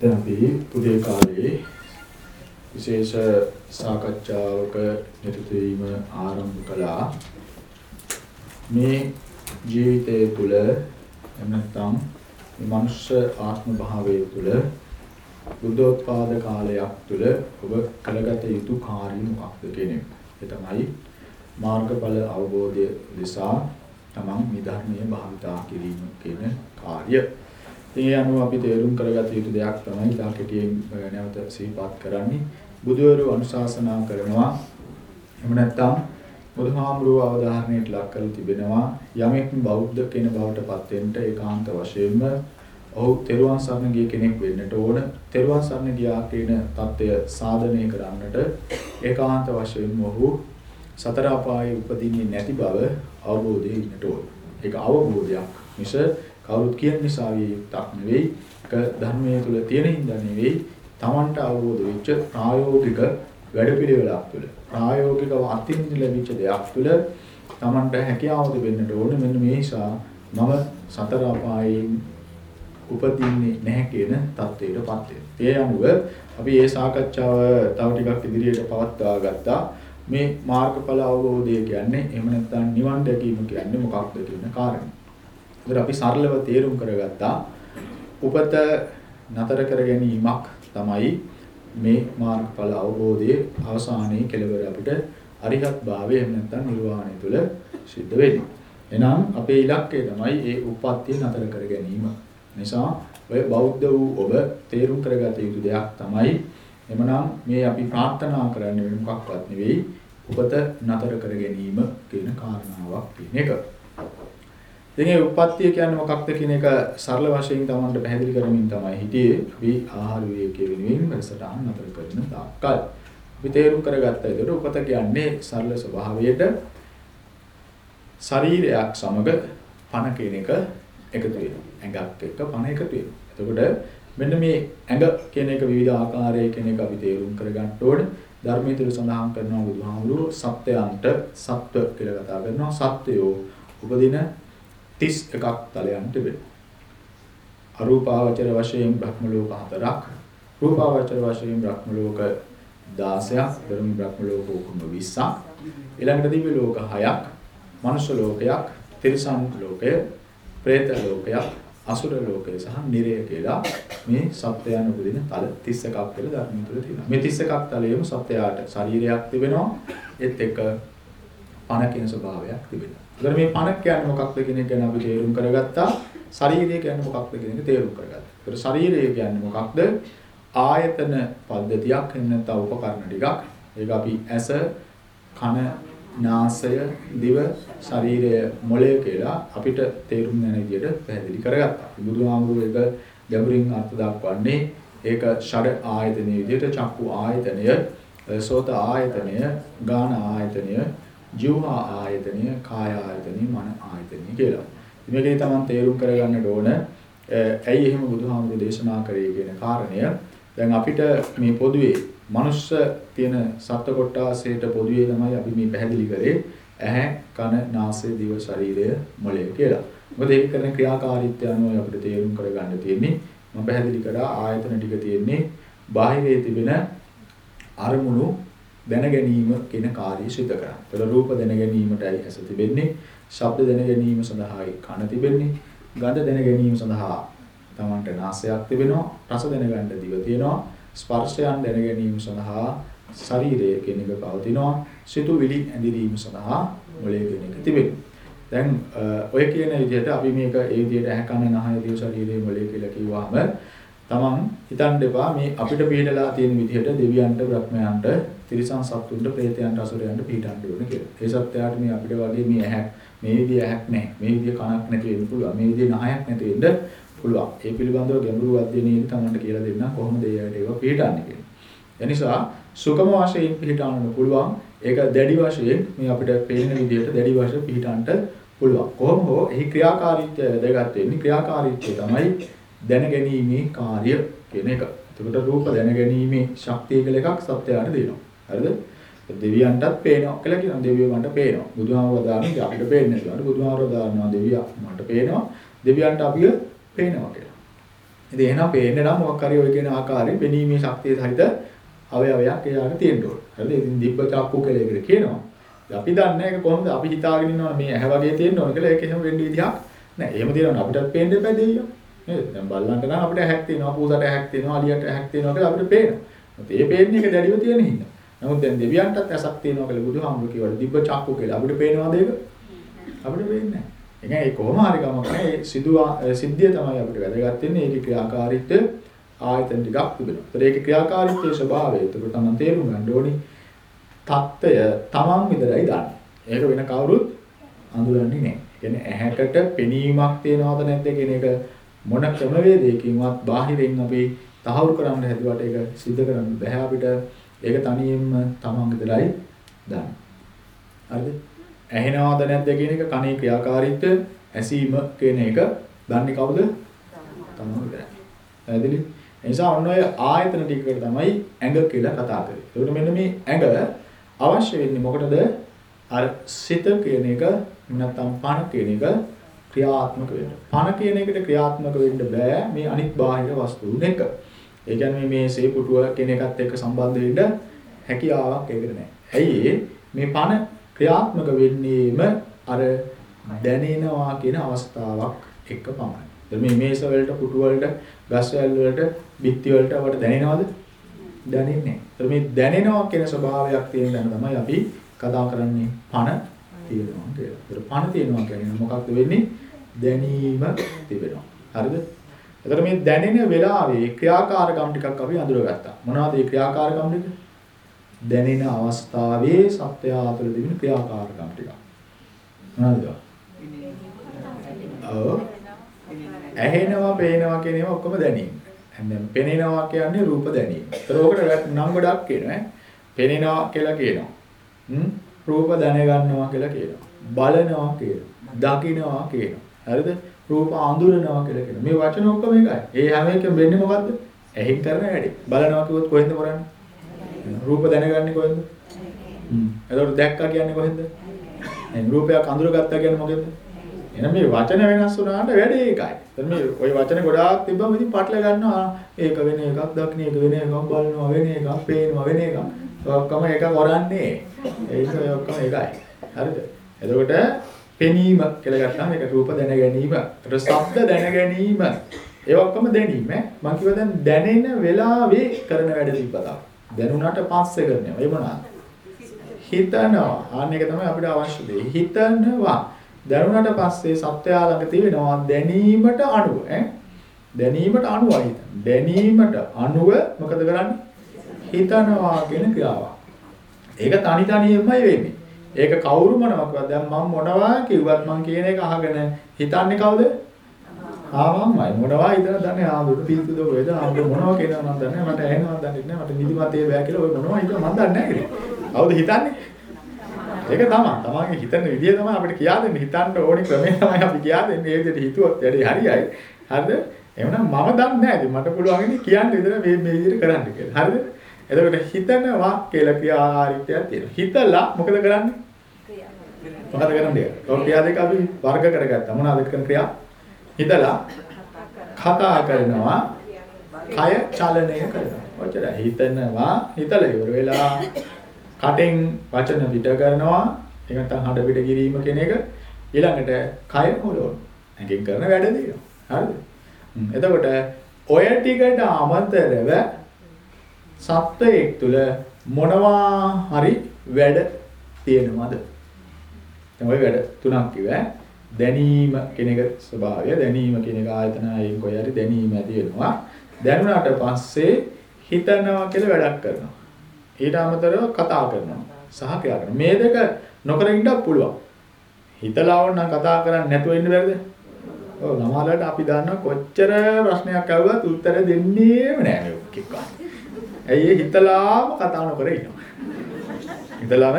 දැන් අපි පුදේ කාලේ විශේෂ සාකච්ඡාවක නිරත වීම ආරම්භ කළා. මේ ජීවිතය තුළ එහෙම නැත්නම් මේ මනුෂ්‍ය ආත්ම භාවය තුළ බුද්ධෝත්පාද කාලයක් තුළ ඔබ කළගත යුතු කාර්ය මොකක්ද කියන එක. ඒ තමයි මාර්ගඵල අවබෝධය නිසා තමන් මේ ධර්මයේ භාවිතා කිරීම කියන කාර්ය. ඒ අනුව අපි තේරුම් කරගත යුතු දෙයක් තමයි ඉතා කෙටියෙන් නැවත සිහිපත් කරන්නේ. බුදුවරු අනුශාසනා කරනවා එහෙම නැත්නම් බුදුහාමුදුරුවෝ අවධාරණයට ලක් කරලා තිබෙනවා යමෙක් බෞද්ධ කෙන බවට පත් වෙන්න ඒකාන්ත වශයෙන්ම ඔහු තෙරුවන් සරණ ගිය කෙනෙක් වෙන්නට ඕන. තෙරුවන් සරණ ගියා කියන தත්ත්වය සාධනය කරන්නට ඒකාන්ත වශයෙන්ම ඔහු සතර අපායේ උපදින්නේ නැති බව අවබෝධයේ ඉන්නට ඕන. ඒක අවබෝධයක්. මිස කවුරුත් කියන්නේ සාවිය යුක්තක් නෙවෙයි. ඒක ධර්මයේ තුල තියෙන හින්දා නෙවෙයි. Tamanට අවබෝධ වෙච්ච ප්‍රායෝගික වැඩපිළිවෙලක් තුළ ප්‍රායෝගිකව අත්විඳ ලැබිච්ච දෙයක් තුළ Tamanට හැකියාව දෙන්නට ඕනේ. මෙන්න මේ නිසා මම සතර අපායෙන් උපදින්නේ නැහැ කියන தത്വයටපත් වෙනවා. ඒ අනුව අපි මේ සාකච්ඡාව තව ටිකක් ඉදිරියට පවත්වා ගත්තා. මේ මාර්ගඵල අවබෝධය කියන්නේ එහෙම නැත්නම් නිවන් දැකීම කියන්නේ මොකක්ද කියන කාරණේ. ඒතර අපි සරලව තේරුම් කරගත්තා. උපත නතර කර ගැනීමක් තමයි මේ මාර්ගඵල අවබෝධයේ අවසානයේ කෙලවර අපිට අරිහත් භාවය එහෙම නැත්නම් නිර්වාණය තුළ සිද්ධ වෙන්නේ. එහෙනම් අපේ ඉලක්කය තමයි මේ උප්පත්තිය නතර කර ගැනීම. නිසා ඔය බෞද්ධ වූ ඔබ තේරුම් කරගත යුතු දෙයක් තමයි එමනම් මේ අපි ප්‍රාර්ථනා කරන්නේ වෙන මොකක්වත් නෙවෙයි උපත නතර කර ගැනීම කියන කාරණාවක් කියන එක. ඉතින් ඒ උප්පත්තිය කියන්නේ මොකක්ද කියන එක සරල වශයෙන් Tamanට පැහැදිලි කරමින් තමයි හිටියේ. අපි ආහාර විවේකයේ වෙනුවෙන් වැඩසටහන් නතර කරන තාක්කල්. අපි තේරුම් කරගත්තා ඒකට උපත කියන්නේ සරල ස්වභාවයට ශරීරයක් සමග පණ කියන එක එකතු වෙනවා. ඇඟක් එක්ක පණ එකතු වෙනවා. එතකොට මෙන්න මේ ඇඟ කියන එක විවිධ ආකාරයේ කියන එක අපි තේරුම් කරගන්න ඕනේ. ධර්මයේ තුල සඳහන් කරනවා බුදුහාමුදුරුවෝ සත්‍යයන්ට සත්ව කියලා කතා කරනවා. සත්වයෝ උපදින 31ක් තලයන් තිබෙනවා. අරූපාවචර වශයෙන් බ්‍රහ්ම ලෝක හතරක්, රූපාවචර වශයෙන් බ්‍රහ්ම ලෝක 16ක්, ධර්ම බ්‍රහ්ම ලෝක උකුම 20ක්, ඊළඟට දිව්‍ය ලෝක 6ක්, මනුෂ්‍ය ලෝකයක්, තිරිසන් ලෝකය, പ്രേත ලෝකයක්, අසුර ලෝකය සහ නිරය කියලා මේ සත්‍යයන් උපදින තල 31ක් කියලා ධර්මය තුල තියෙනවා. මේ 31ක් තලයේම සත්‍යයට ශරීරයක් තිබෙනවා. ඒත් එක පණ කියන ස්වභාවයක් තිබෙනවා. ඒතර මේ පණ කියන්නේ මොකක්ද කියන එක ගැන අපි තේරුම් කරගත්තා. ශරීරය කියන්නේ මොකක්ද කියන එක තේරුම් කරගත්තා. ඒතර ශරීරය කියන්නේ මොකක්ද? ආයතන පද්ධතියක් එන්න නැත්නම් උපකරණ ටිකක්. ඒක අපි ඇස, කන, නාසය, දිව, ශරීරය, මොළය කියලා අපිට තේරුම් යන විදිහට පැහැදිලි කරගත්තා. බුදුහාමුදුරුවෝ ඒක ගැඹුරින් අර්ථ දක්වන්නේ ඒක ෂඩ ආයතනයේ විදිහට චක්කු ආයතනය, සෝත ආයතනය, ගාන ආයතනය, ජීවහා ආයතනය, කාය ආයතනය, මන ආයතනය කියලා. මේකේ තමයි තේරුම් කරගන්නට ඕන ඇයි එහෙම බුදුහාමුදුරු දේශනා කරේ කියන කාරණය. දැන් අපිට මේ පොදුවේ මනුස්ස තියෙන සත්ත්ව කොටාසයට පොදුවේ තමයි අපි මේ පැහැදිලි කරේ ඇහැ, කන, නාසය, දිව, ශරීරය, මොළය කියලා. මොකද ඒක කරන ක්‍රියාකාරීත්වය අනුව අපිට තේරුම් කරගන්න තියෙන්නේ මම පැහැදිලි කරා ආයතන ටික තියෙන්නේ බාහිරයේ තිබෙන අරමුණු දැන ගැනීම කියන කාර්යය සිදු කරා. ඒතර රූප දැන ගැනීමටයි ඇස තිබෙන්නේ, ශබ්ද දැන ගැනීම සඳහායි කන තිබෙන්නේ, ගඳ දැන ගැනීම සඳහා තමන්ට නාසයක් තිබෙනවා, රස දැනගන්න දිව තියෙනවා, ස්පර්ශයන් දැන ගැනීම සඳහා ශරීරය කියන එක පවතිනවා, සිතුවිලි ඇඳිරීම සඳහා මොළය කියන එක තිබෙනවා. දැන් ඔය කියන විදිහට අපි මේක ඒ විදිහට ඇහැ කන නහය දිව ශරීරයේ මොළය කියලා කිව්වහම තමන් හිතන්න එපා මේ අපිට පිළිදලා තියෙන විදිහට දෙවියන්ට බ්‍රහ්මයන්ට තිරිසන් සත්තුන්ට ප්‍රේතයන්ට අසුරයන්ට පිටන්න ඕන කියලා. ඒ සත්‍යයට මේ අපිට වගේ මේ ඇහැක් මේ විදිහ ඇහැක් නැහැ. මේ විදිහ කනක් නැති වෙන්න පුළුවන්. මේ විදිහ නහයක් නැති වෙන්න පුළුවන්. ඒ පිළිබඳව ගැඹුරු අධ්‍යයනයකින් තමන්ට කියලා දෙන්න කොහොමද ඒයට ඒවා පිටන්නේ කියලා. එනිසා සුකම වශයෙන් පිටවන්න පුළුවන්. ඒක දැඩි වශයෙන් මේ අපිට පේන විදිහට දැඩි වශයෙන් පිටවන්න පුළුවන්. කොහොම හෝ එහි ක්‍රියාකාරීත්වය වැදගත් වෙන්නේ ක්‍රියාකාරීත්වය තමයි දැනගැනීමේ කාර්ය කියන එක. එතකොට රූප දැනගැනීමේ ශක්තිය කියලා එකක් සත්‍යයට දෙනවා. හරිද? දෙවියන්ටත් පේනවා කියලා කියනවා. දෙවියෝ මට පේනවා. බුදුහාමරෝ දාන්නේ අපිට පේන්නේ නැහැ. බුදුහාමරෝ දානවා දෙවියා මට පේනවා. දෙවියන්ට අපිව පේනවා කියලා. ඉතින් එහෙනම් පේන්නේ නම් මොකක් හරි ඔය කියන ආකාරයෙන් පෙනීමේ ශක්තිය සහිත අවයවයක් එයාට තියෙන්න ඕන. හරිද? ඉතින් දිබ්බ චක්කු කියලා ඒකට කියනවා. අපි දන්නේ ඒක කොහොමද අපි හිතාගෙන ඉන්නවා මේ ඇහැ වගේ තියෙන්න ඕන කියලා ඒක එහෙම වෙන්න විදිහක් නෑ. එහෙම තියෙනවා අපිටත් පේන්න එපා දෙයියෝ. නේද? දැන් බල්ලන්ට නම් අපිට ඇහක් තියෙනවා, පූසට ඇහක් තියෙනවා, අලියට ඇහක් තියෙනවා කියලා අපිට පේනවා. ඒ පේන්නේ එක දැඩිව තියෙන හින්දා. නමුත් දැන් දෙවියන්ටත් ඇසක් තියෙනවා කියලා බුදුහාමුදුරු කියවල දිබ්බ චක්කු කියලා අපිට පේනවාද ඒක? අපිට පේන්නේ නැහැ. ඒ කියන්නේ කොහොම හරි ගමක් නැහැ. ඒ සිදුවා සිද්ධිය තමයි අපිට වැදගත් වෙන්නේ. ඒකේ ක්‍රියාකාරීත්වය ආයතන ටිකක් තිබෙනවා. ඒතර ඒකේ ක්‍රියාකාරීත්වයේ ස්වභාවය ඒකට තමයි තේරුම් ගන්න ඕනි. தত্ত্বය තමන් විතරයි දන්නේ. ඒක වෙන කවුරුත් අඳුරන්නේ නැහැ. කියන්නේ ඇහැකට පෙනීමක් තියනවද නැද්ද කියන එක මොන ක්‍රමවේදයකින්වත් බාහිරින් අපි තහවුරු කරන්න හැදුවට ඒක සිද්ධ කරන්න බෑ අපිට. ඒක තනියෙන්ම තමන් විතරයි දන්නේ. හරිද? ඇහෙනවද නැද්ද කියන එක කනේ ක්‍රියාකාරීත්වය ඇසීම කියන එක දන්නේ කවුද? තමන් විතරයි. පැහැදිලි? ඒ නිසා ඔන්න ඔය ආයතන ටිකකට තමයි ඇඟ කියලා කතා කරේ. ඒකට මෙන්න මේ ඇඟ අවශ්‍ය වෙන්නේ මොකටද? අර සිත කියන එක නැත්නම් පණ කියන එක ක්‍රියාත්මක වෙන්න. පණ කියන එකට ක්‍රියාත්මක වෙන්න බෑ මේ අනිත් බාහිර වස්තුන් එක. ඒ කියන්නේ මේ සේපුටුව කියන එකත් එක්ක සම්බන්ධ වෙන්න හැකියාවක් ඒකට නැහැ. ඇයි මේ පණ ක්‍රියාත්මක වෙන්නේම අර දැනෙනවා කියන අවස්ථාවක් එක්ක පමණයි. දැන් මේ මේස වලට, පුටු වලට, ගස් වැල් වලට, බිත්ති වලට අපට දැනෙනවද? දැනෙන්නේ නැහැ. මේ දැනෙනවා කියන ස්වභාවයක් තියෙන දැන තමයි අපි කතා කරන්නේ පණ තියෙනවා කියලා. ඒතර පණ තියෙනවා කියන්නේ මොකක්ද වෙන්නේ? දැනීම තිබෙනවා. හරිද? එතකොට මේ දැනෙන වෙලාවේ ක්‍රියාකාරකම් ටිකක් අපි අඳුරගත්තා. මොනවද මේ ක්‍රියාකාරකම් ටික? දැනෙන අවස්ථාවේ සත්‍ය ආතුල දෙවින ක්‍රියාකාරකම් ටික. මොනවද? ඔව්. ඇහෙනවා, පේනවා කියන ඒවා ඔක්කොම දැනීම. දැන් පෙනෙනවා කියන්නේ රූප දැනීම. ඒතර ඕකට නම් ගොඩක් කියනවා ඈ. පෙනෙනවා කියලා කියනවා. හ්ම් රූප දැන ගන්නවා කියලා කියනවා. බලනවා කියනවා. දකිනවා කියනවා. හරිද? රූප අඳුරනවා කියලා කියනවා. මේ වචන ඔක්කොම එකයි. ඒ හැම එකම වෙන්නේ මොකද්ද? ඇහෙන් කරන වැඩේ. බලනවා කිව්වොත් කොහෙන්ද කරන්නේ? රූප දැනගන්නේ කොහෙන්ද? හ්ම්. එතකොට දැක්කා කියන්නේ කොහෙන්ද? රූපයක් අඳුරගත්තා කියන්නේ මොකෙන්ද? එහෙනම් මේ වචන වෙනස් වුණාට වැඩේ ඒකයි. දැන් මේ ওই වචන ගොඩාක් තිබ්බම ඉතින් පටල ගන්නවා. ඒක වෙන එකක්, දක්න එක වෙන එකක්, බලනවා වෙන එකක්, පේනවා වෙන එකක්. ඔක්කොම එක කරන්නේ. ඒක ඔක්කොම එකයි. හරිද? එතකොට පෙනීම කියලා ගත්තාම ඒක රූප දැන ගැනීම. ඒතර ශබ්ද දැන ගැනීම. ඒ ඔක්කොම දැනීම. මම කිව්වා දැන් දැනෙන වෙලාවේ කරන වැඩ තිබ්බතා. දැනුණාට පස්සේ කරනවා. ඒ මොනවාද? හිතනවා. අන්න ඒක තමයි අපිට අවශ්‍ය දේ. හිතනවා. දැනුණාට පස්සේ සත්‍යය ළඟ තියෙනවා දැනීමට අනුව ඈ දැනීමට අනුවයි දැනීමට අනුව මොකද කරන්නේ හිතනවා කියන ක්‍රියාව. ඒක තනි තනියමයි වෙන්නේ. ඒක කවුරු මොනවාක්වත් දැන් මම මොනවා කිව්වත් මම කියන එක අහගෙන හිතන්නේ කවුද? ආවම්මයි මොනවා හිතන දන්නේ ආමුඩ පිළිතුද වේද ආමුඩ මොනවා කියනවා මම දන්නේ මට ඇහෙනවා දන්නේ නැහැ මට නිදිමතේ බෑ කියලා ඔය මොනවා හිතන මම දන්නේ නැහැ කියලා. කවුද හිතන්නේ? ඒක තමයි. තමන්ගේ හිතන විදිය තමයි අපිට කියා දෙන්නේ. හිතන්න ඕනි ක්‍රමය තමයි අපි කියා දෙන්නේ. ඒ විදිහට හිතුවොත් වැඩේ හරියයි. හරිද? එහෙනම් මම දන්නේ නැහැ. ඉතින් මට පුළුවන් ඉන්නේ කියන්න විතර මේ මේ විදිහට කරන්න කියලා. හරිද? එතකොට හිතනවා කියලා ක්‍රියාකාරීත්වයක් තියෙනවා. හිතලා මොකද කරන්නේ? මොකද කරන්නේ? ඔය ක්‍රියා දෙක අපි වර්ග කරගත්තා. මොනවාද කරන ක්‍රියා? හිතලා කතා කරනවා කය චලනය කරනවා. ඔච්චරයි. හිතනවා හිතලා ඉවර වෙලා කටෙන් වචන පිට කරනවා ඒක නැත්නම් හඬ පිට කිරීම කියන එක ඊළඟට කය හොලවන. ඇඟෙන් කරන වැඩ දෙනවා. හරිද? එතකොට ඔය ටිකට අමතරව සත්වයක් තුළ මොනවා හරි වැඩ තියෙනවද? දැන් ওই වැඩ තුනක් කිව්වා. දැනීම කියන එක ස්වභාවය දැනීම කියන එක ආයතනයෙන් කොයි හරි දැනීම ඇති වෙනවා. දැනුණාට පස්සේ හිතනවා කියලා වැඩක් කරනවා. ඊට අමතරව කතා කරනවා සහ ක්‍රියා කරනවා. මේ දෙක නොකර ඉන්නත් පුළුවන්. හිතලා ඕන නම් කතා කරන්නේ නැතුව ඉන්න බැරිද? ඔව් ළමාලට අපි දන්නවා කොච්චර ප්‍රශ්නයක් අහුවත් උත්තර දෙන්නේම නෑ මේ ඔක්කෙක් ඇයි හිතලාම කතා නොකර ඉන්නවා. හිතලාම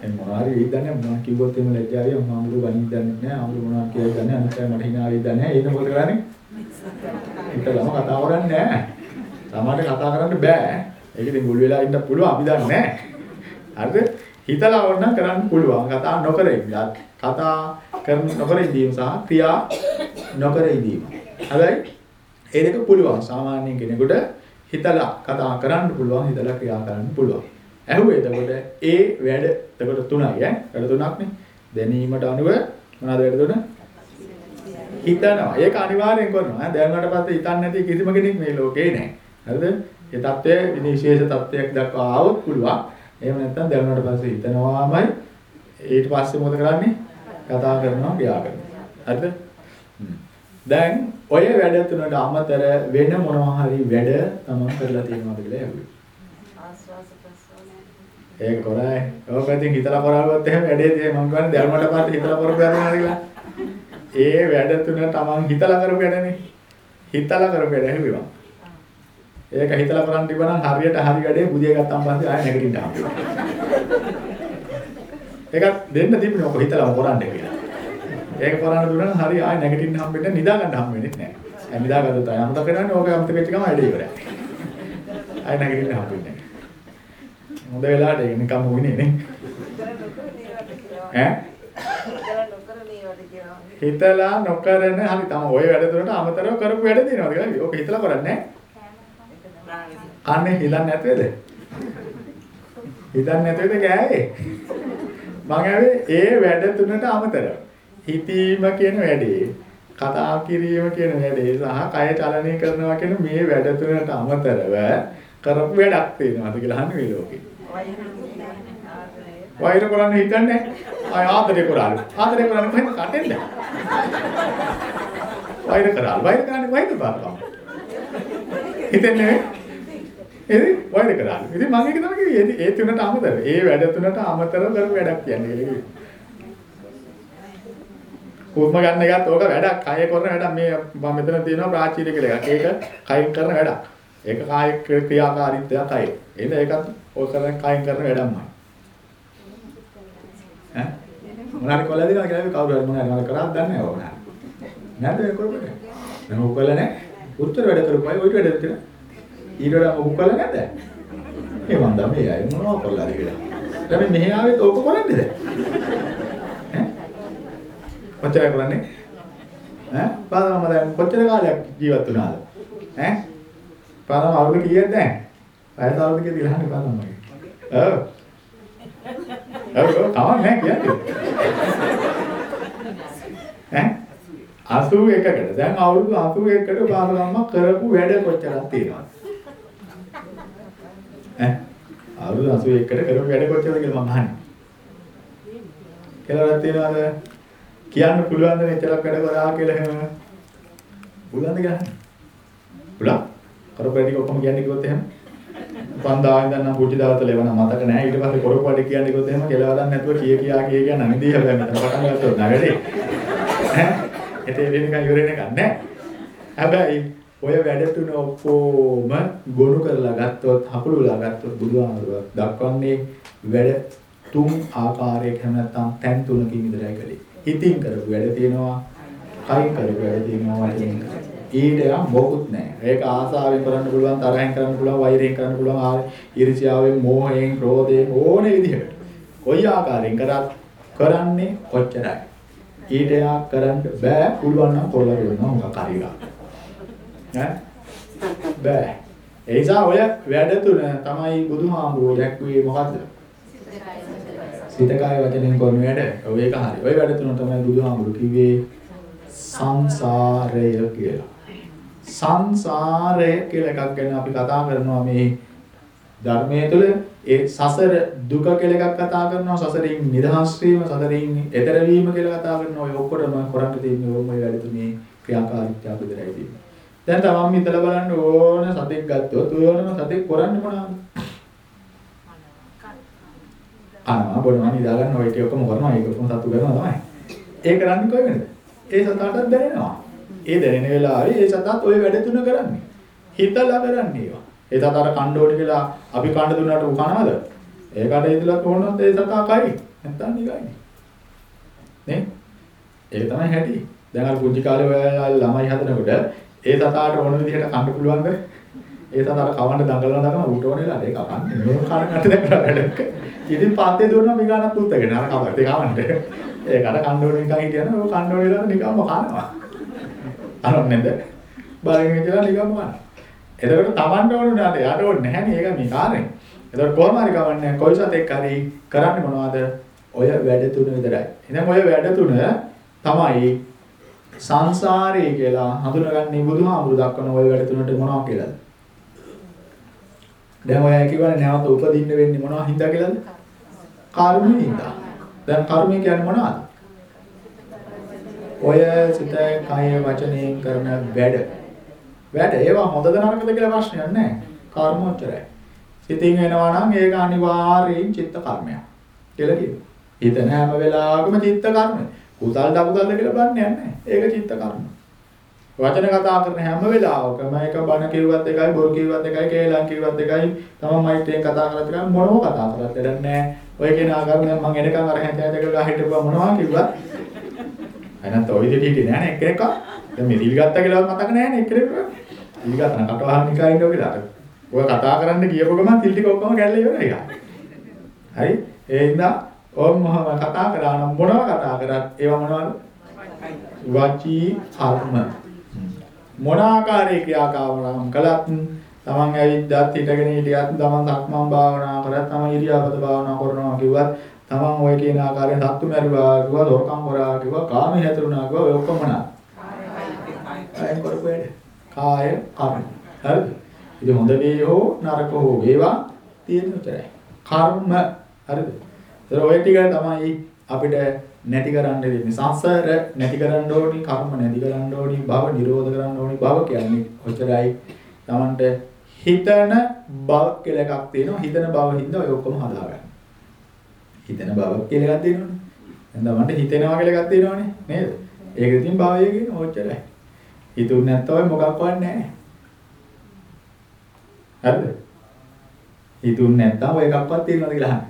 එන් මොනවාරි වෙයිදන්නේ මම කිව්වොත් එimhe ලැජ්ජාවයි මම අමුරු ගණිත දන්නේ නැහැ අමුරු මොනවා කියලා දන්නේ අනිත් අය මට hina වෙයි දන්නේ නැහැ ඒක මොකද කරන්නේ හිතලාම කතා කරන්නේ නැහැ සමහරට කතා කරන්න බෑ ඒක ඉතින් මුල් වෙලා ඉන්න පුළුවන් අපි දන්නේ නැහැ. හරිද? හිතලා ඕන කරන්න පුළුවන්. කතා නොකර ඉන්න. කතා කරන නොකර ඉඳීම සහ ක්‍රියා නොකර ඉඳීම. හරියි? ඒ දෙක පුළුවන්. සාමාන්‍ය කෙනෙකුට හිතලා කතා කරන්න පුළුවන්, හිතලා ක්‍රියා කරන්න පුළුවන්. ඇහුවේ එතකොට ඒ වැඩ එතකොට තුනයි ඈ. වැඩ තුනක් නේ. දැනීමට අනුව මොනවද වැඩ තුන? හිතනවා. ඒක අනිවාර්යෙන් කරනවා. දැනුණාට පස්සේ හිතන්නේ නැති කිසිම කෙනෙක් මේ ලෝකේ නැහැ. හරිද? ඒ தත්ත්වය විශේෂ තත්ත්වයක් දක්වා ආවොත් පුළුවන්. එහෙම නැත්නම් දැනුණාට පස්සේ හිතනවාමයි ඊට පස්සේ මොකද කරන්නේ? කතා කරනවා, ක්‍රියා කරනවා. හරිද? දැන් ඔය වැඩ තුනට අමතර වෙන මොනවා හරි වැඩ තමන් කරලා තියෙනවද කියලා ඇහුවේ. ආස්වාස ප්‍රසවාස ඒක කරායි. ඔය පැත්තෙන් හිතලා කරාවොත් එහෙම වැඩේ තියෙයි මම කියන්නේ දැනුමට පස්සේ හිතලා කරපු වැඩ කියලා. ඒ වැඩ තුන තමන් හිතලා කරපු වැඩනේ. හිතලා කරපු වැඩ ඇහුවේ මම. ඒක හිතලා කරන් තිබුණා නම් හරියට හරි වැඩේ බුදිය ගත්තාම පස්සේ ආයෙ නැගිටින්න හම්බෙනවා. ඒක දෙන්න තිබුණේ ඔක හිතලා කරන්නේ කියලා. ඒක කරන්න දුන්නා නම් හරි ආයෙ නැගිටින්න හම්බෙන්නේ නිදා ගන්න හම්බෙන්නේ නැහැ. ඒ නිදා ගත්තොත් ආයෙ අමතක කරන්නේ ඕක අමතක වෙච්ච ගමන් වැඩේ ඉවරයි. ආයෙ නැගිටින්න හම්බෙන්නේ නැහැ. හොඳ වෙලාවට ඒක නිකම්ම වුණේ නේ. ඈ? හිතලා නොකරන හරි තමයි ওই වැඩ තුනට අමතරව කරපු වැඩ තියෙනවා කියලා. ඕක හිතලා කරන්නේ නැහැ. අනේ හිලන්නේ නැතුවේද? හිතන්නේ නැතුවේද ගෑවේ? මම ඇවේ ඒ වැඩ තුනට අමතරව හිතීම කියන වැඩේ කතා කිරීම කියන වැඩේ සහ කය චලනය කරනවා කියන මේ වැඩ තුනට අමතරව කරපු වැඩක් තියෙනවාද කියලා අහන්නේ මේ ලෝකේ. වෛර කරන්න හිතන්නේ ආය ආදරේ කරාලු. ආදරේ කරන්නේ කොහෙන්ද කටෙන්ද? වෛර කරාලු. වෛර කරන්නේ වෛර බාරකම්. හිතන්නේ එහේ වෛර කරාලු. ඉතින් මම ඒක තමයි කිව්වේ. ඒ තුනට අමතරව. ඒ වැඩ තුනට අමතරව කරපු වැඩක් කියන්නේ කියලා කිව්වේ. හුස්ම ගන්න එකත් ඕක වැඩක්. කය කරන වැඩක්. මේ මම මෙතන තියෙනවා ප්‍රාචීන කියලා එකක්. ඒක කයින් කරන වැඩක්. ඒක කාය ක්‍රියාකාරීත්වය කය. එහෙනම් ඒකත් ඔය කරන කයින් කරන වැඩක්මයි. ඈ මොනාරි කොල්ලද කියලා කියලා කවුරු හරි මොනාරි මම කරාද දන්නේ නැහැ ඕන. නැද්ද මේ කරපේ? මම ඔක් කළා නැහැ. උත්තර වැඩ කරපුවයි ඔයිට වැඩ කරලා. ඊට වඩා ඔක් කළා නැද්ද? ඒ වන්දා මේ අය මොනවද කොල්ලාද කියලා. දැන් මෙහෙ ආවෙත් ඕක කරන්නේද? ඈ? කොච්චර කරන්නේ? ඈ? පාදම දැන් කොච්චර කාලයක් ජීවත් වුණාද? ඈ? පාදම අවුරුදු කීයද දැන්? පැය අවුරුදු කීයද කියලා අහන්නේ පාදම මගේ. ඔව්. ඔව් ඔව් කවන්නේ කියන්නේ. ඈ 81කට දැන් අවුරුදු 81කට පාරගම්ම කරපු වැඩ කොච්චරක් තියෙනවද? ඈ අවුරුදු 81කට කරපු වැඩ කොච්චරද කියලා මම අහන්නේ. කෙලවරක් තියනවාද? කියන්න පුළුවන්ද මෙච්චරක් වැඩ කරා කියලා එහෙම? පුළුවන්ද කියලා? පුළුවන්. කරපු වැඩ ඔක්කොම කියන්නේ කිව්වොත් එහෙම පන්දා ඉඳන් නම් පුටි දාවත ලෙවන මතක නැහැ ඊට පස්සේ කොරපඩ කියන්නේ කිව්වොත් එහෙම කෙලවදන් නැතුව කිය කියා කිය කියා නැමිදී හැබැයි මෙතන පටන් ගත්තොත් නැවැඩේ ඈ එතේ වෙනකන් ඉවරෙන්නේ නැහැ හැබැයි ඔය වැඩ තුන ඔක්කොම ගොනු කරලා ගත්තොත් හකුළුලා ගත්තොත් බුදුහාමුදුරුවෝ දක්වන්නේ වැඩ තුන් ආකාරයක හැම නැත්නම් තැන් තුනකින් ඉඳලා කළේ හිතින් කරපු වැඩ තියෙනවා කයින් කරපු වැඩ තියෙනවා වචනෙන් කරපු ඊට යම් මොකුත් නැහැ. ඒක ආසාවෙන් කරන්න පුළුවන්, තරහෙන් කරන්න පුළුවන්, වෛරයෙන් කරන්න පුළුවන්, ඊර්ෂ්‍යාවෙන්, මෝහයෙන්, ක්‍රෝධයෙන් ඕනේ විදිහකට. කොයි ආකාරයෙන් කරත් කරන්නේ කොච්චරයි. ඊට යා කරන්න බෑ පුළුවන් නම් කොල්ල වෙනවා මොකක් හරි ඈ බෑ. ඒ නිසා ඔය වැඩ තුන තමයි බුදුහාමුදුරුවෝ දැක්ුවේ මොකද්ද? සිත කාය වචනෙන් කරන වැඩ. ඔය එක හරි. ඔය වැඩ තුන තමයි බුදුහාමුදුරුවෝ කිව්වේ සංසාරය කියලා. සංසාරය කියලා එකක් ගැන අපි කතා කරනවා මේ ධර්මයේ තුල ඒ සසර දුක කියලා එකක් කතා කරනවා සසරින් නිදහස් වීම සසරින් එතර වීම කියලා කතා කරනවා. ඔය ඔක්කොටම කරන්න තියෙන්නේ ඕම ඔය වැඩ තුනේ ක්‍රියාකාරීත්වය විතරයි තියෙන්නේ. දැන් තමන් හිතලා බලන්න ඕන සතෙක් ගත්තොත් ඕනම සතෙක් කරන්නේ මොනවද? අනවා බොනවා නිදා ගන්න ඔය ටික ඔක්කොම කරනවා. ඒක ඔක්කොම සතු කරනවා තමයි. ඒ කරන්නේ කොයි වෙනද? ඒ සතාටත් දැනෙනවා. ඒ දැනෙන වෙලාවේ ඒ සතාත් ওই වැඩ තුන කරන්නේ. හිතලා කරන්නේ ඒවා. ඒ සතාට කණ්ඩ ඕනේ කියලා අපි කණ්ඩ දුන්නාට උ කනවද? ඒකට ඉදලා කොහොමද ඒ සතා කයි? නැත්තම් නිකයිනේ. නේ? ඒක තමයි හැටි. දැන් අර පුංචි කාලේ ඔය ළමයි හදනකොට ඒ සතාට ඕන විදිහට කන්න පුළුවන්ද? ඒ සතාට කවන්න දඟලන දඟලන ඌට ඕන වෙලාවට ඒක කන්නේ. මේක කනකට දැන් වැඩක්. ඉතින් පාත්තේ දුන්නා මිගානක් පුත්තගෙන අර කවන්න ඒ කවන්න. ඒකට කන්න ඕන නිකන් හිටියන ඔය කන්න ඕන වෙලාවට නිකම්ම කනවා. අරන් නේද? බලගෙන ඉඳලා නිකම්ම ගන්න. එතකොට Tamanට ඕනේ නෑ යාට ඕනේ නැහැ නේ ඒක මේ කාර්යය. එතකොට කොහොම හරි කවන්නේ කොයි සතෙක් හරි කරන්නේ මොනවද? ඔය වැඩ තුන විතරයි. එහෙනම් ඔය වැඩ තුන තමයි සංසාරේ කියලා හඳුනගන්නේ බුදුහාමුදුරු දක්වන ওই වැඩ තුනට මොනවා කියලාද? දැන් ඔය කියවනේ නැවත උපදින්න වෙන්නේ මොනවා හින්දා කියලාද? කර්මයෙන් හින්දා. දැන් කර්මය කියන්නේ මොනවද? ඔය සිත කය වචනයෙන් කරන වැඩ. වැඩ ඒවා හොඳද නරකද කියලා ප්‍රශ්නයක් නැහැ. කර්මෝච්චරයි. සිතින් වෙනවා නම් ඒක අනිවාර්යයෙන් චිත්ත කර්මයක් කියලා කියනවා. හිතන හැම වෙලාවකම චිත්ත කර්මය. කුසල් දකුසල්ද කියලා බලන්නේ නැහැ. ඒක චිත්ත කර්ම. වචන කතා කරන හැම වෙලාවකම ඒක බණ කිව්වත් එකයි බොරු කිව්වත් එකයි කේලම් කිව්වත් එකයි තමන් මයිට්ෙන් කතා කරත් එකයි මොනව කතා කරත් වැඩක් නැහැ. ඔය කියන ආකාරයෙන් මම එනකන් අර හැන්ද හැන්ද කියලා හිටපුවා මොනවා කිව්වත් අනන්ත ඔය විදිහට හිටියේ නෑනේ එක්කෙනෙක්. දැන් මේ දිල් ගත්තා කියලා මතක නෑනේ එක්කෙනෙක්. දිල් ගත්තා නම් කටවහන් නිකන් ඉන්නෝ කියලා. ඔය කතා කරන්න කියපු ගමන් තිල් ටික ඔක්කොම කැල්ල ඉවරයි. හරි? ඒ හින්දා ඕම් මොහම කතා කරා නම් මොනවා කතා කරත් ඒවා මොනවද? වචී කර්ම. මොන ආකාරයේ ක්‍රියාකාරකම් කළත් තමන් ඇවිද්දාත් හිටගෙන හිටියත් තමන් සක්මන් භාවනා කරත් තමන් ඉරියාපත භාවනා කරනවා කිව්වත් තමන් ওই කියන ආකාරයෙන් සත්තු මරුවා කිව්වා ලෝකම් කරා කිව්වා කාමී හැතරුණා කිව්වා ඔය ඔක්කොම නා. කාය කරපේද? කාය කර්ම. හරිද? ඉතින් හොඳ වේ හෝ නරක හෝ වේවා තියෙන උතරයි. කර්ම හරිද? ඒතර ඔය ටික තමයි අපිට නැති කරන්න වෙන්නේ. සංසාර නැති කරන්න ඕනි, කර්ම නැති කරන්න ඕනි, භව නිරෝධ කරන්න ඕනි. භව කියන්නේ ඔච්චරයි. Tamanට හිතන බව කියලා එකක් තියෙනවා. හිතන බව හින්දා ඔය ඔක්කොම හදාගන්න. හිතන බව කියලා එකක් තියෙනවනේ. දැන් Tamanට හිතෙනවා කියලා එකක් තියෙනවනේ. නේද? ඒක ඉතින් භවය කියන ඔච්චරයි. හිතුනේ නැත්නම් ඔය මොකක්වත් නැහැ. හරිද? හිතුනේ නැත්නම් ඔය එකක්වත් තියෙනවද කියලා අහන්න.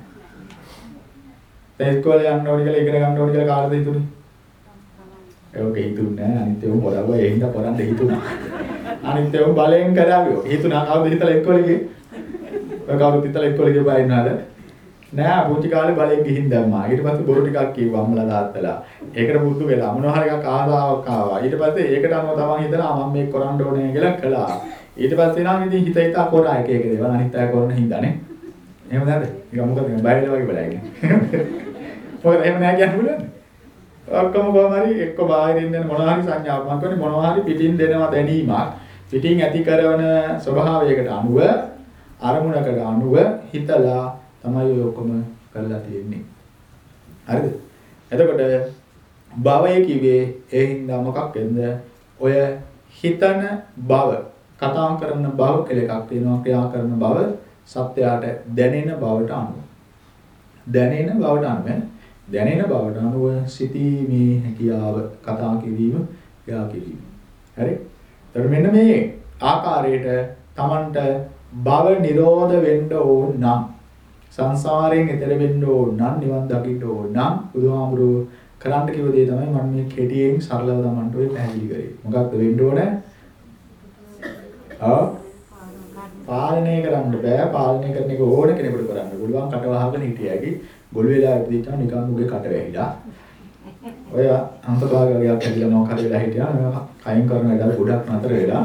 දැන් ඉස්කෝලේ යන්න ඕනි කියලා ඉගෙන ගන්න ඕනි කියලා කාටද හිතුනේ? ඒක හිතුන්නේ නැහැ. අනිත් ඒවා පොරව ඒ හින්දා පොරන්න හිතුණා. අනිත් ඒවා බලෙන් කරාවියෝ. හිතුණා කවුද හිතලා ඉස්කෝලේ ගියේ? ඔය කවුරුත් හිතලා ඉස්කෝලේ ගිය බය ඉන්නවද? නෑ පුංචි කාලේ බලෙන් ගිහින් දැම්මා. ඊට පස්සේ බොරු ටිකක් කිව්වා අම්මලා තාත්තලා. ඒකට බුද්ධ වෙලා මොනවා හරි එකක් ආදාවක් ආවා. ඊට පස්සේ ඒකට අනුව තමන් හිතලා මම මේක කරන්න ඕනේ කියලා කළා. ඊට පස්සේ නම් ඉතින් හිත හිතා කරා එක එක දේවල් අනිත් අය කරන හින්දානේ. එහෙම නැද්ද? ඒක මොකද මේ බයල වගේ බලන්නේ. මොකද එහෙම නෑ කියන්න පුළුවන්. ඔක්කොම කොහොම හරි එක්ක බාහිරින් දෙන මොනවා හරි සංඥාවක් මම කියන්නේ මොනවා හරි පිටින් දෙනවා දැනීමක්. පිටින් ඇති කරන ස්වභාවයකට අනුව අරමුණකට අනුව හිතලා තමයි ඔය ඔක්කොම කරලා තියෙන්නේ. හරිද? එතකොට භවය කිව්වේ ඒ හින්දා මොකක්ද? ඔය හිතන බව, කතා කරන බව කියලා එකක් තියෙනවා, ක්‍රියා කරන බව සත්‍යයට දැනෙන බවට අනුව. දැනෙන බවට අනුව දැනෙන බවට අනුව සිටීමේ හැකියාව කතා කිරීම, ක්‍රියා කිරීම. හරි? එතකොට මෙන්න මේ ආකාරයට Tamanට භව නිරෝධ වෙන්න ඕන නම් සංසාරයෙන් එතර වෙන්න ඕන නම් නිවන් දකින්න ඕන නම් බුදුහාමුදුරුවෝ කරන්න කිව්ව දේ තමයි මම මේ කෙටියෙන් සරලව Tamanට ඔය පැහැදිලි කරේ. මොකක්ද වෙන්න ඕනේ? ආ පාලනය කරන්න බෑ. පාලනය කරන එක ඕන කෙනෙකුට කරන්න පුළුවන්. කට වහගෙන හිටියකි. ගොළු වෙලා ඉපදිච්චා නිකන් උගේ කට වැහිලා. ඔය අන්තභාගයක් හැදිලා මොකක් හරි වෙලා හිටියා. කයින් කරන වැඩ ගොඩක් නතර වෙලා.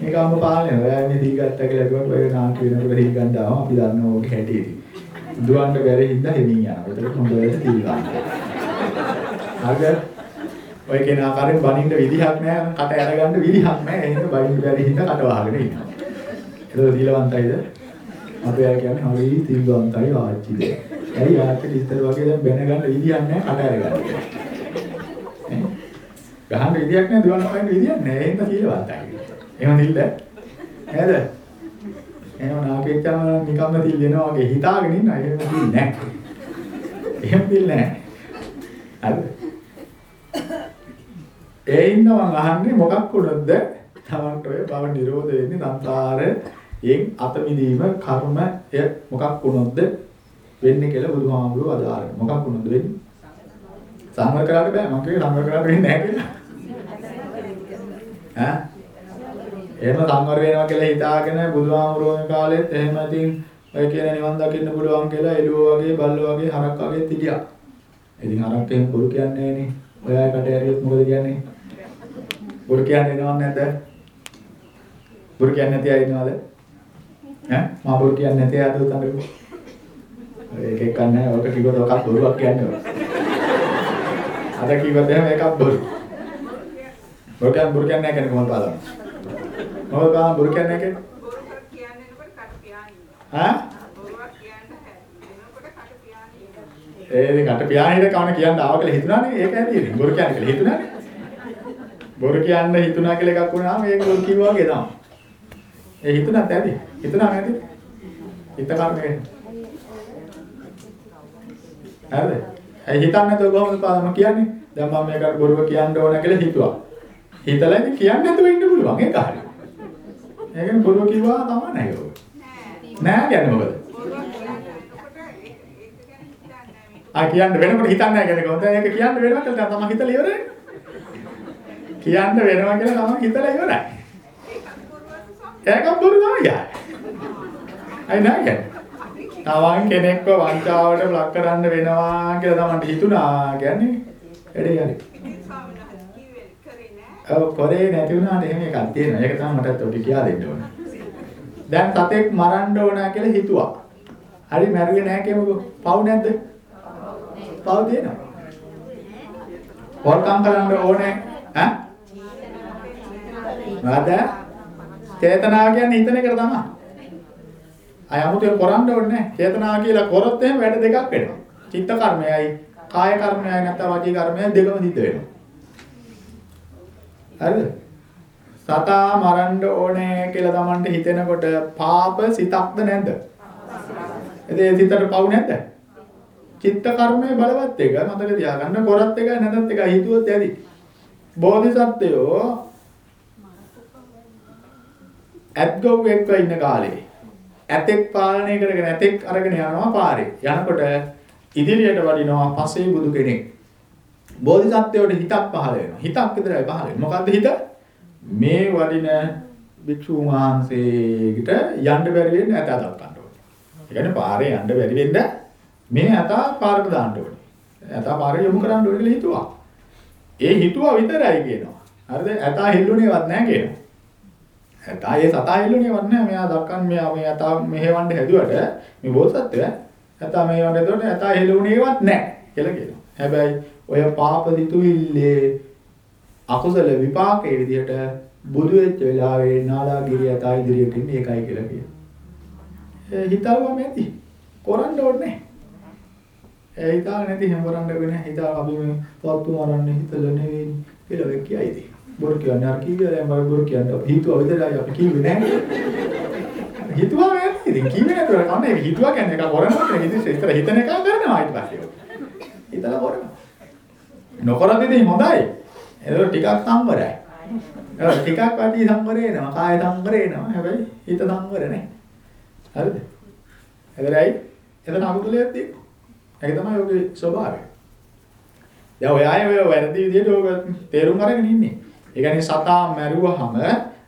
නිකම්ම පාලනය. ඔයා ඉන්නේ දීගත්ත කියලා කිව්වොත් ඔය නාට්‍ය වෙනකොට දීග ගන්න ආවම අපි දන්නවා ඔගේ හැටිදී. දුවන්න බැරි හින්දා හෙමින් යනවා. ඒකට හොඳ වෙලට තීල් ගන්න. හරිද? ඔය කියන ආකාරයෙන් බනින්න විදිහක් නැහැ. කට අරගන්න විදිහක් නැහැ. එහෙනම් බනින්න බැරි හින්දා කට වහගෙන ඉන්නවා. ඒක සීලවන්තයිද? අපි අය කියන්නේ හරි සීලවන්තයි ආච්චිද. ඇයි ආච්චි ඉස්තර වගේ දැන් බැන ගන්න විදියක් නැහැ කට අරගන්න. ගහන්න විදියක් නැහැ දුවන්න පයින් විදියක් නැහැ. එහෙනම් සීලවන්තයි. එහෙම නිල්ද? නේද? එහෙම නාකෙච්චම නිකම්ම තිල් දෙනවා වගේ හිතාගෙන ඉන්න එහෙම තිල් නැහැ. එහෙම තිල් නැහැ. හරිද? ඒ ඉන්න මම අහන්නේ මොකක් වුණොත්ද? තමන්ට ඔය බව නිරෝධ වෙන්නේ සංසාරයෙන් අත මිදීම කර්මය මොකක් වුණොත්ද වෙන්නේ කියලා බුදුහාමුදුරුවෝ අදාරන. මොකක් වුණොත්ද වෙන්නේ? සංවර කරාට බෑ. මම කිව්වේ සංවර කරාට වෙන්නේ නැහැ කියලා. ඈ එහෙම සංවර වෙනවා කියලා හිතාගෙන බුදුහාමුදුරුවෝ කාලෙත් එහෙම ඉතින් ඔය කියන නිවන් දකින්න පුළුවන් කියලා එළුව වගේ බල්ල වගේ හරක් වගේ තිටියා. ඉතින් හරක් එහෙම බොරු කියන්නේ නෑනේ. ඔය අය කට ඇරියොත් මොකද කියන්නේ? බොරු කියන්නේ නේද නැද්ද? බොරු කියන්නේ නැති අය ඉන්නවද? ඈ මා බොරු කියන්නේ නැති අය අද උතන්ද? ඒක එක්ක නැහැ. ඔක කිව්වොත් ඔකක් බොරුවක් කියන්නේ. අද කිව්වොත් එහෙම එකක් බොරු. බොරු කියන්නේ බොරු කියන්නේ නැහැ කියන්නේ කොහොමද බලන්න. මොකද බලන්න බොරු කියන්නේ කියන්නේ? බොරුවක් කියන්නේ නකොට කට පියානින්න. ඈ? බොරුවක් කියන්න හැදෙනකොට කට පියානින්න. ඒ අට පියාණිට කවන කියන්න ආව කියලා හිතුණානේ ඒක ඉතින් බොරු කියන්නේ කියලා හිතුණානේ බොරු කියන්න හිතුණා කියලා එකක් වුණාම ඒක බොරු කිව්වා වගේ තමයි. ඒ හිතුණත් ඇති. හිතුණා නැති. හිත කර්මේ හරිද? ඒ හිතන්නේ නැතුව කොහොමද පාදම කියන්නේ? දැන් මම මේකට බොරුව කියන්න ඕන කියලා හිතුවා. හිතලා ඉතින් කියන්නේ නැතුව ඉන්න පුළුවන්. ඒක හරි ඒකනේ බොරුව කිව්වා තමයි නෑ ඒක නෑ කියන්නේ මොකද. ආ කියන්න වෙනකොට හිතන්නේ නැහැ කියන්නේ කොහොමද? ඒක කියන්න වෙනවා කියලා තමයි හිතලා ඉවරයි. කියන්න වෙනවා කියලා තමයි හිතලා ඉවරයි. ඒක බොරු තමයි යා. අයි නෑ කියන්නේ. තවන් කෙනෙක්ව වංචාවට ලක් කරන්න වෙනවා කියලා තමයි හිතුණා කියන්නේ. එඩේ යන්නේ. ඉතින් ස්වාමීන් වහන්සේ කිව්වේ කරේ නැහැ. ඔව් කරේ නැති වුණාට එහෙම එකක් තියෙනවා. ඒක තමයි මටත් ඔබ කියා දෙන්න ඕන. දැන් සතෙක් මරන්න ඕන කියලා හිතුවා. හරි මැරුවේ නැහැ කියමුකෝ. පව් නැද්ද? පව් තියෙනවා. හොරකම් කරන්න ඕනේ ඈ? නේද? චේතනාව කියන්නේ හිතන එක තමයි. අය 아무තේ කරන්න ඕනේ නැහැ. චේතනාව කියලා කරොත් එහෙම වැඩ දෙකක් වෙනවා. චිත්ත කර්මයයි, කාය කර්මයයි නැත්නම් වාචික කර්මයයි දෙකම සිද්ධ වෙනවා. හරිද? සතා මරන්න ඕනේ කියලා Tamanට හිතෙනකොට පාප සිතක්ද නැද්ද? එතේ සිතට පව් නැද්ද? චිත්ත කර්මයේ බලවත් එක මතක තියාගන්න කොරත් එකයි නැතත් එකයි හිතුවොත් ඇති. බෝධිසත්වයෝ ඇත්ගොව් එක්ක ඉන්න කාලේ ඇතෙක් පාලනය කරගෙන ඇතෙක් අරගෙන යනවා පාරේ. යනකොට ඉදිරියට වඩිනවා පසේ බුදු කෙනෙක්. බෝධිසත්වයට හිතක් පහළ වෙනවා. හිතක් විතරයි පහළ වෙන්නේ. මොකද්ද හිත? මේ වඩින භික්ෂුන් වහන්සේකට යන්න බැරි වෙන්න ඇත දක්වන්න ඕනේ. ඒ කියන්නේ පාරේ යන්න බැරි වෙන්න මේ ඇත පාරට දාන්න ඕනේ. ඇත පාරේ යොමු කරන්න ඕනේ කියලා හිතුවා. ඒ හිතුවා විතරයි කියනවා. හරිද? ඇත හෙල්ලුණේවත් නැහැ කියනවා. ඇත ඒ සතා හෙල්ලුණේවත් නැහැ. මෙයා දක්කන් මෙයා මේ ඇත මෙහෙවන්න හැදුවට මේ බෝසත්ත්වය ඇත මෙහෙවන්න හැදුවට ඇත හෙල්ලුණේවත් නැහැ කියලා කියනවා. හැබැයි ඔය පාප සිතුවිල්ලේ අකුසල විපාකයේ විදිහට බුදු වෙච්ච වෙලාවේ නාලාගිරිය තා ඉදිරියට ඉන්නේ ඒකයි කියලා කියනවා. ඒ හිතාවම ඇති. කරන්න ඕනේ. ඒ හිතාව නැති හැම කරන්න වෙන්නේ හිතාව අපි මේ පොත්තු මරන්නේ හිතලා නෙවෙයි කියලා වෙ කියයිද. බොරු කියන්නේ අර කීවිද දැන් මම බොරු කියන්නේ හිතුව විතරයි අපි කිව්වේ නැහැ. හිතුවා මේ ඉතින් කිව්වේ නේද කන්නේ හිතුවා කියන්නේ එක කරනවා කියලා හිතේ ඉතල හිතන එක කරනවා ඊට පස්සේ. හිතලා කරනවා. නොකරත් ඉතින් හොඳයි. ඒක ටිකක් සම්වරයි. ඒක ටිකක් වැඩි සම්වරේ එනවා. කාය සම්වරේ එනවා. හැබැයි හිත සම්වර නැහැ. හරිද? හැබැයි එතන අකුසලයක් තියෙනවා. ඒක තමයි ඔගේ ස්වභාවය. දැන් ඔය අය ඔය වැරදි විදිහට ඔය තේරුම් අරගෙන ඉන්නේ. ඒ කියන්නේ සතා මැරුවහම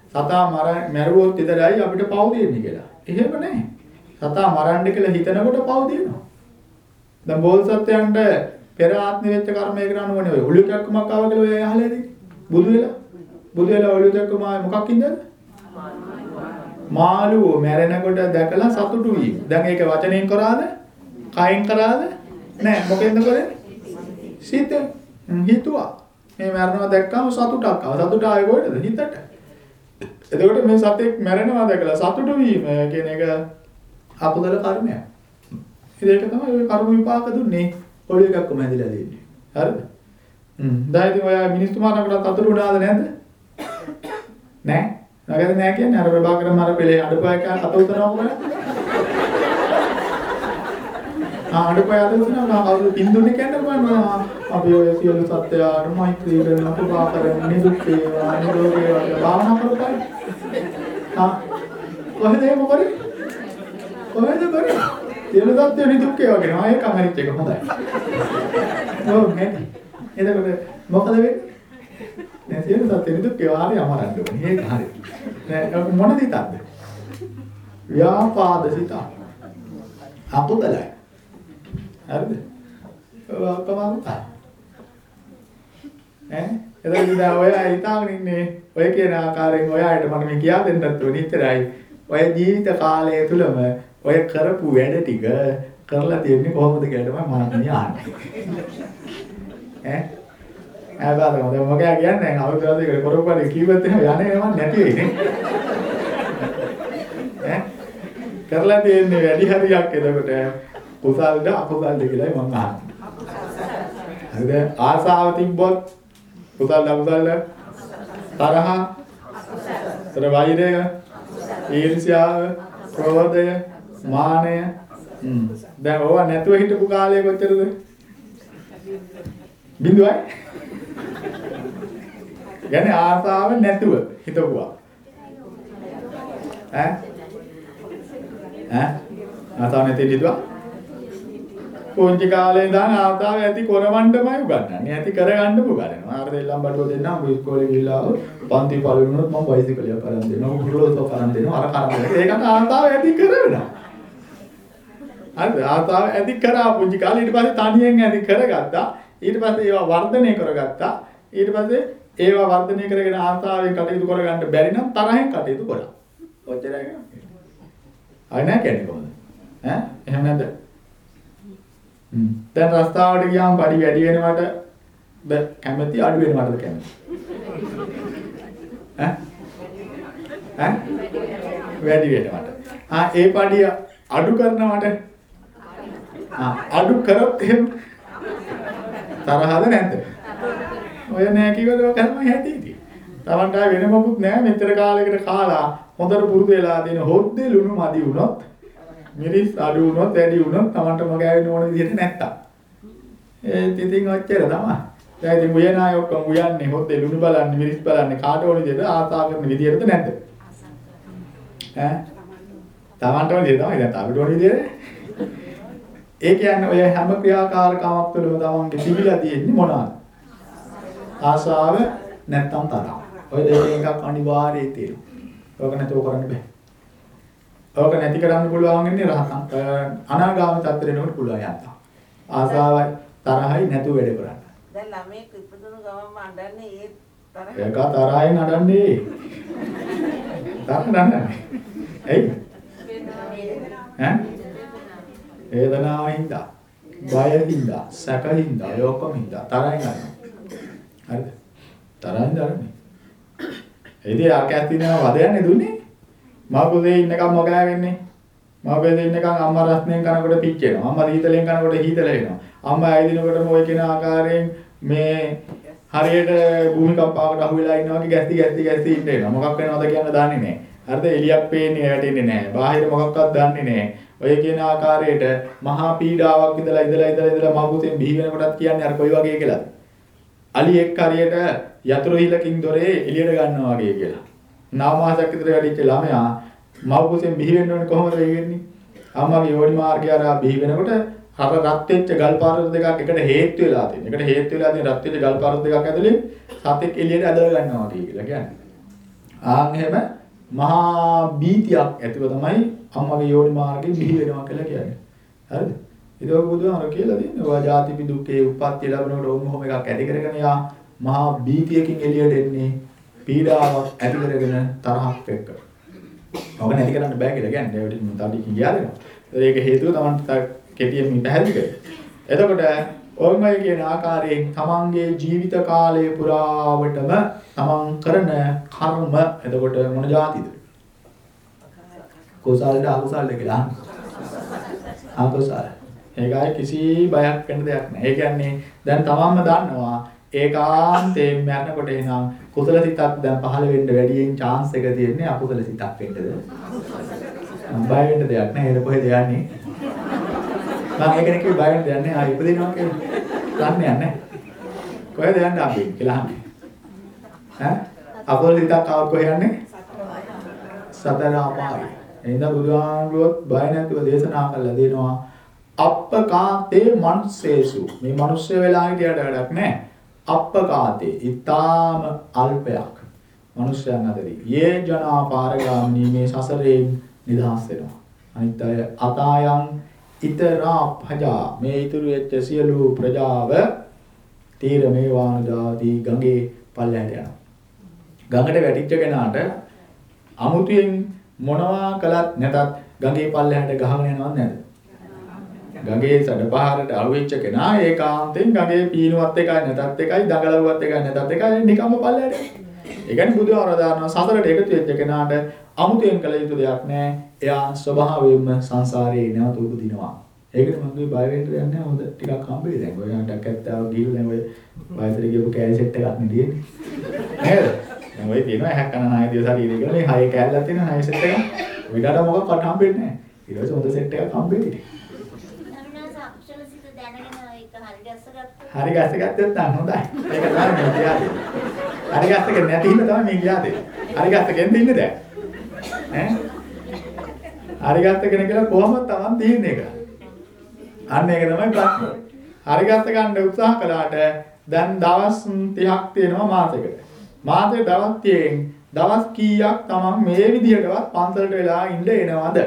සතා මර මැරුවොත් විතරයි අපිට පව් දෙන්නේ කියලා. එහෙම නැහැ. සතා මරන්න කියලා හිතනකොට පව් දෙනවා. දැන් බෝධිසත්වයන්ට පෙර ආත්ම වෙච්ච කර්මයකට අනුවනේ ඔය ඔළුව කැක්කමක් ආව කියලා ඔය අහලා ඇති. බුදු වෙලා. බුදු වෙලා ඔළුව කැක්කම ආවේ මොකක්ින්දද? මාළුවෝ මැරෙනකොට දැකලා සතුටු වීම. දැන් ඒක වචනෙන් කරාද? කයෙන් කරාද? නෑ මොකෙන්ද කරේ? සිතෙන්. හිතුවා. මේ මැරෙනවා දැක්කම සතුටක් ආවා. සතුට ආවේ කොහෙද? හිතට. එතකොට මේ සතෙක් මැරෙනවා දැකලා සතුටු වීම කියන එක අකුසල කර්මයක්. ඒක තමයි ඔය කර්ම විපාක දුන්නේ. ඔළුව එකක් කොහමද හැදිලා දෙන්නේ. හරිද? හ්ම්. දැන් ඉතින් ඔය මිනිස්සු මානකට අතුරු වුණාද නැද්ද? නෑ. නගද නෑ කියන්නේ අර ප්‍රභාකර මර පෙළේ අඩපය එක අත උතනවා මොකද? ආ අඩපය අත උතනවා මම කවුරු පින්දුන්නේ කියන්නේ මොකද? අපි ඔය සියලු සත්‍යයන්ට මෛත්‍රී කරන ප්‍රභාකර නිදුක් වේවා නිරෝගී වේවා කියලා භාවනා කරපයි. ආ කොහෙද එහෙම කරේ? කොහෙද කරේ? සියලු සත්‍ය නිදුක් වේවා කියනවා. ඒක අමරිත් එක හොඳයි. ඔව් නැති. එතකොට මොකද වෙන්නේ? දැන් සියලු සත්‍ය නිදුක් වේවා හරි අමරන්න ඕනේ. ඒක හරි. නෑ මොන දිතක්ද? ව්‍යාපාද සිත. අකුදලයි. හරිද? ඔව් අපමණ ඈ එතකොට දැන් ඔය හිතාගෙන ඉන්නේ ඔය කියන ආකාරයෙන් ඔය අයට මම මේ කියා දෙන්නත් ඕනේ ඉතරයි. ඔය ජීවිත කාලය තුලම ඔය කරපු වැඩ ටික කරලා තියෙන්නේ කොහොමද කියලා තමයි මම යන්නේ. ඈ ආවද මම මොකක්ද කියන්නේ අවුරුද්දකට කරපුවානේ කිව්වත් එහෙම යන්නේ නම නැති වෙන්නේ. ඈ කරලා තියෙන්නේ වැඩි හරියක් එතකොට කුසල්ද අකුසල්ද කියලායි මම අහන්නේ. හරිද? ආසාව තිබ්බොත් කුසල්ද අකුසල්ද? තරහ තර වෛරය ඊර්ෂ්‍යාව ක්‍රෝධය මානය හ්ම් දැන් ඕවා නැතුව හිටපු කාලය කොච්චරද බිඳුවයි يعني ආසාව නැතුව හිටපුවා ඈ ඈ ආසාව නැති හිටුවා පුංචි කාලේ ඉඳන් ආසාව ඇති කරවන්නමයි උගන්වන්නේ. ඇති කරගන්න උගන්වනවා. ආර දෙල්ලම් බඩුව දෙන්නා මම ඉස්කෝලේ ගිහිල්ලා පන්ති පළවෙනිනොත් මම බයිසිකලයක් අරන් දෙනවා. ගුරුලෝසෝ අරන් දෙනවා. අර කරන්නේ. ඒකට ආසාව ඇති කරවෙනවා. හරිද? ආසාව ඇති කරා පුංචි කාලේ ඊට පස්සේ තනියෙන් ඇති කරගත්තා. ඊට පස්සේ ඒවා වර්ධනය කරගත්තා. ඊට පස්සේ ඒවා වර්ධනය කරගෙන ආසාවෙන් කටයුතු කරගන්න බැරි නම් තරහෙන් කටයුතු කරා. ඔච්චරයි. අය නෑ කියන්නේ කොහොමද? ඈ එහෙම නැද්ද? දැන් රස්තාවට ගියාම පඩි වැඩි වෙනවට කැමති අඩු වෙනවටද කැමති? ඈ? ඈ? වැඩි වෙනවට. ආ ඒ පඩිය අඩු කරනවට ආ අඩු කරොත් එහෙම තරහද නැද්ද? ඔය නෑ කිව්වද ඔය කරමයි හැටි ඉතින්. Tamanට වෙන මොකුත් නෑ මෙතර කාලයකට කාලා හොඳට පුරුදු වෙලා තියෙන හොද්දේ ලුණු මදි වුණොත් මිරිස් අඩු වුණොත් වැඩි වුණොත් Tamanට මග ඇවෙන්න ඕන විදිහට නැත්තම්. ඒ ඉතින් ඔච්චර තමයි. දැන් ඉතින් උයන අය ඔක්කොම උයන්නේ හොද්දේ ලුණු බලන්නේ මිරිස් බලන්නේ කාට ඕන විදිහට ආසා කරන විදිහටද නැද්ද? ඈ? Tamanට ඕන විදිහ තමයි දැන් අපිට ඕන විදිහට. ඒ කියන්නේ ඔය හැම ක්‍රියාකාරකමක් තුළම තමන්ගේ තිබිලා තියෙන්නේ මොනවද? ආසාව නැත්තම් තරහ. ඔය දෙකෙන් එකක් අනිවාර්යයෙන් තියෙනවා. ඕක නැතුව කරන්න බෑ. ඕක නැති කරන්න පුළුවන් වෙන්නේ රහතන් අනාගාමී තත්ත්වෙට එනකොට පුළුවන් යන්න. ආසාවයි තරහයි නැතුව වැඩ කරන්න. දැන් ළමයෙක් ඉපදුණු ගමන්ම අඬන්නේ ඒ තරහ. ඒක තරහින් අඬන්නේ. තරහ නන්නේ. එයි. ඈ? වේදනාවෙන් දා. බයෙන් දා. සැකෙන් දා. යොක්කමින් දා. තරහින් අඬනවා. හරිද? තරහින් දරන්නේ. එදී ආකැතිනවා වදයන්නේ දුන්නේ. මවකුසේ ඉන්නකම් මොකෑ වෙන්නේ? මවකුසේ ඉන්නකම් අම්මා රස්නෙන් කනකොට පිච්චෙනවා. අම්මා හීතලෙන් කනකොට හීතල වෙනවා. අම්මා ඇවිදිනකොටම ওই කෙන ආකාරයෙන් මේ හරියට භූමිකම්පාවකට අහු වෙලා ඉන්නවා වගේ ගැස්ති ගැස්ති ගැස්ති ඉන්න වෙනවා. මොකක් වෙනවද කියන්න දන්නේ නැහැ. හරිද? එලියක් පේන්නේ වැටෙන්නේ නැහැ. බාහිර මොකක්වත් දන්නේ නැහැ. ඔය කියන ආකාරයට මහා පීඩාවක් ඉඳලා ඉඳලා ඉඳලා ඉඳලා මවකුසෙන් බිහි වෙනකොටත් කියන්නේ අර කොයි වගේ කියලාද? අලි එක් හරියට යතුරු හිලකින් දොරේ එළියට ගන්නවා වගේ කියලා. නව මාසයක් විතර වැඩිච්ච ළමයා මව් කුසෙන් බිහි වෙන්න ඕනේ කොහොමද වෙන්නේ? අම්මගේ යෝනි මාර්ගය අරහා බිහි වෙනකොට අර රත් වෙච්ච ගල් පාරද දෙකක් එකට හේතු වෙලා තියෙන. එකට හේතු වෙලා තියෙන රත් වෙච්ච ගල් පාරද දෙකක් ඇතුලේ සතෙක් එළියට ඇදලා ගන්නවා කියලා කියන්නේ. ආන් එහෙම මහා බීතියක් ඇතිව තමයි අම්මගේ යෝනි මාර්ගයෙන් බිහි වෙනවා කියලා කියන්නේ. හරිද? ඒක බුදුහාමර කියලා දෙන්නේ. ඔය ජාතිපි දුක්ඛේ උප්පත්ති ලැබනකොට ඕම කොහොම එකක් ඇති කරගෙන යා මහා බීතියකින් එළියට එන්නේ පීඩාවක් ඇති කරගෙන තරහක් එක්ක. ඔබ නැති කරන්න බෑ කියලා කියන්නේ. ඒකට මම තඩි කියා දෙනවා. ඒක හේතුව තමයි කෙටියෙන් පැහැදිලි කරේ. එතකොට ඔයමයි කියන ආකාරයෙන් තමන්ගේ ජීවිත කාලය පුරාවටම තමන් කරන කර්ම එතකොට මොන જાතිද? කුසල්ද අකුසල්ද කියලා. අකුසල. ඒකයි කිසි බයක් වෙන්න දෙයක් නැහැ. ඒ කියන්නේ දැන් තමන්ම දන්නවා ඒකාන්තයෙන් මරනකොට එනම් කුසල සිතක් දැන් පහළ වෙන්න වැඩියෙන් chance එක තියෙන්නේ අකුසල සිතක් වෙන්නද? බය වෙන්න දෙයක් නැහැ. ඒක කොහෙද යන්නේ? මම ඒකනේ කිව්වේ බය වෙන්න දෙයක් නැහැ. ආ ඉපදිනවා කියන්නේ. යන්නේ නැහැ. කොහෙද යන්නේ අපි කියලා අහන්නේ. ඈ? අකුසල සිතක් ආව කොහෙ යන්නේ? සතර අපායයි. එහෙනම් බුදුහාමුදුරුවෝ බය නැතුව දේශනා කළා දෙනවා. අප්පකාතේ මනුස්සේසු. මේ මිනිස්සු වෙලා හිටියට වැඩක් නැහැ. අප්පකාතේ ඊටාම අල්පයක්. මිනිස්යන් අතරේ. යේ ජනා පාරගාමිනී මේ සසරේ නිදහස් වෙනවා. අනිත් අය අතායන් ඊතරා භජා මේ ඉතුරු වෙච්ච සියලු ප්‍රජාව තීර මේවාන දාති ගඟේ පල්ලෙහාට යනවා. ගඟට වැටිච්ච කෙනාට අමුතුවෙන් මොනවා කළත් නැතත් ගඟේ පල්ලෙහාට ගහගෙන යනවද නැද්ද? ගඟේ සඩපහරට අහුවෙච්ච කෙනා ඒකාන්තයෙන් ගඟේ පීනුවත් එකයි නැතත් එකයි දඟලුවත් එකයි නැතත් එකයි නිකම්ම පල්ලෙහාට. ඒ කියන්නේ බුදුහාමර දානවා සසරට එකතු වෙච්ච කෙනාට අමුතුවෙන් කළ යුතු දෙයක් නැහැ. එයා ස්වභාවයෙන්ම සංසාරේ නැවත උපදිනවා. ඒකට මම කිව්වේ බය වෙන්න දෙයක් නැහැ. හොඳ ටිකක් හම්බෙයි දැන්. ඔය ඩක් ඇත්තාව ගිහිල්ලා දැන් ඔය වයසට ගියපු කෑලි සෙට් එකක් නේ තියෙන්නේ. නේද? දැන් ඔය තියෙනවා ඇහක් කන නායතිය ශරීරය කියලා මේ හය කෑල්ලක් තියෙන නාය සෙට් එක. විඩාට මොකක්වත් හම්බෙන්නේ නැහැ. ඊට පස්සේ හොඳ සෙට් එකක් හම්බෙයි. හරි ගස්ස ගත්තොත් නම් හොඳයි. ඒක තමයි මේ කියන්නේ. හරි ගස්ස එක නැති හින්දා තමයි මේ කියන්නේ. හරි ගස්ස කෙන්ද ඉන්නේ දැන්. ඈ? හරි ගස්ස කෙන කියලා කොහොමද Taman තියෙන්නේ ඒක. අන්න ඒක තමයි ප්‍රශ්නේ. හරි ගස්ස ගන්න උත්සාහ කළාට දැන් දවස් 30ක් තියෙනවා මාසෙකට. මාසේ දවස් 30න් දවස් කීයක් Taman මේ විදිහටවත් පන්සලට වෙලා ඉන්න එනවද?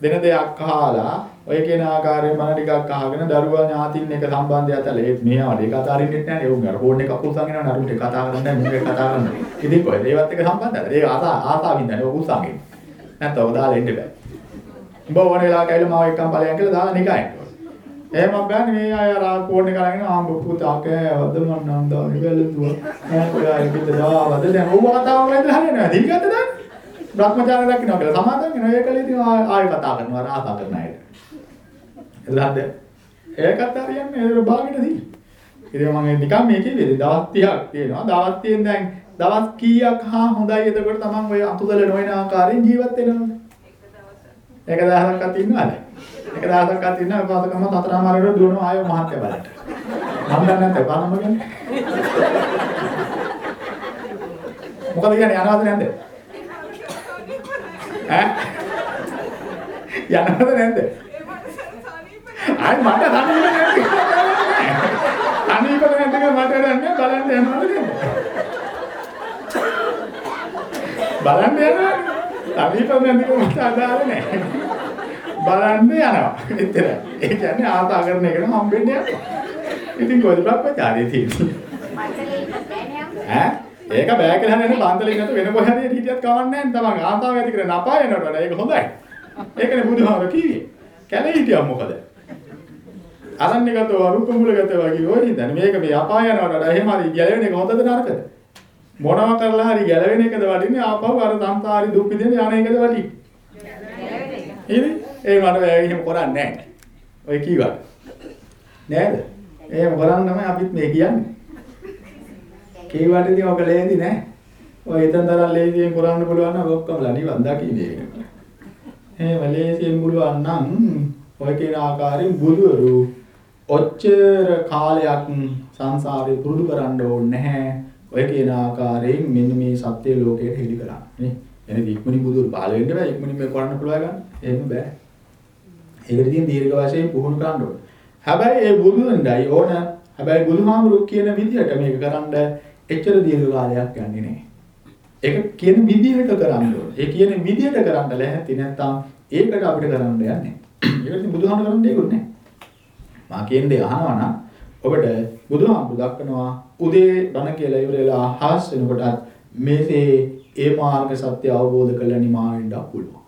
දෙන දෙයක් අහලා ඔය කියන ආකාරයෙන් මන ටිකක් අහගෙන දරුවා ඥාතින් එක සම්බන්ධයක් ඇතල. ඒත් මෙයාට ඒක අතාරින්නෙත් නැහැ නේ. උන් අර ෆෝන් එක අකුසන් එනවා නරුන්ට කතා කරන්නේ නැහැ මුගේ කතා කරන්නේ ඉතින් කොහෙද ඒවත් එක සම්බන්ධද ඒක ආසා ආසාවින් නැහැ ඔය උසන් එන්නේ. නැත්නම් ඔය දාලා ඉන්න බෑ. උඹ ඕන වෙලාවක ඇවිල්ලා මාව එක්කම ඵලයන් කියලා දාලා නිකන් එහෙම ගන්න මේ අය අර ෆෝන් එක අරගෙන ආ පුතා කෑවද මන් නම් දාන්නේ බැලුවා ඈ ඔයා ඉතින් දාවද? දැන් ඕව කතා කරලා ඉඳලා හරියනවා දිගට දාන්න බ්‍රහ්මචාරය දක්ිනවා කියලා. සමාදන් වෙනවා. ඒකල ඉතින් ආයෙ කතා කරනවා. ආසා කරන අයට එතනද ඒකත් හරියන්නේ ඒක බාගෙන දී ඉතින් මම නිකන් මේ කිව්වේ දවස් 30ක් තියෙනවා. දවස් 30න් දැන් දවස් කීයක් හා හොඳයි. එතකොට තමන් ඔය අතුදල නොවන ආකාරයෙන් ජීවත් වෙනවා. එක දවසක්වත් ඉන්නවද එක දවසක්වත් ඉන්නවා පාසකම හතරම ආරේට දුවනවා ආයෙ මහත්ය බලන්න මම දන්නේ නැත්නම් පානම කියන්නේ. මොකද කියන්නේ? යනවද නැද්ද? ඈ? යනවද නැද්ද? අය මට තනියම නැති තනියම නැති එක මට දන්නේ. බලන්න යනවද නැද්ද? බලන්න යනවා. තනියම නැති එක මට අදාළ නැහැ. බලන්න යනවා. එතන. ඒ කියන්නේ ආසා කරන එකට හම්බෙන්නේ යනවා. ඉතින් කොහෙද බ්‍රහ්මචාරී තියෙන්නේ? ඈ? ඒක බෑ කියලා නේද බන්දලින් නැතු වෙන කොහේ හරි හිටියත් කවන්නේ නැහැ තමන් ආතාව ඇති කරන අපාය යනවට වඩා ඒක හොඳයි. ඒකනේ බුදුහාමර කිව්වේ. කැලේ හිටියා මොකද? අරණ්‍යගතව අරුප මුලගතව වගේ ඔය හිතන්නේ මේක මේ අපාය යනවට වඩා එහෙම හරි ගැලවෙන එක හොඳද නරකද? මොනවා කරලා හරි ගැලවෙන එකද වටින්නේ ආපහු අර සංසාරි දුක් විඳින යන එකද වටින්නේ? ඉතින් ඒ මට එහෙම කරන්නේ නැහැ. ඔය කීවා. නේද? එහෙම කරන් තමයි අපිත් මේ කියන්නේ. කීවට ඉතින් ඔක ලේදි නෑ. ඔය හිතන තරම් ලේසියෙන් කරන්න පුළුවන් නම් ඔක්කොමලා නිවන් දකින්නේ ඒක. එහෙම ලේසියෙන් පුළුවන් නම් ඔය කියන ආකාරයෙන් බුදුරු ඔච්චර කාලයක් සංසාරේ පුරුදු කරන්න ඕනේ නැහැ. ඔය කියන ආකාරයෙන් මෙන්න මේ සත්‍ය ලෝකයට හෙළි කරන්න. නේ? එනේ ඉක්මනින් බුදුරු පහළ වෙන්න බෑ. ඉක්මනින් මේ කරන්න පුළුවන් ගන්න. එහෙම බෑ. ඒකට ඉතින් දීර්ඝ වශයෙන් පුහුණු කරන්න ඕනේ. හැබැයි ඒ බුදුන්ඩයි ඕන. හැබැයි බුදුහාමුදුරු කියන විදිහට මේක කරන්න එච්චර දීර්ඝ කාලයක් යන්නේ නැහැ. ඒක කියන විදිහට කරන්න ඕනේ. ඒ කියන විදිහට කරන්න ලැහැති නැත්නම් ඒකට අපිට කරන්න යන්නේ නැහැ. ඒකට බුදුහාම කරන්න දෙයක් නැහැ. මා කියන්නේ අහනවා නම් ඔබට බුදුහාමුදුරු දක්වනවා උදේ බණ කියලා ඉවර වෙලා හාස් වෙනකොටත් මේසේ ඒ මාර්ග සත්‍ය අවබෝධ කරලා නිමා වෙන්න පුළුවන්.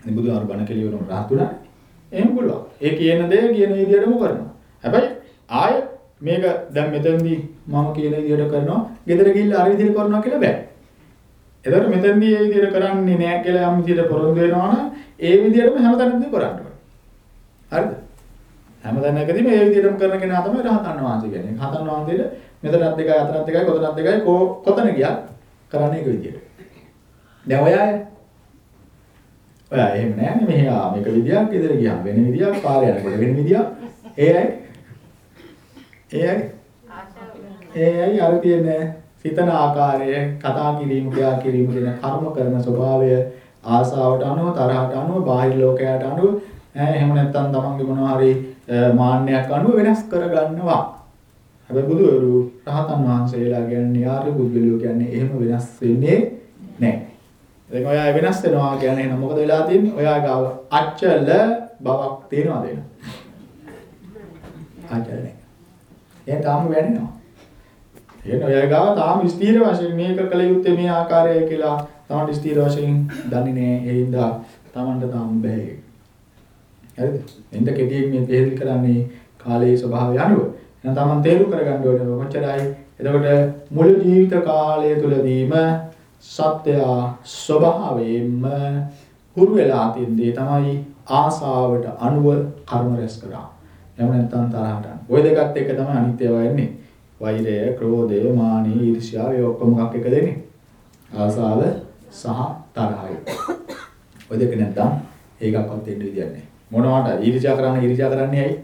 ඉතින් බුදුහාමුදුරු බණ කියලා ඉවර වුණා රහතුණා. එහෙම පුළුවන්. ඒ කියන දේ කියන විදිහටම කරනවා. හැබැයි ආය මේක දැන් මෙතනදී මම කියන විදිහට කරනවා. ගෙදර ගිහිල්ලා අර විදිහට කරනවා කියලා බෑ. එතකොට මෙතනදී ඒ විදිහට කරන්නේ නැහැ කියලා යම් විදිහට පොරොන්දු වෙනවා නම් ඒ විදිහටම හැමතැනදී කරන්න ඕනේ. හරිද? හැමතැනකදී මේ විදිහටම කරන කෙනා තමයි රහතන් වහන්සේ කියන්නේ. රහතන් වහන්සේට මෙතනත් දෙකයි අතරත් දෙකයි කොතනත් දෙකයි කොතන ගියත් කරන්නේ ඒක විදිහට. දැන් ඔය අය ඔයා එහෙම නෑනේ මෙහා මේක විදියක් ගෙදර ගියාම වෙන විදියක් පාරේ යනකොට වෙන විදියක් ඒ අය ඒ අය ඒ අය අර තියෙන සිතන ආකාරය කතා කිරීම ක්‍රියා කිරීම කියන කර්ම කරන ස්වභාවය ආසාවට අනුව තරහට අනුව බාහිර ලෝකයට අනුව එහෙම නැත්නම් තමන්ගේ මොනවා හරි මාන්නයක් අනුව වෙනස් කරගන්නවා හැබැයි බුදුවරු රහතන් වහන්සේලා කියන්නේ ආර්ය බුද්ධලෝ කියන්නේ එහෙම වෙනස් වෙන්නේ නැහැ දැන් ඔයා වෙනස් වෙනවා කියන්නේ එහෙනම් මොකද වෙලා තියෙන්නේ? ඔයා ගාව අචල බවක් තියෙනවද එන? අචල නැහැ. එයා තාම වැඩෙනවා. එහෙනම් ඔය ගාව තාම ස්ථීර වශයෙන් මේක කළ යුත්තේ මේ ආකාරයයි කියලා තමන්ට ස්ථීර වශයෙන් දන්නේ නැහැ. ඒ හින්දා තමන්ට තාම බෑ. හරිද? එඳ කෙටියෙන් මේ තේරුම් කරන්නේ කාලයේ ස්වභාවය අනුව. එහෙනම් තමන් තේරුම් කරගන්න ඕනේ කොච්චරයි. එතකොට මුළු ජීවිත කාලය තුළදීම සත්‍ය ස්වභාවයෙන්ම හුරු වෙලා තියෙන දේ තමයි ආසාවට අනුව කර්ම රැස් කරා. එහෙම නැත්නම් තරහට. ওই දෙකත් එක තමයි අනිත්‍යව වෙන්නේ. වෛරය, ක්‍රෝධය, මානය, ඊර්ෂ්‍යාව ඒ ඔක්කොම එකක් එක දෙන්නේ. ආසාව සහ තරහයි. ඔය දෙක නැත්නම් ඒකක්වත් දෙන්න විදියක් නැහැ. මොනවට ඊර්ෂ්‍යා කරන්න ඊර්ෂ්‍යා කරන්නේ ඇයි?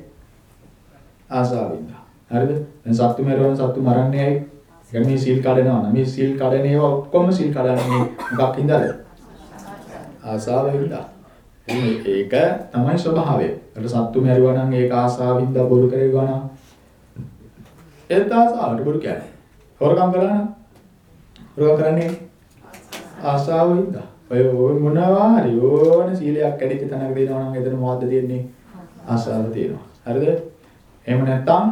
ආසාවෙන්. හරිද? දැන් සත්තු මරවන සත්තු මරන්නේ ඇයි? දැන් මේ සීල් කඩනවා නම් මේ සීල් කඩන ඒවා ඔක්කොම සීල් කඩන්නේ මොකක් හින්දාද? ආසාවෙන්. ඒක තමයි ස්වභාවය. ඒකට සත්තු මරවන නම් ඒක ආසාවෙන් ද බොරු කරේවා නම් ඒත් ආසාවට බොරු කියන්නේ. හොරකම් කරා නම් හොරකම් කරන්නේ ආසාවෙන්. ඔය ඔය මොනවා හරි ඕන සීලයක් කැඩිච්ච තැනක දෙනවා නම් එතන මොකද්ද තියෙන්නේ? ආසාව තියෙනවා. හරිද? එහෙම නැත්නම්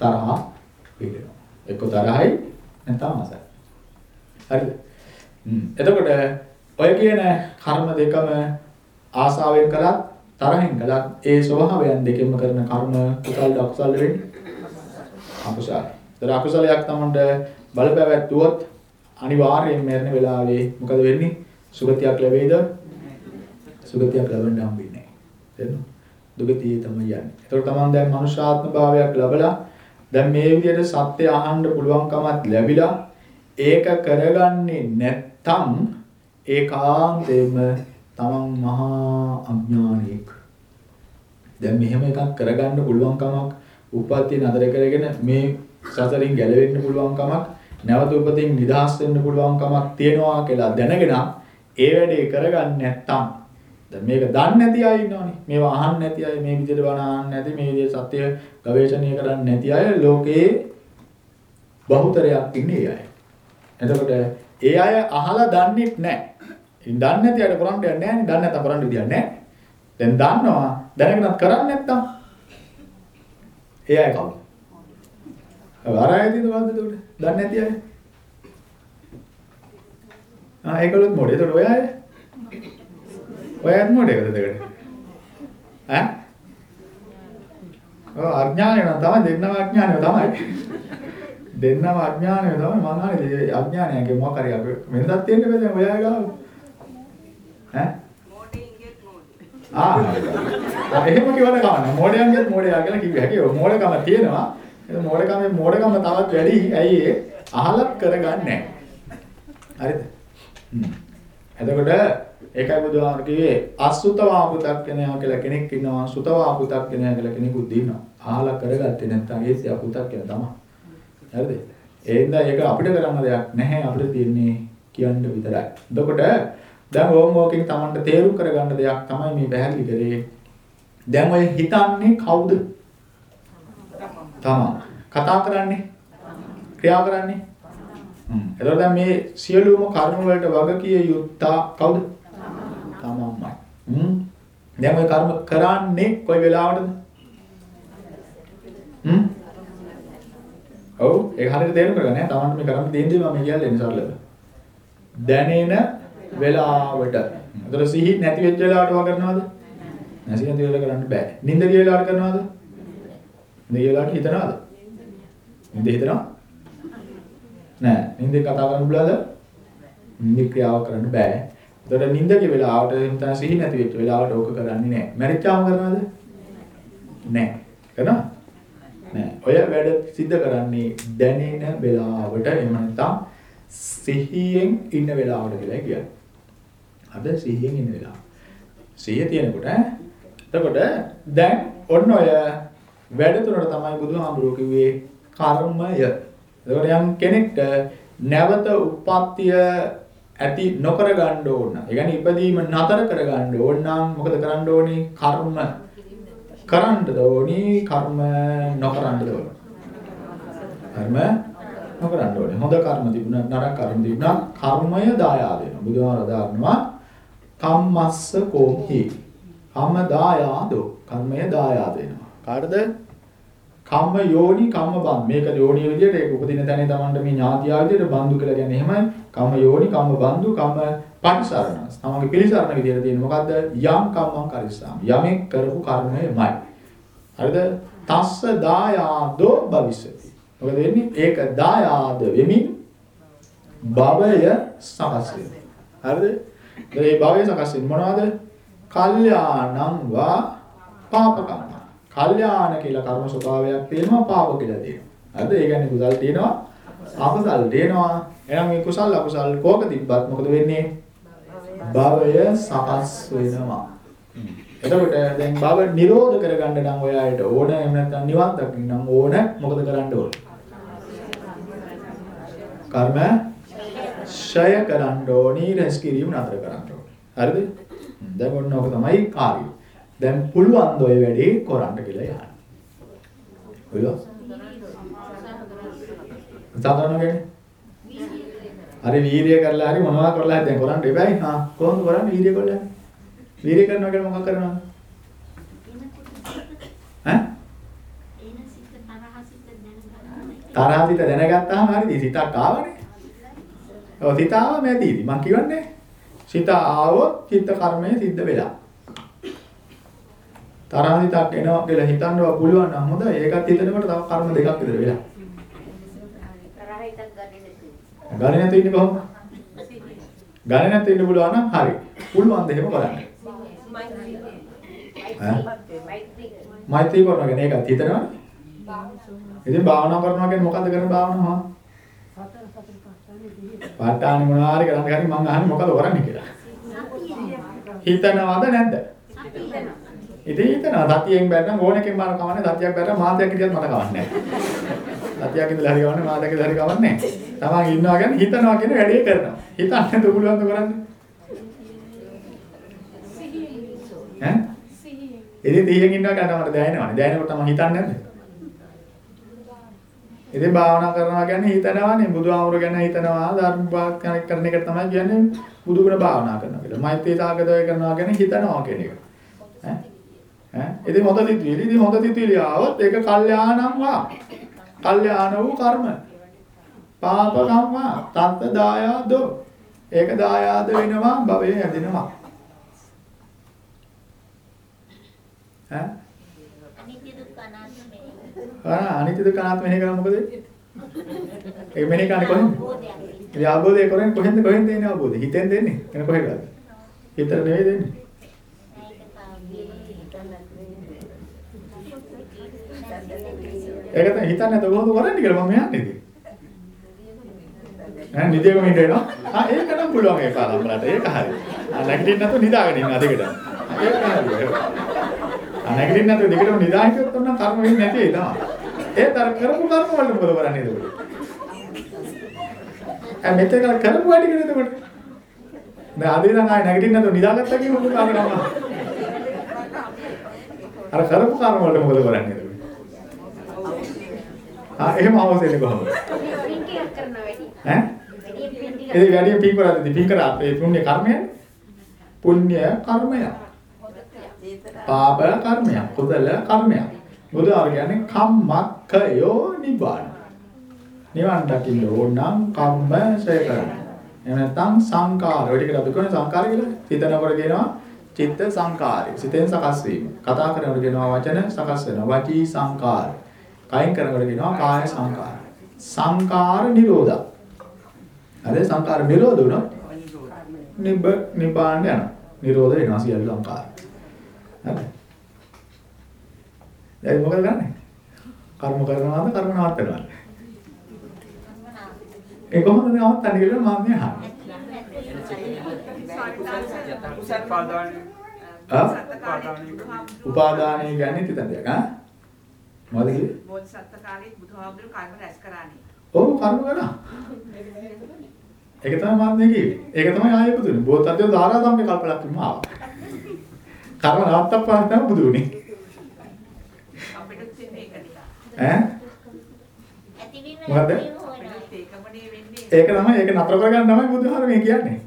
තරහ පිළිනවා. එක්ක තරහයි නැත්නම් ආසයි. හරිද? හ්ම්. එතකොට ඔය කියන කර්ම දෙකම ආසාවෙන් කළත් තරහෙන් කළත් ඒ ස්වභාවයන් දෙකෙන්ම කරන කර්ම කුසල අකුසල වෙන්නේ අකුසල. ඒතර අකුසලයක් තමන්ට බලපෑවැත්තුවොත් අනිවාර්යයෙන් මරණ වෙලාවේ මොකද වෙන්නේ? සුගතියක් ලැබෙයිද? සුගතියක් ලැබෙන්න හම්බෙන්නේ නැහැ. තේරෙනවද? දුගතියේ තමයි යන්නේ. ඒතකොට තමන් දැන් මනුෂ්‍යාත්ම භාවයක් ලැබලා දැන් මේ විදිහට සත්‍ය අහන්න පුළුවන්කමත් ලැබිලා ඒක කරගන්නේ නැත්තම් ඒකාන්තයෙන්ම තමන් මහා අඥානියෙක්. දැන් මෙහෙම එකක් කරගන්න පුළුවන් කමක් උපත්ති නතර කරගෙන මේ සසරින් ගැලවෙන්න පුළුවන් කමක් නැවත උපතින් නිදහස් වෙන්න පුළුවන් කමක් තියනවා කියලා දැනගෙන ඒ වැඩේ කරගන්න නැත්තම් දැන් මේක දන්නේ නැති අය ඉන්නවනේ මේවා අහන්න නැති අය මේ විදිහට බණ අහන්න නැති මේ විදිහට සත්‍ය ගවේෂණය කරන්නේ නැති අය ලෝකේ බහුතරයක් ඉන්නේ අය. එතකොට ඒ අය අහලා දන්නේ නැහැ. ඉතින් දන්නේ නැති අයට කරන්න දෙයක් නැහැ නේ. දන්නේ නැත්නම් කරන්න විදියක් නැහැ. දැන් දන්නවා දැනගෙනත් කරන්නේ නැත්තම් ඒ අය කවුද? අර අය තියෙනවද එතකොට? දන්නේ නැති අය. ආ ඒකලොත් මොඩේ. එතකොට ඔය අය. ඔය අයත් මොඩේද එතකොට? ඈ? ඔව් අඥානය නම් තමයි දෙන්නම අඥානය තමයි. දෙන්නම අඥානය තමයි මං අහන්නේ අඥානයගේ මොකක් හරි අපි වෙනදක් තියෙන්න බෑ ඔය අය ගාව. ඈ? මෝඩින්ගෙත් මෝඩි. ආ එහෙම කිව්වද කවන්න මෝඩයන්ගෙත් මෝඩයා කියලා කිව්ව හැකි ඔය මෝඩකම තියෙනවා ඒ මෝඩකමේ මෝඩකම තවත් වැඩි ඇයි ඒ අහලත් කරගන්නේ නැහැ හරිද හ්ම් එතකොට ඒකයි බුදුහාමර කිව්වේ අසුතවා පුතක්කනයා කියලා කෙනෙක් ඉන්නවා සුතවා පුතක්කනයා කියලා කෙනෙකුත් ඉන්නවා අහලා කරගත්තේ නැත්නම් ඒ සියා පුතක්කන තමයි හරිද ඒ හින්දා ඒක අපිට කරන්න දෙයක් නැහැ අපිට තියෙන්නේ කියන්න විතරයි එතකොට දැන් ඕම් ඕකෙන් Tamanට තේරුම් කරගන්න දෙයක් තමයි මේ පැහැදිලි කරේ. දැන් ඔය හිතන්නේ කවුද? තමන්. කතා කරන්නේ? ක්‍රියා කරන්නේ? එතකොට දැන් මේ සියලුම කර්ම වලට වග කිය යුත්තා කවුද? තමන්මයි. හ්ම්. දැන් ඔය කර්ම කරන්නේ කොයි වෙලාවටද? හ්ම්. ඔව් ඒක හරියට තේරුම් කරගන්න ඈ. තමන්ට මේ කරන්න තියෙන දේ මම කියන්නේ සරලව. දැනෙන වෙලාවට. ඒතර සිහි නැති වෙච්ච වෙලාවට වා කරනවද? නැසි නැති වෙලාවට කරන්න බෑ. නිින්ද වෙලාවට කරනවද? නිින්ද වෙලාවට හිතනවද? නිින්ද හිතනවා? නෑ. නිින්ද කතා කරන්න බුලාද? නිින්ද ක්‍රියාව කරන්න බෑ. ඒතර නිින්ද ගිය වෙලාවට හිතන සිහි නැති වෙච්ච වෙලාවට ඕක කරන්නේ නෑ. මැරිච්චාම කරනවද? නෑ. කරනවද? නෑ. ඔය වැඩ සිද්ධ කරන්නේ දැනෙන වෙලාවට එහෙම නැත්නම් සිහියෙන් ඉන්න වෙලාවට කියලා කියන්නේ. අද සිහියෙන් ඉන්න වෙලාව. සිහිය තියෙනකොට එතකොට දැන් ඔන්න ඔය වැඩ තුනට තමයි බුදුහාමුදුරුවෝ කිව්වේ කර්මය. එතකොට යම් කෙනෙක්ට නැවත උප්පත්තිය ඇති නොකර ගන්න ඕන. ඒ කියන්නේ ඉපදීම නතර කර ගන්න ඕන නම් මොකද කරන්න ඕනේ? කර්ම කරන්නද ඕනේ කර්ම නොකරන්නද ඕනේ. කර්ම නොකරන්න ඕනේ. හොඳ කර්ම තිබුණා නරක කර්ම තිබුණා කර්මය දායාද වෙනවා. බුදුහාමර දානවා කම්මස්ස කෝහි. කම්ම දායාදෝ. කර්මය දායාද වෙනවා. කාටද? කම්ම යෝනි කම්ම බන්. මේක යෝනිය විදියට ඒක උපදින තැනේ Tamanට මේ ඥාතියා විදියට බන්දු කියලා කියන්නේ එහෙමයි. කම්ම යෝනි කම්ම බන්දු කම්ම පටිසරණ. තමන්ගේ පිළිසරණ විදියට තියෙන මොකද්ද? යම් කම්මං කරිස්සාම. යමෙක් කරපු කර්මයමයි. හරිද? තස්ස දායාදෝ භවිෂති. මොකද වෙන්නේ? ඒක දායාද වෙමින් භවය සකස් වෙනවා. හරිද? ඒ භවය සකස් වෙන්නේ මොනවද? කල්යාණං වා පාපකම්. කල්යාණ කියලා කර්ම ස්වභාවයක් තියෙනවා පාප කියලා තියෙනවා. හරිද? ඒ කියන්නේ කුසල් තියෙනවා අකුසල් තියෙනවා. එහෙනම් මේ කුසල් අකුසල් කෝක තිබ්බත් මොකද වෙන්නේ? භවය සකස් වෙනවා. එතකොට දැන් භව නිරෝධ කරගන්න නම් ඔයාලට ඕන එහෙම නැත්නම් නිවන් දකින්න නම් ඕන මොකද කරන්න ඕන? කර්ම ෂය කරන්න ඕනි රැස් කිරීම නතර කරන්න ඕනි. හරිද? දැන් ඔන්න ඔක තමයි කාර්යය. දැන් පුළුවන් ද ඔය වැඩේ කරන්න කියලා යන්න. පුළුවන්. සාධාරණ වෙන්නේ. හරි වීර්ය කරලා හරි මොනවා කරලා හරි දැන් කරන්න එපායි. හා කොහොමද කරන්නේ වීර්ය කරලා? වීර්ය කරනවා කියන්නේ මොකක් කරනවද? ඈ? තරහිත දැනගත්තාම හරිද? සිතක් ආවනේ. ඔව් සිත ආවම ඇතිදි. මං කියවන්නේ. සිත ආවොත් චිත්ත කර්මය සිද්ධ වෙලා. තරහිතක් එනවා කියලා හිතන්න පුළුවන් නම් හොඳයි. ඒකත් හිතනකොට තව කර්ම දෙකක් විතර වෙලා. ගණේ නැතුව ඉන්නේ කොහොමද? ගණේ නැතුව ඉන්න පුළුවන් නම් හරි. පුළුවන් ද එහෙම බලන්න. මෛත්‍රී කරනවා කියන්නේ ඒකත් හිතනවා. ඉතින් භාවනා කරනවා කියන්නේ මොකද්ද කරන භාවනාව? පාඨානේ මොනවා හරි කරන්න හරි මං අහන්නේ මොකද කරන්නේ කියලා. හිතනවද නැද්ද? ඉතින් හිතනවා සතියෙන් බැරනම් ඕනෙකින් බලන කවන්නේ සතියක් බැරනම් මාසයක් හිටියත් මට කවන්නේ නැහැ. සතියක් ඉඳලා හරි කවන්නේ මාසයක් ඉඳලා හරි කවන්නේ නැහැ. තමන් ඉන්නවා කියන්නේ හිතනවා කියන වැඩේ කරනවා. හිතන්නේ නැතුව පුළුවන් ද කරන්නේ? ඈ? ඉතින් 100න් ඉන්නවා කියන්නේ මට දැනෙනවනේ. දැනෙනකොට තමයි හිතන්නේ නැද්ද? ඉතින් භාවනා කරනවා කියන්නේ හිතනවානේ බුදුහාමුදුර ගැන හිතනවා ධර්ම වාක්‍යයක් කරන එක තමයි කියන්නේ බුදුගුණ භාවනා කරනවා කියලා. මෛත්‍රී සාගතය කරනවා කියන්නේ හිතනවා කියන එක. ඈ ඈ ඉතින් හොඳ සිතුවිලි ඉතින් හොඳ සිතුවිලි ආවොත් ඒක කල්යාණම් වා. කල්යාණ වූ කර්ම. පාප කම්ම තත්ත දායාදෝ. ඒක දායාද වෙනවා භවයේ හැදෙනවා. ඈ අනිත්‍ය දුක්ඛ අනාත්ම මෙහෙ කරා මොකද? ඒ මෙහෙ කරන්නේ කොහෙන්ද? ඒ අවබෝධය කරන්නේ කොහෙන්ද කොහෙන්ද එන්නේ අවබෝධය? හිතෙන් දෙන්නේ. එන කොහෙද? හිතට නෙවෙයි දෙන්නේ. ඒක තමයි හිතන්නේ නැතුව කොහොමද කරන්නේ කියලා මම යන්නේ ඉතින්. ඈ නිදියකම ඉඳේනවා. ආ ඒක නම් පුළුවන් ඒ පාරම්පරාවට. ඒක හරි. ආ නැගිටින්න නැතුව නිදාගෙන ඉන්න අදකට. ඒක හරි. ආ නැගිටින්න නැතුව දෙකටම නිදා හිටියොත් නම් කර්ම වෙන්නේ නැති ඒ තමයි. ඒත් අර කරපු කර්ම වල මොකද කරන්නේ එතකොට? ආ මෙතන කරපු වැඩි කෙනෙක් එතකොට. දැන් අද ඉඳන් ආයෙ නැගිටින්න නැතුව නිදාගත්තා කියමු මොකද කරන්නේ? අර කරපු කර්ම වල මොකද කරන්නේ එතකොට? ආ එහෙම අවශ්‍යනේ කොහොමද? ඈ? ඒ වැඩි පින් කරද්දී පින් කරා ඒ පුණ්‍ය කර්මයනේ. පුණ්‍ය කර්මය. පාප කර්මය. කුසල කර්මය. බුදුආර කියන්නේ කම්මක්ඛයෝ නිබ්බාන. නිවන් දකින්න ඕන නම් කම්ම ශ්‍රේ කරන්න. එහෙම නැත්නම් සංකාර. ඔය ටිකට අපි කියන්නේ සංකාර කියලා. හිතනකොට කියනවා චිත්ත සංකාරය. සිතෙන් සකස් වීම. කතා කරනකොට කියනවා වචන සකස් වෙනවා. වචී සංකාර. කයින් කරනකොට කියනවා කාය සංකාර. සංකාර නිරෝධා. හරි සංකාර නිරෝධ වුණොත් නිබ්බ නිබ්බාන යනවා. නිරෝධ වෙනවා සියලු සංකාර. හරි. දැන් මොකද කරන්නේ? කර්ම කරනවාද කර්ම නවත්තනවාද? ඒ කොහොමද නවත්තන්නේ කියලා මම අහන්නේ. උපාදානය කියන්නේ තිතන දෙයක් ආ? මොකද කිව්වේ? බෝධිසත්ව කාලේ බුදුහාමුදුරු කර්ම රැස් කරානේ. ඔව් කර්ම කරා. ඒක තමයි මම කිව්වේ. ඒක තමයි ආයෙ බුදුනේ. බෝතත්ත්ව ධාරා සම්පේ කල්පලක් කිව්වම ආවා. කර්ම නවත්තප්පා තමයි බුදුනේ. අපිට තින්නේ ඒක නිසා. ඈ? වෙන්නේ. ඒක තමයි ඒක නතර කරගන්න තමයි බුදුහාර මේ කියන්නේ.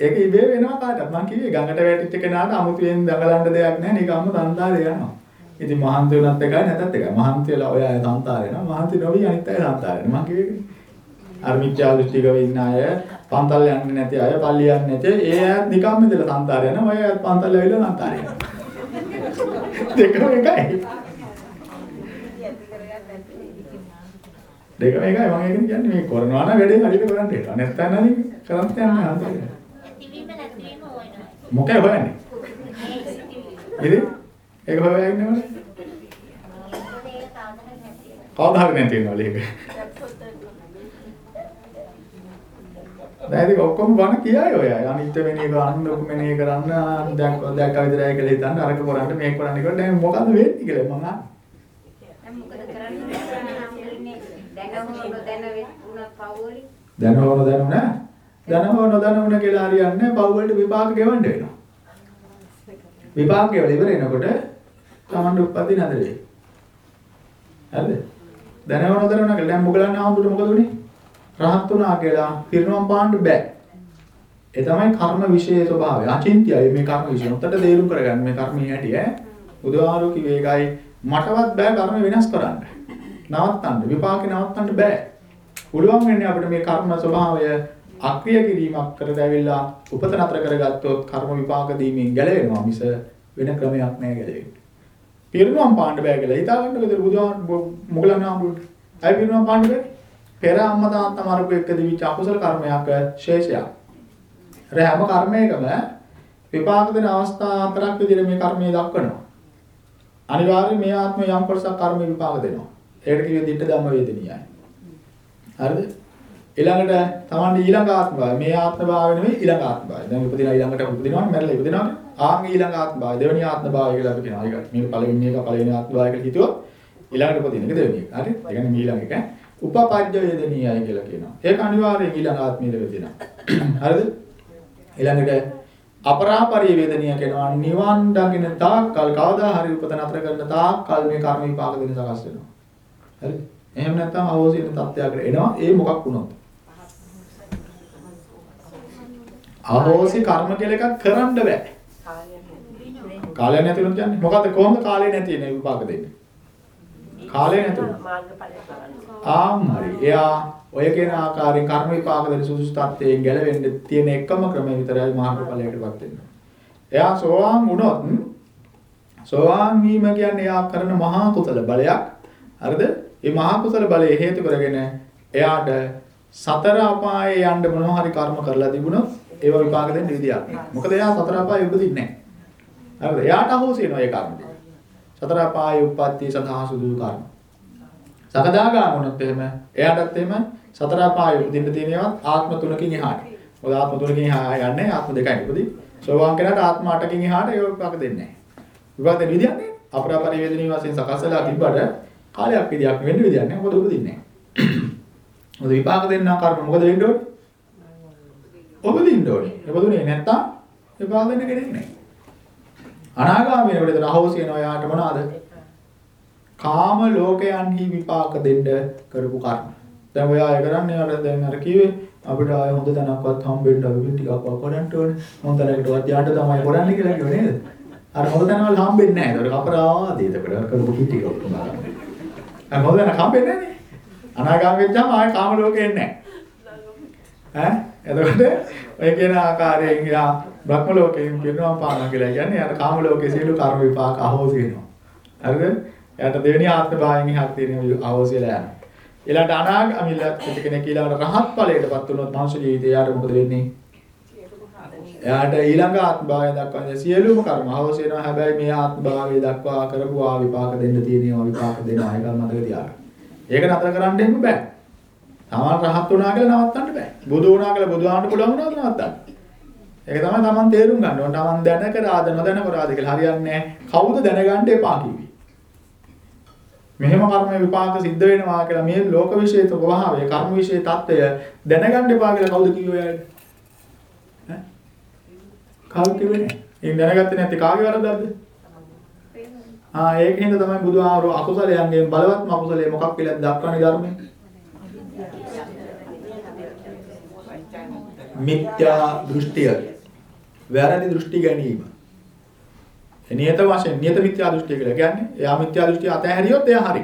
ඒක ඉබේ වෙනවා කාටත්. මම කිව්වේ ගඟට වැටිච්ච කෙනාට අමුතුවෙන් දඟලන්න දෙයක් නැහැ. නිකම්ම දන්දා දෙනවා. ඉතින් මහන්ති වුණත් එකයි නැතත් එකයි. මහන්ති වෙලා ඔය අය සංතාරේ නෝ මහන්ති නොවි අනිත් අය සංතාරේ. මම කිව්වේ අර මිත්‍යා දෘෂ්ටිකව ඉන්න අය, පන්තල් යන්නේ නැති අය, පල්ලි යන්නේ නැති ඒ අය නිකම්ම ඉඳලා සංතාරේ යනවා. ඔය අය පන්තල් ඇවිල්ලා සංතාරේ යනවා. දෙකම එකයි. දෙකම එකයි මම ඒකනේ කියන්නේ මේ කරනවා නම් වැඩේ හරියට කරන්න වෙනවා. නැත්නම් නම් කරන්න යන්නේ අන්තය. ඇතිවීම නැතිවීම හොයනවා. මොකද හොයන්නේ? ඉතින් ඒක හොයලා ඉන්නවනේ. කවදා හරි නැති වෙනවා. දැන් ඉතින් ඔක්කොම බණ කියයි ඔය අය. අනිත්‍ය මෙනේ කරන්න, දුක මෙනේ කරන්න, දැන් දැක්ක විතරයි කියලා හිතන්න, අරක කරන්න, මේක කරන්න කියලා දැන් මොකද්ද වෙන්නේ කියලා මම අහන්නේ. දැන් මොකද කරන්නේ දැන හෝ නොදැන වෙතුන පවෝලි දැන හෝ නොදැනුම නෑ. දැන හෝ නොදැනුම කියලා හරියන්නේ පව් වලට විපාක ගෙවන්න වෙනවා. විපාක ගෙවල ඉවර එනකොට තමන්ට උප්පත්ති නැද වෙයි. හරිද? දැන හෝ නොදැනුම කියලා දැන් මොකලන්න ආමුදුට මොකද උනේ? රහත් වුණා කියලා පිරිනවම් පාන්න බෑ. ඒ තමයි කර්ම විශේෂ ස්වභාවය. අචින්ත්‍යයි මේ කර්ම විශේෂ. උත්තර තේරුම් කරගන්න මේ කර්මයේ හැටි ඈ. බුදුහාරු කිව්වේ ඒකයි මටවත් බෑ කර්ම වෙනස් කරන්න. නවත්තන්න විපාකේ නවත්තන්න බෑ. පුළුවන් වෙන්නේ අපිට මේ කර්ම ස්වභාවය අක්‍රිය කිරීමක් කරලා ඇවිල්ලා උපත නතර කරගත්තොත් කර්ම විපාක දීමෙන් ගැලවෙනවා මිස වෙන ක්‍රමයක් නෑ ගැලවෙන්නේ. පිරිනුවම් පාන්න බෑ කියලා හිතාගන්න බෙද බුදුහාම මොගලන් ආමුරුට. අය පිරිනුවම් පාන්න බෑ. පෙර අම්මා තාත්තා මරපු එක දිවිච්ච අකුසල කර්මයක් ශේෂයක්. අර හැම කර්මයකම විපාක දෙන අවස්ථා හතරක් විදිහට මේ කර්මය දක්වනවා. අනිවාර්යයෙන් මේ ආත්මය යම් කොටසක් කර්ම විපාක දෙනවා. ඒකට කියුවේ දිට්ඨ ධම්ම වේදනීයයි. හරිද? ඊළඟට තමන්ගේ ඊළඟ ආත්ම භාවය මේ ආත්ම භාවය නෙමෙයි ඊළඟ ආත්ම භාවය. දැන් උපදිනා ඊළඟට උපදිනවනේ මැරෙලා ඉපදිනවනේ. ආන් ඊළඟ ආත්ම භාවය දෙවෙනි ආත්ම භාවය කියලා අපි කියනවා. ඒක මේක පළවෙනි එක පළවෙනි ආත්ම භාවය කියලා හිතුවොත් ඊළඟට උපදින එක දෙවෙනි එක. හරි? ඒ කියන්නේ මේ ඊළඟ එක උපපජ්ජ වේදනීයයි කියලා කියනවා. ඒක අනිවාර්යයෙන් ඊළඟ ආත්මීය වේදනා. හරිද? ඊළඟට අපරාපරිය වේදනීය කියනවා නිවන් දකින්න තාක්කල් කවදා හරි උපත නතර කරන තාක්කල් මේ කර්ම විපාක දෙන්න සකස් වෙනවා. හරිද? එහෙම නැත්නම් අවශ්‍ය වෙන තත්ත්වයකට එනවා. ඒ මොකක් වුණොත්? අහෝසි කර්ම කියලා එකක් කරන්න බෑ. කාලය නැති වුණොත් කියන්නේ මොකද කොහොමද කාලය නැති වෙන්නේ විපාක දෙන්නේ? කාලය නැති වුණොත් ආම්මරි. එයා ඔය කියන ආකාරයෙන් කර්ම විපාක දෙන සුසුසු තත්ත්වයෙන් ගැලවෙන්න තියෙන එකම ක්‍රමය විතරයි මාර්ගඵලයකටපත් වෙන්න. එයා සෝවාන් වුණොත් සෝවාන් වීම කියන්නේ එයා කරන මහා කුසල බලයක්. හරිද? මේ මහා කුසල බලය හේතු කරගෙන එයාට සතර අපායේ යන්න මොනවා හරි කර්ම කරලා තිබුණොත් ඒව විපාක දෙන්න විදියක් නෑ. මොකද එයා සතර අපායේ උපදින්නේ නෑ. හරිද? එයාට අහෝසි වෙනවා ඒ කර්ම ටික. සතර අපායේ උප්පත්ති සඳහා සුදු කර්ම. සකදාගාම වුණොත් එහෙම එයාටත් එහෙම සතර අපායේ උපදින්න තියෙන ඒවාත් ආත්ම තුනකින් එහාට. මොකද ආත්ම තුනකින් එහා යන්නේ ආත්ම දෙකයි උපදී. සෝවාන් කෙනාට ආත්ම 8කින් එහාට ඒ විපාක දෙන්නේ නෑ. විපාක දෙන්න විදියක් නෑ. අපරාපරිවේදනීය වශයෙන් සකස් වෙලා තිබ්බට කාලයක් විදියක් වෙන්න විදියක් නෑ. මොකද උපදින්නේ නෑ. මොකද විපාක දෙන්න කර්ම මොකද වෙන්න ඕනේ? උපදින්න ඕනේ. උපදුනේ නැත්තම් විපාක දෙන්න කෙනෙක් නෑ. අනාගාමී වෙනකොට රහෝසි වෙනවා යාට මොනවාද? කාම ලෝකයන්හි විපාක දෙන්න කරපු කර්ම. දැන් ඔය අය කරන්නේ අර දැන් අර කිව්වේ අපිට ආය හොඳ තැනක්වත් හම්බෙන්න අපි ටිකක් වකඩන්ට ඕනේ. හොඳ තැනකටවත් යන්න තමයි කරන්නේ කියලා කිව්වේ නේද? අර හොඳ තැනවල හම්බෙන්නේ නැහැ. ඒක අපරාධය. ඒකට කරපු කිටි එක ඔක්කොම. අර හොඳ තැනක් හම්බෙන්නේ නැහැ නේ. අනාගාමී වෙච්චාම ආය කාම ලෝකේ එන්නේ නැහැ. ඈ එතකොට ඔය කියන ආකාරයෙන් යා බ්‍රහ්ම ලෝකයෙන් පිරිනවම් පානවා කියලා කියන්නේ යාට කාම ලෝකයේ සියලු කර්ම විපාක අහෝසි වෙනවා. හරිද? එයාට දෙවෙනි ආත්ම භාවයෙන් එහාට තියෙන අවශ්‍යලා යනවා. ඊළඟට අනාගාමීලා කෙනෙක් ඊළඟට රහත් ඵලයටපත් වුණොත් මනුෂ්‍ය ජීවිතය යාට මොකද වෙන්නේ? එයාට ඊළඟ ආත්ම භාවය දක්වා සියලුම කර්ම අවශ්‍ය වෙනවා. හැබැයි මේ ආත්ම භාවය දක්වා කරපු ආ විපාක දෙන්න තියෙනවා විපාක දෙනවා. ඒක මතක තියාගන්න. ඒක නතර කරන්න එන්න බෑ. තමන් රහත් වුණා කියලා නවත්තන්න බෑ. බුදු වුණා කියලා බුදුහාමට පුළුවන් වුණාද නවත්තන්න? ඒක තමයි තමන් තේරුම් ගන්න ඕන. තමන් දැන කරාද නොදැන කරාද කියලා හරියන්නේ කවුද දැනගන්න එපා කිව්වේ. මෙහෙම කර්ම විපාක සිද්ධ වෙනවා කියලා මේ ලෝක විශේෂ ස්වභාවය, කර්ම විශේෂ తত্ত্বය දැනගන්න එපා කියලා කවුද කිව්වේ ඔයාලට? ඈ? කවුද කිව්වේ නෑ. ඒක දැනගත්තේ නැති කාගේ වරදද? ආ ඒකෙන්ද තමයි බුදුහාමර අකුසලයන්ගෙන් බලවත්ම අකුසලයේ මොකක් කියලා දක්වන්නේ ධර්මයේ. මිත්‍යා දෘෂ්ටිය. වැරදි දෘෂ්ටි ගැනීම. ඒ නියත වශයෙන් නියත මිත්‍යා දෘෂ්ටිය කියලා කියන්නේ එයා මිත්‍යා දෘෂ්ටිය අතහැරියොත් එයා හරි.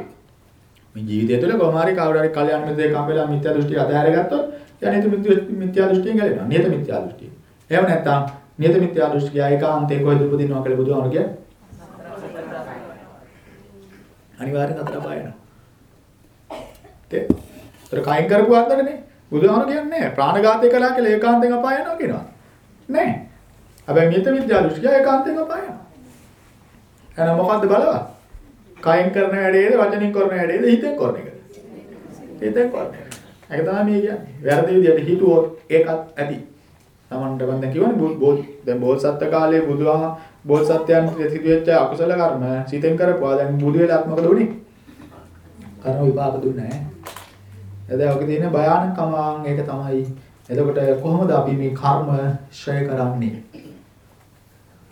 මේ ජීවිතය තුළ කොහොම හරි කවුරු හරි කල්යාණ මිත්‍රයෙක් හම්බෙලා මිත්‍යා දෘෂ්ටිය අතහැරගත්තොත් එයා නියත මිත්‍යා දෘෂ්ටියෙන් ගැලවෙනවා. නියත මිත්‍යා දෘෂ්ටිය. එහෙම නැත්නම් නියත මිත්‍යා දෘෂ්ටිය ඒකාන්තයෙන් කොහෙද උපදිනවා කියලා බුදුහාමර කියන්නේ. අනිවාර්යෙන් අතර පායනවා. තේ. ඒතර කයින් කරපු අතරනේ බුදුහාමර කියන්නේ ප්‍රාණඝාතය කළා කියලා ඒකාන්තයෙන් අපාය යනවා කියනවා. නෑ. හැබැයි නියත මිත්‍යා දෘෂ්ටිය ඒකාන්තයෙන් අපාය යනවා. එහෙනම් මොකද්ද බලවත්? කයින් කරන වැඩේද වචනින් කරන වැඩේද හිතෙන් කරන එකද? හිතෙන් කරන එක. ඒක තමයි මේ කියන්නේ. වැරදි විදියට හිතුවොත් ඒකත් ඇති. Tamanට මම දැන් කියවනේ බෝධ දැන් බෝසත්ත්ව කාලේ බුදුහා බෝසත්යන් සිදුවෙච්ච අකුසල කර්ම සිතෙන් කරපුවා දැන් බුදු වෙලාත් මොකද උනේ? කර්ම විපාක දුන්නේ නැහැ. එදා ඔක තියෙන භයානකම ඒක තමයි. එතකොට කොහොමද අපි මේ කර්ම ක්ෂය කරන්නේ?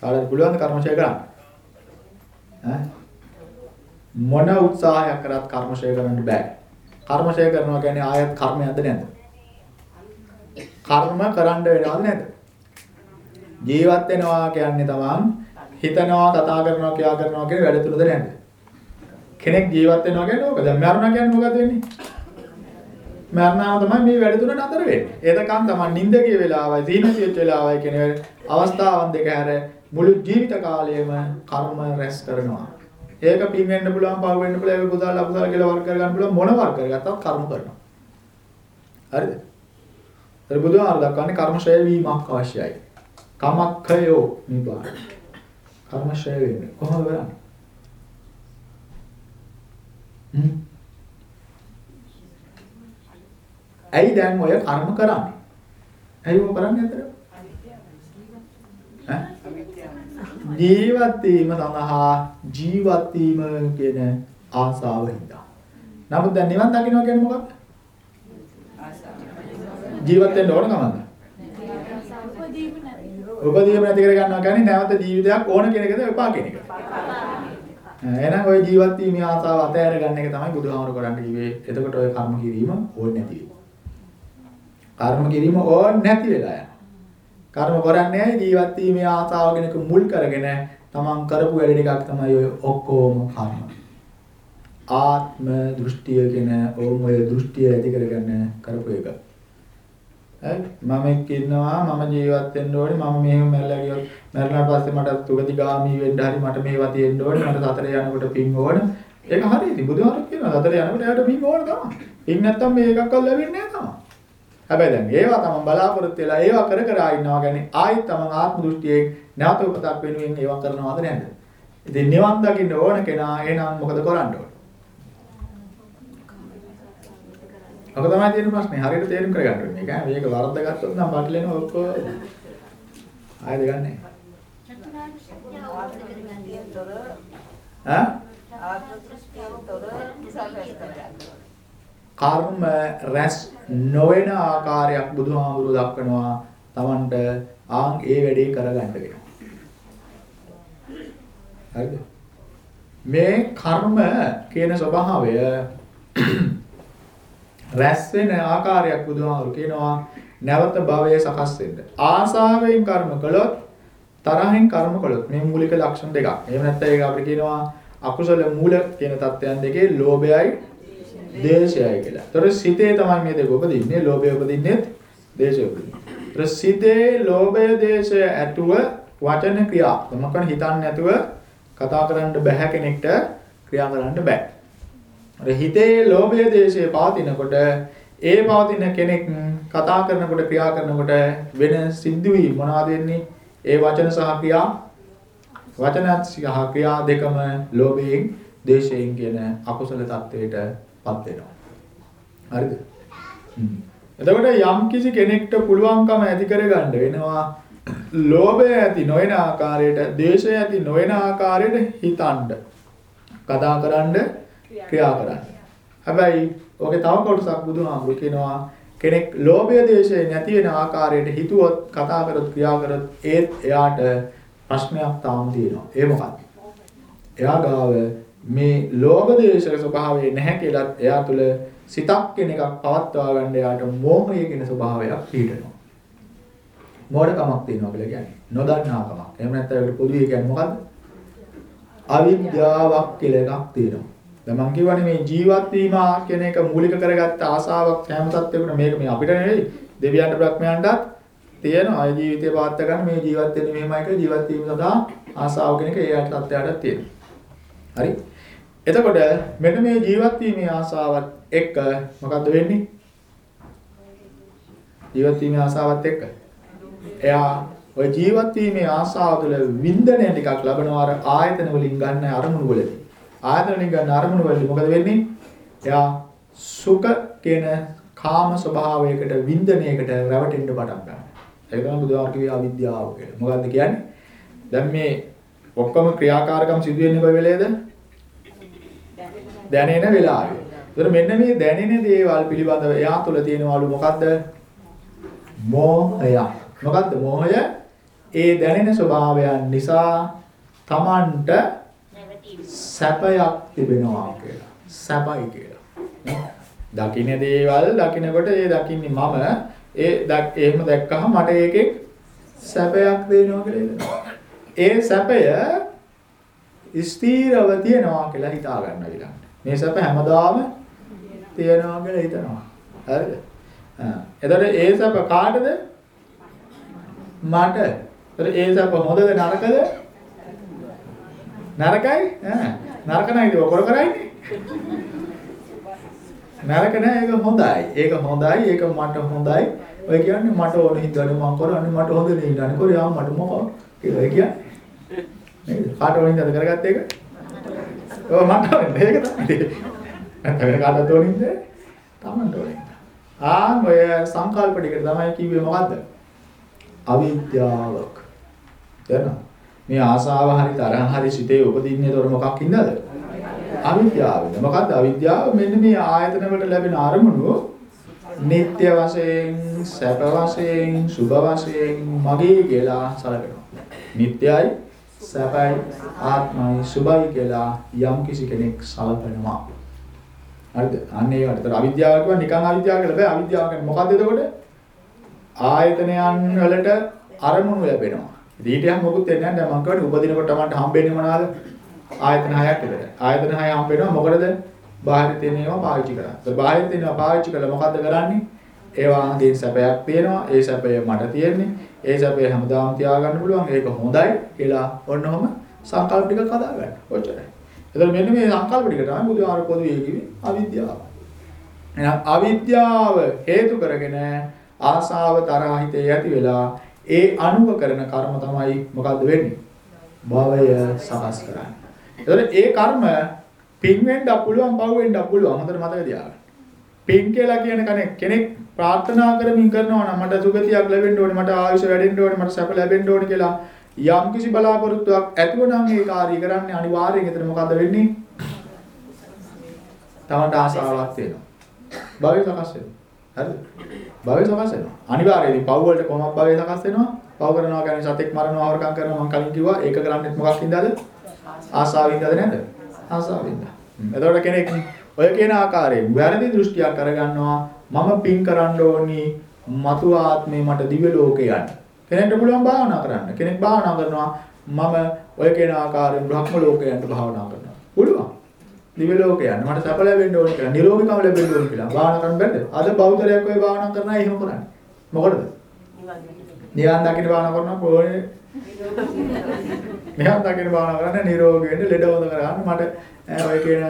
කාලේ පුළුවන් කර්ම ක්ෂය කරන්න? ඈ මොන උත්සාහයක් කරත් කර්ම ක්ෂය කරන්න බෑ. කර්ම ක්ෂය කරනවා කියන්නේ ආයත් කර්මයක්ද නැද්ද? කර්ම කරන්න වෙනවද නැද්ද? ජීවත් වෙනවා කියන්නේ තමන් හිතනවා කතා කරනවා කියා කරනවා කියන වැඩ තුනද නැද්ද? කෙනෙක් ජීවත් වෙනවා කියන්නේ ඕක. දැන් මරණා කියන්නේ මොකද වෙන්නේ? මරණාව තමයි මේ වැඩ තුන නතර වෙන්නේ. එතකන් තමන් නිින්ද ගිය වෙලාවයි, සීනති වෙච්ච වෙලාවයි කියන අවස්ථාවන් දෙක හැර මුළු ජීවිත කාලයම කර්ම රැස් කරනවා. ඒක පින් වෙන්න පුළුවන්, පව වෙන්න පුළුවන්, ඒක කුසල අකුසල කියලා වර්ග කරගන්න පුළුවන් මොන වර්ග කරගත්තත් කර්ම කරනවා. හරිද? ඒත් බුදුහාර දක්වන්නේ කර්ම ශ්‍රය වීමක් අවශ්‍යයි. කමක්ඛයෝ නිබාන. කර්ම ශ්‍රය වෙන්නේ කොහොමද කරන්නේ? හ්ම්. ඇයි දැන් ඔය කර්ම කරන්නේ? ඇයි ඔය කරන්නේ අතර? ඈ? ජීවත් වීම සඳහා ජීවත් වීම කියන ආසාව හින්දා. නමුත් දැන් නිවන් දකින්නවා කියන්නේ මොකක්ද? ජීවත් වෙන්න ඕන කමද? උපදීම නැති කර ගන්නවා කියන්නේ නැවත ජීවිතයක් ඕන කෙනෙක්ද එපා කෙනෙක්. එහෙනම් ওই ජීවත් වීමේ ආසාව අතහැර ගන්න එක තමයි බුදුහාමර කරන්න කිව්වේ. එතකොට ඔය කර්ම කිරීම ඕනේ නැති වෙනවා. කර්ම කිරීම ඕනේ නැති වෙලා යනවා. කර්ම කරන්නේ ජීවත් වීමේ ආසාව කෙනෙකු මුල් කරගෙන තමන් කරපු වැඩ ටිකක් තමයි ඔය ඔක්කොම කර්ම. ආත්ම දෘෂ්ටිය කියන ඕම ඔය දෘෂ්ටිය ඇති කරගන්න කරපු එක. හරි මම එක්ක ඉන්නවා මම ජීවත් වෙන්න ඕනේ මම මෙහෙම මැරලා ගියොත් මැරුණාට පස්සේ මට සුගතිගාමි වෙන්න හරි මට මේවා තියෙන්න ඕනේ මට සතර යනකොට පින් ඕනේ ඒක හරි ඉතින් බුදුහාමුදුරුවෝ කියනවා සතර යනකොට එයාට පින් ඕනේ තමයි පින් නැත්තම් මේ එකක්වත් ලැබෙන්නේ නැහැ තමයි හැබැයි දැන් ඒවා තමයි බලාපොරොත්තු වෙලා ඒවා කර කර ඉන්නවා කියන්නේ ආයිත් තමයි ආත්ම දෘෂ්ටියෙන් නැවත උපතක් වෙනුවෙන් ඒවා කරනවද නැද්ද ඉතින් නිවන් දකින්න ඕන කෙනා එහෙනම් මොකද කරන්න ඕනේ ඔක තමයි තියෙන ප්‍රශ්නේ. හරියට තේරුම් කරගන්න ඕනේ. මේක මේක වරද්ද ගත්තොත් නම් බටලෙන ඔක්කොම ආයෙත් ගන්නෑ. ඈ? කර්ම රැස් නොවන ආකාරයක් බුදුහාමුදුරුවෝ දක්වනවා. Tamanට ආන් ඒ වැඩේ කරගන්න වෙනවා. හරිද? මේ කර්ම කියන ස්වභාවය රැස් වෙන ආකාරයක් බුදුහාමුදුරු කියනවා නැවත භවයේ සකස් වෙන්න. ආසාවෙන් කර්ම කළොත් තරහෙන් කර්ම කළොත් මේ මූලික ලක්ෂණ දෙකක්. එහෙම නැත්නම් ඒක අපිට කියනවා අකුසල මූල කියන தත්ත්වයන් දෙකේ ලෝභයයි දේශයයි කියලා. ඒතර සිතේ තමයි මේ දෙක උපදින්නේ. ලෝභය උපදින්නේ දේශය උපදින්නේ. ඒතර සිතේ ලෝභය දේශය ඇතුව වචන ක්‍රියා. මොකක්ද හිතන්නේ නැතුව කතා කරන්න බෑ කෙනෙක්ට ක්‍රියා කරන්න බෑ. අර හිතේ ලෝභය දේශය පවතිනකොට ඒ පවතින කෙනෙක් කතා කරනකොට ක්‍රියා කරනකොට වෙන සිද්ධවීම් මොනවද වෙන්නේ? ඒ වචන සහ ක්‍රියා වචන සහ ක්‍රියා දෙකම ලෝභයෙන් දේශයෙන් කියන අකුසල පත් වෙනවා. හරිද? එතකොට යම් කිසි කෙනෙක්ට පුළුවන්කම ඇති කරගන්න වෙනවා ලෝභය ඇති නොවන ආකාරයට, දේශය ඇති නොවන ආකාරයට හිතන්න. කතා කරන්න, ක්‍රියා කරන්න. හැබැයි ඔගේ තව කොටසක් බුදුහාමුදුරු කියනවා කෙනෙක් ලෝභය දේශය නැති වෙන ආකාරයට හිතුවොත්, කතා කරොත්, ක්‍රියා කරොත් ඒත් එයාට ප්‍රශ්නයක් තාම තියෙනවා. ඒ මොකක්ද? එයා ගාව මේ ලෝභ දේශක ස්වභාවය නැහැ කියලා එයා තුල සිතක් කියන එකක් පවත්වා ගන්න එයාට මෝහය කියන ස්වභාවයක් පිළිටනවා. මෝඩකමක් තියෙනවා කියලා කියන්නේ. නොදන්නාකමක්. එහෙම නැත්නම් ඒකට පොදුවේ කියන්නේ මොකද්ද? අවිද්‍යාවක් කියලා එකක් තියෙනවා. දැන් මම කියවනේ මේ ජීවත් වීම කියන එක මූලික කරගත්ත ආසාවක් හැම සත්වෙකුට මේක මේ අපිට නෙවෙයි දෙවියන්ට බ්‍රහ්මයන්ටත් තියෙනවා. ආය ජීවිතේ පාත්ත ගන්න මේ ජීවත් වෙන්නේ මෙහෙමයි කියලා ජීවත් වීම සඳහා ආසාව කියන එක ඒ යට තත්ත්වයටත් තියෙනවා. හරි. එතකොට මෙන්න මේ ජීවත් වීමේ ආසාවත් එක්ක මොකද්ද වෙන්නේ? ජීවත් වීමේ ආසාවත් එක්ක. එයා ඔය ජීවත් වීමේ ආසාව තුළ වින්දනය ටිකක් ලබනවා අර ආයතන වලින් ගන්න අරමුණු වලදී. ආයතන වලින් ගන්න අරමුණු වලදී මොකද වෙන්නේ? එයා සුඛ කියන කාම ස්වභාවයකට වින්දනයකට රැවටෙන්න පටන් ගන්නවා. ඒක තමයි බුදුහාම කිව්වේ අවිද්‍යාව කියලා. මොකද්ද කියන්නේ? දැන් මේ ඔක්කොම ක්‍රියාකාරකම් සිදු වෙන්නේ කොයි වෙලේද? දැනෙන වෙලාවේ. ඒතර මෙන්න මේ දැනෙන දේවල් පිළිබඳව එයා තුළ තියෙනවලු මොකද්ද? මෝහය. මොකද්ද මෝහය? ඒ දැනෙන ස්වභාවයන් නිසා Tamanට නැවතීම. සැපයක් තිබෙනවා කියලා. සැපයි කියලා. දකින්න දේවල් දකින්නකොට ඒ දකින්නේ මම ඒ දැක් එහෙම දැක්කහම මට ඒකෙන් සැපයක් දෙනවා කියලා හිතනවා. ඒ සැපය ස්ථීරව තියනවා කියලා හිතා ගන්න ඊළඟට. මේ සැප හැමදාම තියනවා කියලා හිතනවා. හරිද? ආ. එතකොට ඒ සැප කාටද? මට. එතකොට ඒ සැප හොඳද නරකද? නරකයි? ඈ. නරක නයි ඒක කර කරයිනේ. නරක නෑ ඒක හොඳයි. ඒක හොඳයි. ඒක මට හොඳයි. ඔය කියන්නේ මට ඕන හින්දානේ මම කරන්නේ මට හොඳ නේ ඉන්නන්නේ. කොරේ ආ මට මොකක්ද කියලා ඔය කියන්නේ. නේද? කාට ඕන හින්දාද කරගත්ත එක? ඔව් මට ඕනේ. ඒක තමයි. නැත්නම් වෙන කාටවත් ඕන හින්දා? Tamanට ඕනේ. ආ ඔය සංකල්ප ටික තමයි කිව්වේ මොකද්ද? අවිද්‍යාවක්. තේරෙනවද? මේ ආසාව හරි තරහ හරි සිතේ උපදින්නේ තොර මොකක් හින්දාද? අවිද්‍යාවෙන්. මොකද්ද අවිද්‍යාව? මෙන්න මේ ආයතන වලට ලැබෙන අරමුණු නিত্য වශයෙන්, සැප වශයෙන්, සුභ වශයෙන් මගේ කියලා සැලකෙනවා. නිට්ටයයි, සැපයි, ආත්මයි, සුභයි කියලා යම් කිසි කෙනෙක් සැලකනවා. හරිද? අන්න ඒ වටතර අවිද්‍යාව කියව නිකන් අවිද්‍යාව කියලා බෑ. අවිද්‍යාව කියන්නේ මොකද්ද එතකොට? ආයතනයන් වලට අරමුණු ලැබෙනවා. ඊට යම් මොකුත් වෙන්නේ නැහැ. මම කියන්නේ උපදිනකොට මට හම්බෙන්නේ මොනවාද? ආයතන හයක් විතර. ආයතන හය හම්බ වෙනවා මොකටද? බාහිර තියෙන ඒවා පාවිච්චි කරා. ඒ බාහිර තියෙනවා පාවිච්චි කළා මොකද්ද කරන්නේ? ඒවා ගේ සැපයක් තියෙනවා. ඒ සැපය මට තියෙන්නේ. ඒ සැපය හැමදාම තියාගන්න පුළුවන්. ඒක හොඳයි කියලා ඔන්නෝම සංකල්ප ටිකක් හදා ගන්න. ඔච්චරයි. එතකොට මෙන්න මේ සංකල්ප ටික තමයි බුදුහාර පොදුවේ කිව්වේ අවිද්‍යාව. එහෙනම් අවිද්‍යාව හේතු කරගෙන ආසාව තරහ හිතේ ඇති වෙලා ඒ අනුව කරන කර්ම තමයි මොකද්ද වෙන්නේ? භවය සකස් කරන්නේ. එතකොට ඒ කර්ම පින් වෙන්න පුළුවන් පව් වෙන්න පුළුවන් හොඳට මතක තියාගන්න. පින් කියලා කියන කෙනෙක් කෙනෙක් ප්‍රාර්ථනා කරමින් කරනවා නම් මට සුගතියක් ලැබෙන්න ඕනේ මට ආයුෂ වැඩෙන්න ඕනේ මට සැප ලැබෙන්න ඕනේ කියලා යම් කිසි බලාපොරොත්තුවක් ඇතිව නම් ඒ කාර්ය කරන්නේ අනිවාර්යයෙන් එතන මොකද්ද වෙන්නේ? තමන්ට ආසාවක් තියෙනවා. භවය සකස් වෙනවා. හරිද? භවය සකස් වෙනවා. අනිවාර්යයෙන් පව් වලට කොහොමද භවය සකස් වෙනවා? පව් කරනවා කියන්නේ සතෙක් මරනවා හොරකම් කරනවා මම කලින් කිව්වා ඒක කරන්නේත් මොකක් හින්දාද? ආසාවින්දද නැද්ද? ආසාවින්ද. එතකොට කෙනෙක් ඔය කියන ආකාරයෙන් වැරදි දෘෂ්ටියක් අරගන්නවා මම පින් කරන්න ඕනි මතු ආත්මේ මට දිව්‍ය ලෝකේ යන්න. කෙනෙක්ට පුළුවන් භාවනා කරන්න. කෙනෙක් භාවනා කරනවා මම ඔය කියන ආකාරයෙන් බ්‍රහ්ම ලෝකේ යන්න භාවනා කරනවා. පුළුවන්. දිව්‍ය ලෝකේ යන්න මට සැප ලැබෙන්න ඕන කියලා නිරෝගීකම ලැබෙන්න ඕන කියලා භාවනා කරන්න බැද්ද? අද බෞද්ධරයක් ඔය භාවනා කරන අය එහෙම කරන්නේ. මොකටද? නිවන් දකින්න භාවනා කරනවා කොහේ නිවන් දකින්න භාවනා කරන්නේ නිරෝගී වෙන්න ලෙඩ හොඳ කරගන්න මට ඔය කියන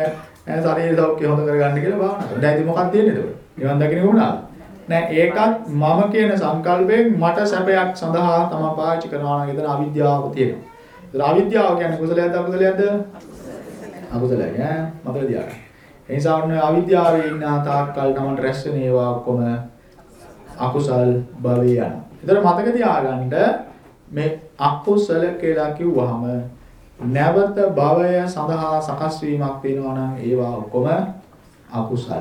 ශරීර සෞඛ්‍ය හොඳ කරගන්න කියලා භාවනා කරනවා. දැන් ඉතින් මොකක්ද තියෙන්නේ එතකොට? නිවන් දකින්න කොහොමද? නෑ ඒකත් මම කියන සංකල්පයෙන් මට සැපයක් සඳහා තමයි පාවිච්චි කරනවා නම් එතන අවිද්‍යාව තියෙනවා. ඒතර අවිද්‍යාව කියන්නේ කුසලයක්ද අකුසලයක්ද? අකුසලයි ඈ මතක තියාගන්න. ඒ නිසා ඔන්න අවිද්‍යාවේ ඉන්න තාක්කල් තමයි රැස් වෙන ඒවා ඔක්කොම අකුසල් භවය යනවා. ඒතර මතක තියාගන්න මේ අකුසල කියලා කිව්වහම නැවත භවය සඳහා සකස් වීමක් වෙනවා නම් ඒවා ඔක්කොම අකුසල්.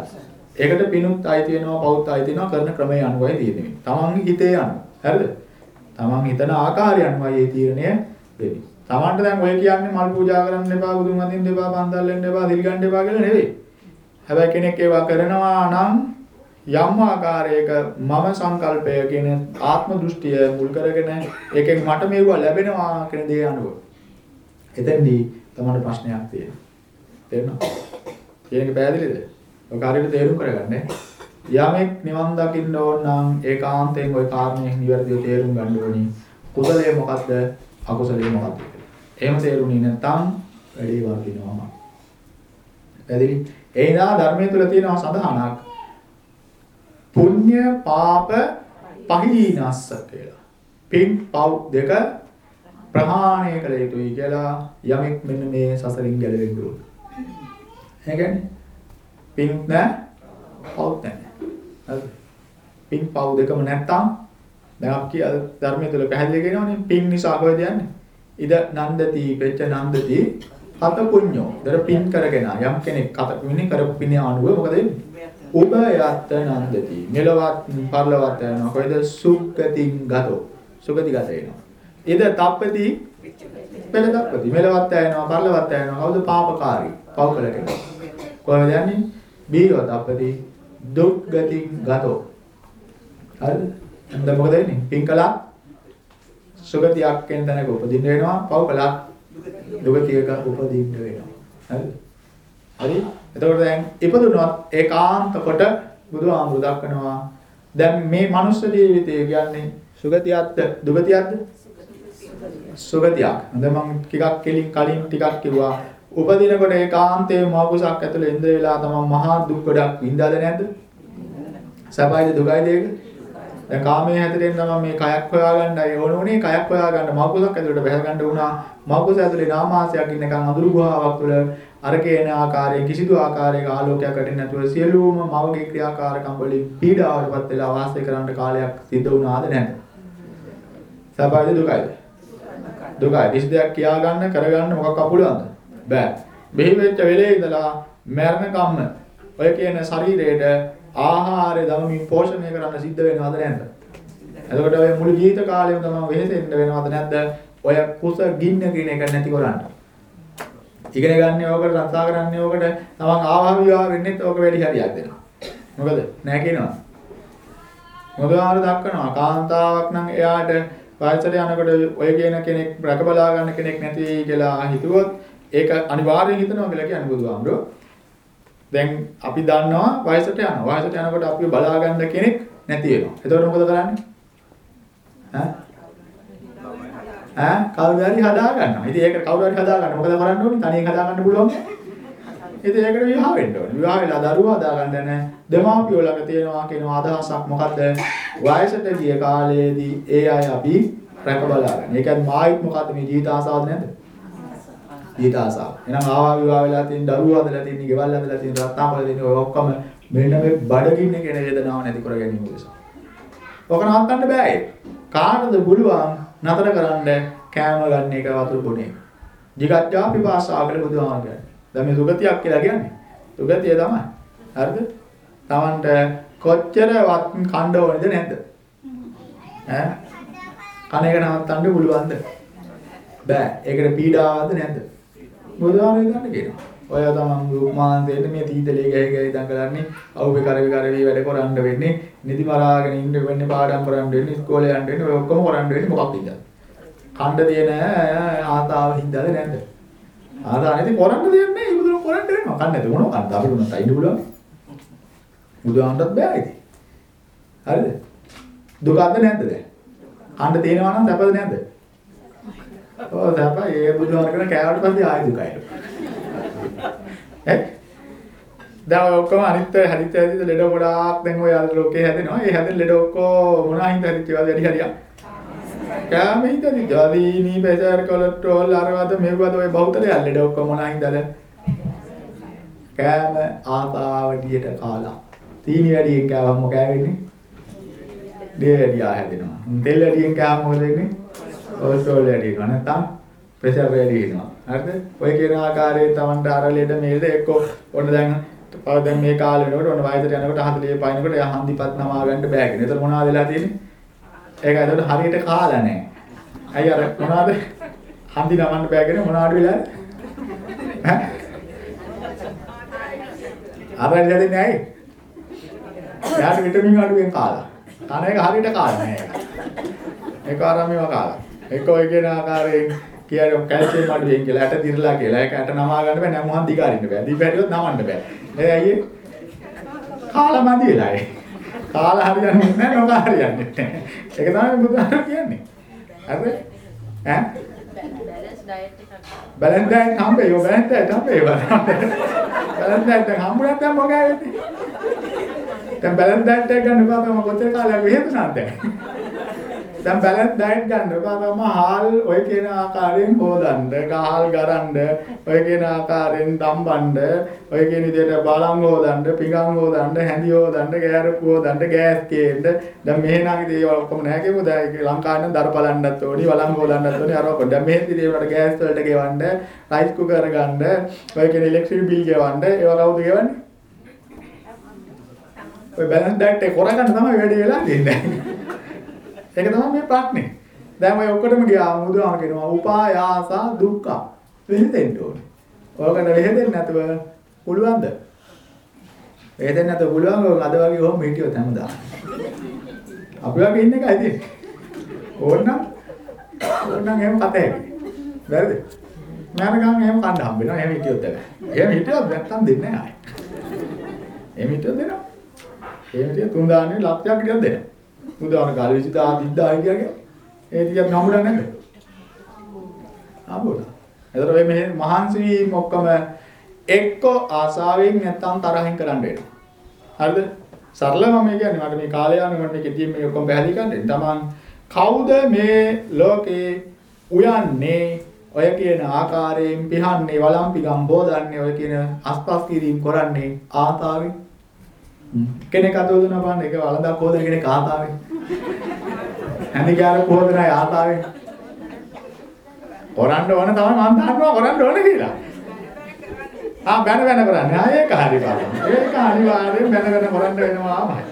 ඒකට පිනුත් අයිති වෙනවා පෞත් අයිති වෙනවා කරන ක්‍රමයේ අනුවයි තියෙන්නේ. තමන්ගේ හිතේ අනුව. හරිද? තමන් හිතන ආකාරය අනුවයි මේ තීරණය වෙන්නේ. තමන්ට දැන් ඔය කියන්නේ මල් පූජා කරන්න එපා, බුදුන් වදින්න එපා, පන්සල් යන්න එපා, දිල් ගන්න එපා කියලා නෙවෙයි. හැබැයි කෙනෙක් ඒවා කරනවා නම් යම් ආකාරයක මම සංකල්පය කියන ආත්ම දෘෂ්ටිය මුල් කරගෙන ඒකෙන් මට මේවා ලැබෙනවා කියන දේ අනුව. එතෙන්දී තමයි ප්‍රශ්නයක් තියෙන්නේ. තේරෙනවද? කියන එක පැහැදිලිද? ඔක හරියට තේරුම් කරගන්න. යමෙක් නිවන් දකින්න ඕන නම් ඒකාන්තයෙන් ওই කාරණේ නිවැරදිව තේරුම් ගන්න ඕනි. කුසලයේ මොකද්ද? අකුසලයේ මොකද්ද කියලා. එහෙම තේරුණේ නැත්නම් වැඩේ වර්ධිනවම. පැහැදිලි? එයිනා ධර්මයේ තුල තියෙනවා සඳහනක්. පුණ්‍ය පාප පහිනස්ස කියලා. පින් පව් දෙක ප්‍රහාණය කළ යුතුයි කියලා යමෙක් මෙන්න මේ සසරින් ගැලවෙන්න ඕන. ඒ කියන්නේ පින් නැහැ පව් නැහැ. හරිද? පින් පව් දෙකම නැත්තම් දැන් අපි කිය ධර්මයේ තුල පැහැදිලි කරනවානේ පින් නිසා කොහෙද යන්නේ? ඉද නන්දති පෙච්ච නන්දති හත පුඤ්ඤෝ. දර පින් කරගෙන යම් කෙනෙක් කත පින්නේ කරපු පින අනුව මොකද වෙන්නේ? ඔබ යත් නන්දති. මෙලවත් පරලවත් යනවා. කොහෙද සුගතින් ගතෝ. සුගති ගත වෙනවා. ඉද තප්පති පෙළ තප්පති. මෙලවත් යනවා පරලවත් යනවා. කවුද පාපකාරී? පව් කළ කෙනෙක්. කොහෙද යන්නේ? බීව තප්පති දුක්ගතින් ගතෝ. හරිද? එතන මොකද වෙන්නේ? පින් කළා සුගතියක් කියන තැනක උපදින්න වෙනවා. පව් කළා දුගතියක උපදින්න වෙනවා. හරිද? හරි? එතකොට දැන් ඉපදුනොත් ඒකාන්ත කොට බුදුහාමුදුරු දක්වනවා. දැන් මේ මනුස්ස ජීවිතය කියන්නේ සුගතියක්ද දුගතියක්ද? සුගතියක්. හඳ මම ටිකක් කෙලින් කලින් ටිකක් කිව්වා. උපදිනකොට ඒකාන්තයේ මවකුසක් ඇතුළේ ඉඳ වෙලා තමයි මහා දුක් ගොඩක් විඳාද නැද්ද? සබයිද දුකයිද ඒක? දැන් කාමයේ හැතරෙන් තමයි මේ කයක් හොයාගන්නයි ඕන උනේ කයක් හොයාගන්න මවකුසක් ඇතුළට බැහැ ගන්න වුණා. මවකුස ඇතුළේ නාමාසයක් ඉන්නකන් අඳුරු ගුහාවක් තුළ අර කේන ආකාරයෙන් කිසිදු ආකාරයක ආලෝකයක් වැටෙන්නේ නැතුව සියලුම මවගේ ක්‍රියාකාරකම් වලින් පීඩාවටපත් වෙලා වාසය කරන්න කාලයක් සිද්ධ වුණාද නැද්ද? සබයිද දුකයිද? දුකයි. කිසි දෙයක් කියා ගන්න කරගන්න මොකක් අපුලවන්ද? බෑ. මෙහි වෙච්ච වෙලේ ඉඳලා මරණ කම්ම ඔය කියන ශරීරයට ආහාරය දමමින් පෝෂණය කරන්න සිද්ධ වෙනවද නැද්ද? එතකොට ඔය මුළු ජීවිත කාලෙම තමයි වෙහෙසෙන්න වෙනවද නැද්ද? ඔය කුස ගින්න කියන එක නැති කරන්න. ඉගෙන ගන්න ඕකට රස්සා කරන්නේ ඕකට තමන් ආවා විවාහ වෙන්නෙත් ඕක වැඩි හරියක් දෙනවා. මොකද? නෑ කියනවා. මොදවාර දක්වනවා කාන්තාවක් නම් එයාට වයසට යනකොට ඔය කියන කෙනෙක් රැක බලා ගන්න කෙනෙක් නැති කියලා හිතුවොත් ඒක අනිවාර්යෙන් හිතනවා කියලා කියන්නේ බුදුහාමුදුරුවෝ. දැන් අපි දන්නවා වයසට යනවා. වයසට යනකොට අපිව බලා ගන්න කෙනෙක් නැති වෙනවා. එතකොට මොකද කරන්නේ? ඈ? ඈ කවුරු හරි හදා ගන්නවා. ඉතින් ඒක කවුරු හරි හදා ගන්න මොකද කරන්න ඕනේ? තනියෙන් හදා ගන්න පුළුවන්. ඉතින් ඒකට විවාහ වෙන්න ඕනේ. විවාහ වෙලා දරුවා හදා ගන්න නැහැ. දෙමාපියෝ ළඟ තියෙනවා කියන අදහසක් මොකද්ද? වයසට ගිය කාලයේදී ඒ අය අපි රැක බලා ගන්න. ඒ කියන්නේ මායිත් මොකද්ද මේ ජීවිත ආසාවද නැද්ද? ජීවිත ආසාව. එහෙනම් ආවා විවාහ වෙලා තියෙන දරුවා හදලා තියෙන, ගෙවල් හදලා තියෙන, රත්තාපල තියෙන ඔය ඔක්කොම මෙන්න මේ බඩගින්න කියන වේදනාව නැති කර ගැනීම උදෙසා. ඔක නවත්තන්න බෑ ඒ. කාටද පුළුවන් නතර කරන්න කෑම ගන්න එක වතුර බොන එක. jigajja පිපාසා කියලා බුදුහාම කියන්නේ. දැන් මේ සුගතියක් කියලා කියන්නේ. සුගතිය තමයි. හරිද? Tamanට කොච්චර වත් කණ්ඩ ඕනේද නැද්ද? ඈ? කන එක නවත්තන්න පුළුවන්ද? බෑ. ඒකට පීඩාවක්ද නැද්ද? බුදුහාම ගන්න කියනවා. ඔය තමන් රූපමාන්තයෙන් මේ තීතලේ ගැහි ගැහි දඟලන්නේ අවුවේ කරවි කරවි වැඩ කරන්න වෙන්නේ නිදි මරාගෙන ඉන්න වෙන්නේ පාඩම් කරන්න වෙන්නේ ඉස්කෝලේ යන්න වෙන්නේ ඔය ඔක්කොම කරන්න වෙන්නේ මොකක්ද ඉතින් කණ්ඩ තියෙන ආතාව හින්දාද නැද්ද ආතාව නැති කරන්න දෙයක් නැහැ ඉබුදුන කරන්න වෙනවා. කන්න නැති මොනවා කන්න? අපිට උනත් අයින්න පුළුවන්. බුදුහාමටත් බෑ ඉතින්. හරිද? දුකක්ද නැද්ද දැන්? කණ්ඩ තියෙනවා නම් සැපද නැද්ද? ඔව් සැපයි. ඒ බුදුහාම කරන කෑවට පස්සේ ආයෙ දුකයි. ඈ? දැන් ඔය ඔක්කොම අනිත් හරිත හරිත ලෙඩ ගොඩාක් දැන් ඔය ලෝකේ හැදෙනවා. ඒ හැදෙන ලෙඩ ඔක්කොම මොනවා හින්දා හරිත ඒවා වැඩි හරියක්. කෑම හින්දාද ජාදීනි බෙසර් කොලෙස්ටරෝල් අරවද මෙව්වද ඔය බහුතරය ලෙඩ ඔක්කොම මොනවා හින්දාද? කෑම ආතාවඩියට කාලා. තීනි වැඩියෙන් කෑවම මොකෑ වෙන්නේ? දේ වැඩියා හැදෙනවා. තෙල් වැඩියෙන් කෑවම මොකද වෙන්නේ? කොලෙස්ටරෝල් වැඩි වෙනවා. නැත්නම් ප්‍රෙෂර් වැඩි වෙනවා. හරිද? ඔය කියන ආකාරයෙන් Tamanට අර ලෙඩ මේද එක්ක ඔන්න දැන් පව දැන් මේ කාලේ වෙනකොට ඔන්න වයසට යනකොට 40 පයින්කොට එයා හන්දිපත් නමා ගන්න බෑ කියන. ඒතර මොනවද වෙලා තියෙන්නේ? ඒක ඒතර හරියට කාලා නැහැ. ඇයි අර මොනවද? හන්දි නමන්න බෑ කියන මොනවද වෙලාද? ඈ? ආපහු දෙන්නේ ඇයි? එයාට විටමින් අඩුවෙන් කාලා. කන එක හරියට කාලා නෑ. ඒක ආරම්භයම කාලා. ඒක ඔය කියන ආකාරයෙන් කියන්නේ කැල්සියම් අඩු වෙන කියලා ඇට දිරලා කියලා. ඒක ඇට නමා ගන්න බෑ නැමුහන් දිගාරින්න බෑ. දීප හැටියොත් නමන්න බෑ. ඒ අයියේ කාලා මදි වෙලා ඒ. කාලා හරියන්නේ නැහැ නොකා හරියන්නේ නැහැ. ඒක තමයි බුදුහාම කියන්නේ. හරිද? ඈ බැලන්ස් ඩයට් එකක්. බැලන්ස් ඩයට් හම්බේ යෝ බැලන්ස් ඩයට් හම්බේ බැලන්ස් ඩයට් හම්බුනත් දැන් මොකද වෙන්නේ? දැන් බැලන්ස් ඩයට් එක ගන්න බෑ මම කොච්චර කාලයක් විහෙදුනාද දැන්? දැන් බැලන්ස් ඩයට් ගන්න බෑ මම හාල් ඔය කියන ආකාරයෙන් හොදන්න, ගහල් ගරන්න, ඔය කියන ආකාරයෙන් දම්බන්න, ඔය කියන විදිහට බලන් හොදන්න, පිඟන් හොදන්න, හැඳි හොදන්න, ගෑරප්පු හොදන්න, ගෑස් කේන්න. දැන් මෙහෙ නම් ඉතින් ඒවා ඔක්කොම නැහැ කියමු. දැන් ඒක ලංකාවේ නම් දර බලන්නත් ඕනි, වලන් හොදන්නත් ඕනි. අර ඔක්කොම. දැන් මෙහෙ ඉතින් ඒවට ගෑස් වලට ගෙවන්න, රයිස් කුකර් ගන්න, ඔය කියන ඉලෙක්ට්‍රික් බිල් ගෙවන්න, ඒවා කවුද ගෙවන්නේ? ඔය බැලන්ස් ඩයට් එක කරගන්න තමයි වැඩි වෙලා තියෙන්නේ. ඒක තමයි මේ ප්‍රශ්නේ. දැන් ඔය ඔක්කොටම ගියා මුදුනාම කියනවා උපායාස දුක්ඛ. වෙහෙදෙන්න ඕනේ. ඔයකට වෙහෙදෙන්නේ නැතුව පුළුවන්ද? වෙහෙදෙන්නේ නැතුව පුළුවන් අද වගේ ඔහොම හිටියොත් හැමදාම. අපි වගේ ඉන්න එකයි තියෙන්නේ. ඕනනම් ඕනනම් එහෙම කතේ. වැරදිද? මම එහෙම කන්න හම්බ වෙනවා. එහෙම හිටියොත් තමයි. එහෙම හිටියොත් නැත්තම් දෙන්නේ නැහැ ආයේ. එහෙම හිටියොත් දෙනවා. එහෙම හිටියොත් තුන් දාන්නේ ලක්ෂයක් හිටියොත් දෙනවා. උදාහරණ කාලේ 20000 30000 කියන්නේ ඒ ටිකක් නමුඩක් නැද්ද? ආබෝල. එතකොට මේ මෙහෙ මහන්සි වීම ඔක්කොම එක්ක ආසාවෙන් නැත්තම් තරහින් කරන්න වෙනවා. හරිද? සරලව මම කියන්නේ මට මේ කාලය යන මට මේ කෙටියෙන් මේ ඔක්කොම පැහැදිලි කරන්න. තමන් කවුද මේ ලෝකේ උයන්නේ ඔය කියන ආකාරයෙන් පිහන්නේ වළම් පිගම් බෝදන්නේ ඔය කියන අස්පස් කිරීම කරන්නේ ආතාවෙන් කෙනෙක් අතෝදන බලන්න ඒක වළඳක් හොදන කෙනෙක් ආතාවෙන් හැඳිකාර හොදන අය ආතාවෙන් කරන්න ඕන තමයි මම දන්නවා කරන්න ඕන කියලා. ආ බැන බැන කරන්නේ. ආ ඒක හරි බලන්න ඒක අනිවාර්යෙන් බැන බැන කරන්න වෙනවාමයි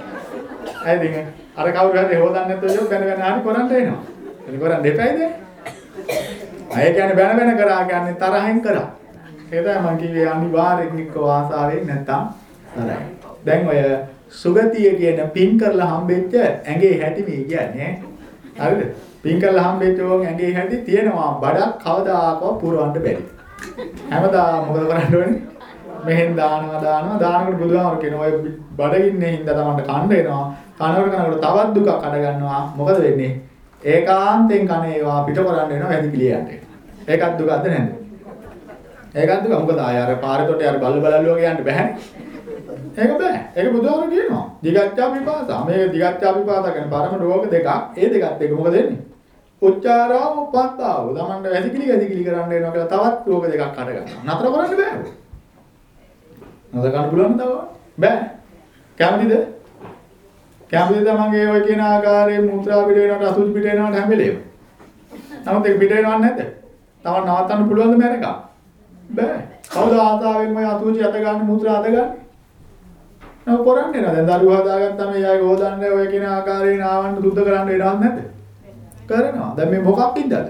ඇයි දින අර කවුරු හරි හොදන්නේ නැත්නම් බැන බැන හරි කරන්න වෙනවා එනි කරන්න දෙපයිද අය කියන්නේ බැන බැන කරා කියන්නේ තරහෙන් කරා. ඒ තමයි මම කිව්වේ අනිවාර්යෙන් එක්ක වාසාවෙන් නැත්තම් තරයි දැන් ඔය සුගතිය කියන පින් කරලා හම්බෙච්ච ඇඟේ හැටි මේ කියන්නේ. හරිද? පින් කරලා හම්බෙච්ච ඕන් ඇඟේ හැටි තියෙනවා බඩක් කවදාකවත් පුරවන්න බැරි. හැමදාම මොකද කරන්න ඕනේ? මෙහෙන් දානවා දානවා. දානකොට බුදුහාමර කියනවා ඔය බඩගින්නේ හින්දා තමන්ට කන්න එනවා කනකොට කනකොට තවත් දුකක් අඩ ගන්නවා මොකද වෙන්නේ? ඒකාන්තෙන් කන ඒවා පිට කරන්න වෙනවා වැඩි පිළියන්ට. ඒකත් දුකක්ද නැද්ද? ඒකත් දුක මොකද ආය අර පාරේ තොටේ අර බල්ල බලල්ලෝ කියන්න බෑනේ ඒක බෑ. ඒක බුදුහාම කියනවා. දිගච්ඡා විපාසා. මේ දිගච්ඡා විපාසා කියන්නේ පරම රෝග දෙකක්. ඒ දෙකත් එක මොකද වෙන්නේ? උච්චාරා උපත්තාව. තමන්ට වැසිකිලි වැසිකිලි කරන්න එනවා කියලා තවත් රෝග දෙකක් අඩ ගන්නවා. නතර කරන්න බෑ. නතර කරන්න පුළුවන් තව බෑ. කැමතිද? කැමතිද තමන්ගේ ඔය කියන ආකාරයේ මුත්‍රා පිට වෙනවට අසුචි පිට වෙනවට හැම වෙලේම. නමුත් ඒක පිට වෙනවන්නේ නැද්ද? තමන් නවත්තන්න පුළුවන්ද මෑරක? බෑ. කවුද ආසාවෙන් ඔය අසුචි අත ගන්න මුත්‍රා අත ගන්න? නම කරන්නේ නැහැ. දැන් දරුවා හදාගත්තම එයාගේ හොදන්නේ ඔය කියන ආකාරයෙන් ආවන්න සුද්ධ කරන්න වෙනවද නැද්ද? කරනවා. දැන් මේ මොකක් ඉද්දද?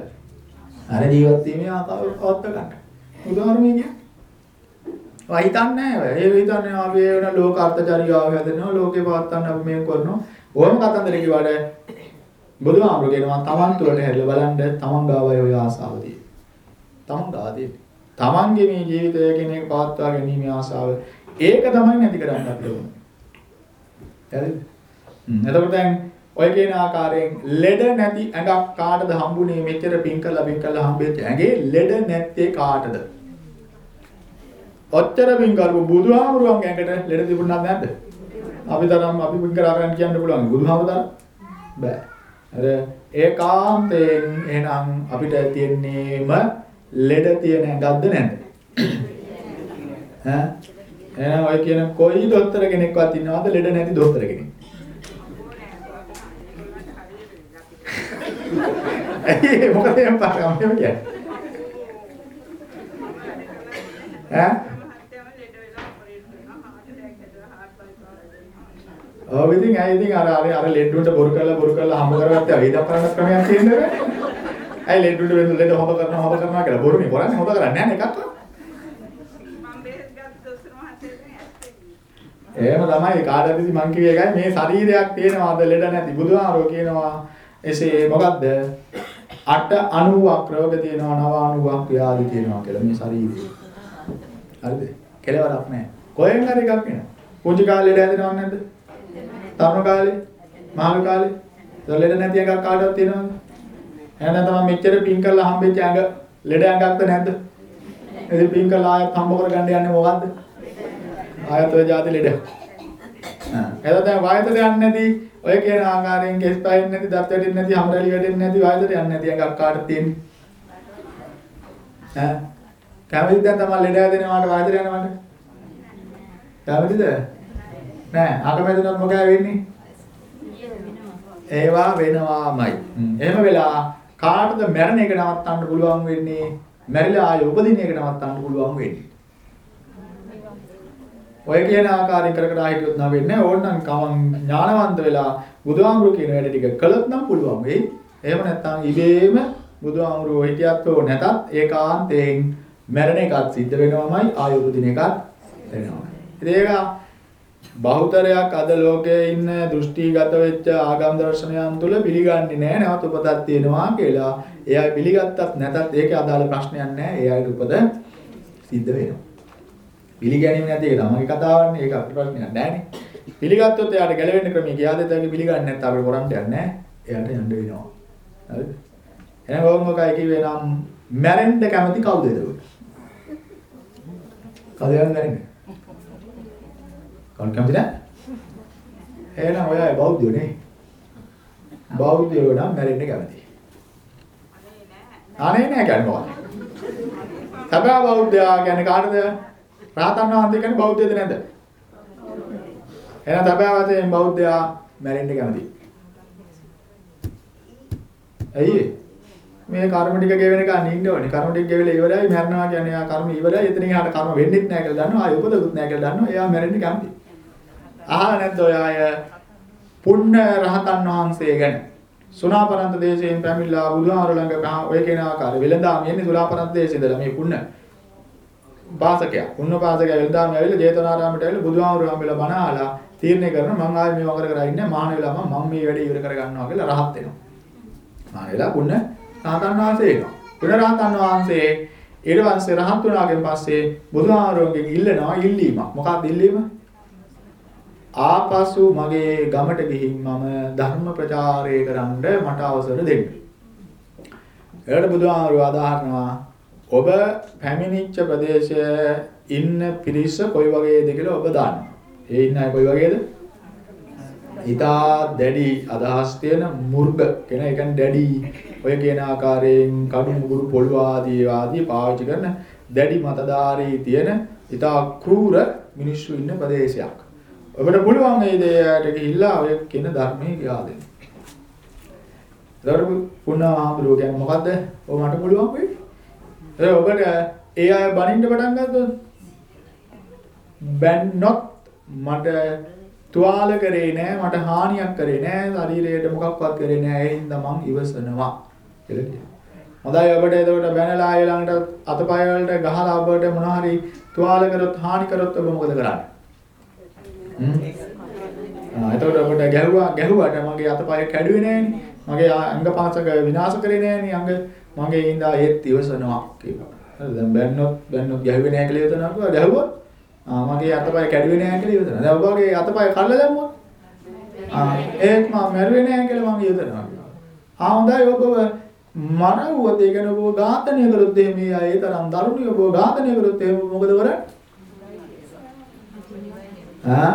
අර ජීවත් වීමේ ආකාරය පවත් ගන්න. උදාහරණයක් කියන්නේ. ඔය හිතන්නේ නැහැ. ඒ හිතන්නේ අපි වෙන ලෝක අර්ථචාරියාව හැදෙනවා. ලෝකේ පවත්තන්න අපි මේ කරනවා. ඕම කතන්දර කිව්වට බුදුහාමුදුරු කියනවා තමන් තුළට හැරිලා බලන්න තමන් ගාවයි ඔය ආසාව තියෙන්නේ. තමන් ගාව තියෙන්නේ. තමන්ගේ මේ ජීවිතය කියන එක පවත්වා ගැනීම ආසාව ඒක තමයි නැති කරන්න අපිට ඕනේ. හරිද? එතකොට දැන් ඔය කියන ආකාරයෙන් ලෙඩ නැති ඇඟක් කාටද හම්බුනේ මෙච්චර පින් කරලා පින් කරලා හම්බෙච්ච ඇඟේ ලෙඩ නැත්තේ කාටද? ඔච්චර පින් කරපු බුදුහාමුදුරුවන්ගේ ඇඟට ලෙඩ තිබුණාද නැද්ද? අපි තරම් අපි පින් කරාගෙන කියන්න පුළුවන් බුදුහාමුදුරුවෝ බෑ. අර ඒකාන්තයෙන් එහෙනම් අපිට තියෙන්නේම ලෙඩ තියෙන ඇඟක්ද නැද්ද? ඈ එහෙනම් ඔය කියන කොයි දොස්තර කෙනෙක්වත් ඉන්නවද ලෙඩ නැති දොස්තර කෙනෙක්? ඇයි මොකද එහෙම පාරම කියන්නේ? ඈ? ඔව් ඉතින් ඇයි ඉතින් අර අර අර ලෙඩුන්ට බොරු කරලා බොරු කරලා හම්බ කරගත්තා වේද කරන ක්‍රමයක් තියෙනවද? ඇයි ලෙඩුන්ට වෙන ලෙඩ හොම කරනවා හොම කරනවා කියලා බොරුනේ කරන්නේ හොම කරන්නේ නැහැ නේ එකක්වත්. එහෙම තමයි කාටද ඉතින් මං කිව්වේ එකයි මේ ශරීරයක් තියෙනවාද ලෙඩ නැති බුදුහාරෝ කියනවා එසේ මොකද්ද 890ක් රෝග තියෙනවා 90ක් ව්‍යාධි තියෙනවා කියලා මේ ශරීරේ. හරිද? කෙලවරක් නැහැ. කොහෙන් හරි එකක් එනවා. පුංචි කාලේ ලෙඩ හැදෙනව නැද්ද? තරුණ කාලේ, මහලු කාලේ. ඒක ලෙඩ නැති එකක් කාටවත් තියෙනවද? එහෙනම් තමයි මෙච්චර පින් කරලා හම්බෙච්ච ඇඟ ලෙඩ ඇඟක්ද නැද්ද? ඉතින් පින් කරලා ආයෙත් හම්බ කරගන්න යන්නේ මොකද්ද? ආයත ඔය જાති ලෙඩ. ආ එතකොට දැන් වායතට යන්නේ නැති ඔය කියන ආකාරයෙන් කෙස් පහින් නැති දත් වැටෙන්නේ නැති හම්රලි වැටෙන්නේ නැති වායතට යන්නේ නැති එකක් කාටද තියෙන්නේ? ඈ කැමතිද දැන් තමයි ලෙඩ හැදෙනවාට වායතට යනවාට? කැමතිද? නෑ අකමැතිනම් මොකද වෙන්නේ? ඒවා වෙනවාමයි. එහෙම වෙලා කාටද මැරෙන එක නවත්තන්න පුළුවන් වෙන්නේ? මැරිලා ආයෙ උපදින එක නවත්තන්න පුළුවන් වෙන්නේ. ඔය කියන ආකාරයෙන් කර කර හිටියොත් නම් වෙන්නේ ඕනනම් කමං ඥානවන්ත වෙලා බුදුහාමුදුරු කියන වැඩ ටික කළොත් නම් පුළුවන් වෙයි. එහෙම නැත්නම් ඉබේම බුදුහාමුදුරුවෝ හිටියත් ඕ නැතත් ඒකාන්තයෙන් මැරෙන එකත් සිද්ධ වෙනවමයි ආයුධ දින එකත් වෙනවමයි. ඉතින් ඒක බහුතරයක් අද ලෝකයේ ඉන්න දෘෂ්ටිගත වෙච්ච ආගම් දර්ශනයන් තුල පිළිගන්නේ නැහැ නැවත උපතක් තියෙනවා කියලා. ඒ අය පිළිගත්තත් නැතත් ඒකේ අදාළ ප්‍රශ්නයක් නැහැ. ඒ අයට උපත සිද්ධ වෙනවා. පිළිගැනීම නැති එක තමයි කතාවන්නේ. ඒක අපිට ප්‍රශ්නයක් නැහැනේ. පිළිගත්තොත් එයාට ගැලවෙන්න ක්‍රමය කියාද එතනගේ පිළිගන්නේ නැත්නම් අපිට කරන්න යන්නේ නැහැ. එයාට යන්න වෙනවා. හරිද? එහෙනම් ඕමකයි කිව්වේ නම් මැරෙන්න කැමති කවුද එතකොට? කවුද යන්නේ? කවුද කැමති නැහැ? එහෙනම් ඔය අය බෞද්ධයෝ නේ. බෞද්ධයෝ නම් මැරෙන්න කැමති. අනේ නෑ කියන්නේ මොකක්ද? සබා බෞද්ධයා කියන්නේ කාටද? රාතන් වහන්සේ කියන්නේ බෞද්ධයද නැද්ද? එහෙනම් සබා වශයෙන් බෞද්ධයා මැරෙන්න කැමති. ඇයි මේ කර්ම ටික ගෙවෙන එක නින්න ඕනේ. කර්ම ටික ගෙවිලා ඉවරයි මරනවා කියන්නේ ආ කර්ම ඉවරයි. එතනින් එහාට කර්ම වෙන්නෙත් නැහැ කියලා දන්නවා. ආය උපදෙකුත් නැහැ කියලා දන්නවා. එයා මැරෙන්න කැමති. අහලා නැද්ද ඔය අය පුණ්‍ය රහතන් වහන්සේ ගැන? සුණාපරන්ත දේශයෙන් පැමිණලා බුදුහාර ළඟ ඔය කියන ආකාරය වෙලඳාම යන්නේ සුණාපරන්ත දේශේ ඉඳලා මේ පුණ්‍ය පාසකයා. පුණ්‍ය පාසකයා වෙලඳාම ඇවිල්ලා ජේතවනාරාමයට ඇවිල්ලා බුදුහාමුදුරුවෝ හම්බෙලා බණ අහලා තීරණය කරනවා මම ආයේ මේ වගර කර ඉන්නේ මහාන වෙලා මම මම මේ වැඩේ ඉවර කර ගන්නවා කියලා රහත් වෙනවා. මහාන වෙලා පුණ්‍ය රහතන් වහන්සේ වෙනවා. පුණ්‍ය රහතන් වහන්සේ ඊට පස්සේ රහත් වුණාගෙන් පස්සේ බුදුහාමුදුරුවෝගෙන් ඉල්ලනවා ඉල්ලීමක්. මොකක්ද ඉල්ලීම? ආපසු මගේ ගමට ගිහින් මම ධර්ම ප්‍රචාරය කරන්න මට අවසර දෙන්න. එයාට බුදුහාමුදුරුවෝ අදහනවා ඔබ පැමිණිච්ච ප්‍රදේශයේ ඉන්න පිරිස කොයි වගේද කියලා ඔබ දන්නවා. ඒ ඉන්න අය කොයි වගේද? ඊටා දැඩි අදහස් තියෙන මුර්ග කියන ඒ කියන්නේ දැඩි ඔය කියන ආකාරයෙන් කඩු මුගුරු පොළු ආදී ආදී පාවිච්චි කරන දැඩි මතධාරී තියෙන ඊටා ක්‍රූර මිනිස්සු ඉන්න ප්‍රදේශයක්. ඔබට පුළුවන් මේ දෙයට ගිහිල්ලා ඔය කියන ධර්මයේ ගියා දෙන්න. දරුවෝ පුණාහඳුරෝ කියන්නේ මොකද්ද? ඔය මට පුළුවන් වෙයි. ඒ ඔබට ඒ අය බනින්න පටන් ගත්තොත් බැන්නොත් මට තුවාල කරේ නෑ මට හානියක් කරේ නෑ ශරීරයට මොකක්වත් කරේ නෑ ඒ හින්දා මං ඉවසනවා කියලා කියනවා. හොඳයි ඔබට එතකොට බැනලා ආය ළඟට අතපය වලට ගහලා ඔබට මොන හරි තුවාල කරොත් හානි කරොත් ඔබ මොකද කරන්නේ? හ්ම්. ආ එතකොට ඔබට ගැහුවා ගැහුවට මගේ අතපය කැඩුවේ නෑනේ. මගේ අංග පාසක විනාශ කරේ නෑනේ අංග මගේ ඉඳා ඒත් ඉවසනවා කියලා. හරි දැන් බැන්නොත් බැන්නොත් ගැහුවේ නෑ කියලා හිතනවා ගැහුවොත් ආ මගේ අතපය කැඩුවේ නෑ කියලා හිතනවා. දැන් ඔබගේ අතපය කල්ලා දැම්මොත් ආ ඒත් මම මැරුවේ නෑ කියලා මම හිතනවා. ආ හොඳයි ඔබ මරවුවද ඒ කියන්නේ ඔබ ඝාතනය කරොත් එහෙම මේ අය ඒ තරම් දරුණු ඔබ ඝාතනය කරොත් එහෙම මොකද කරන්නේ? ආ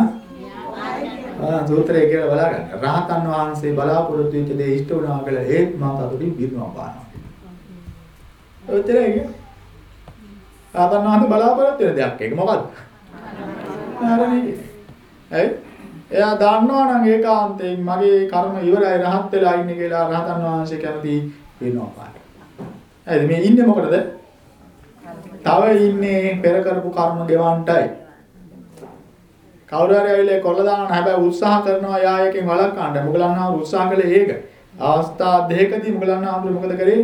ආ සූත්‍රය කියලා බලාගන්න. රහතන් වහන්සේ බලාපොරොත්තු වෙච්ච දේ ඉෂ්ට වුණා කියලා ඒත් මම තතුටින් පිරුණම් පානවා. ඔච්චරයි කියන්නේ. රහතන් වහන්සේ බලාපොරොත්තු වෙන දෙයක් ඒක මොකද්ද? හරිනේ. ඇයි? එයා දන්නවා නම් ඒකාන්තයෙන් මගේ කර්ම ඉවරයි රහත් වෙලා ඉන්නේ කියලා රහතන් වහන්සේ කැමති වෙනවා පාට. ඇයි මේ ඉන්නේ මොකටද? තව ඉන්නේ පෙර කරපු කර්ම ගෙවන්නටයි. කවුරු හරි ඇවිල්ලා කොල්ල දානවා හැබැයි උත්සාහ කරනවා යායකෙන් වළක්වන්න. මොගලන් ආව උත්සාහ කළේ ඒක. අවස්ථා දෙකකදී මොගලන් ආව මොකද කරේ?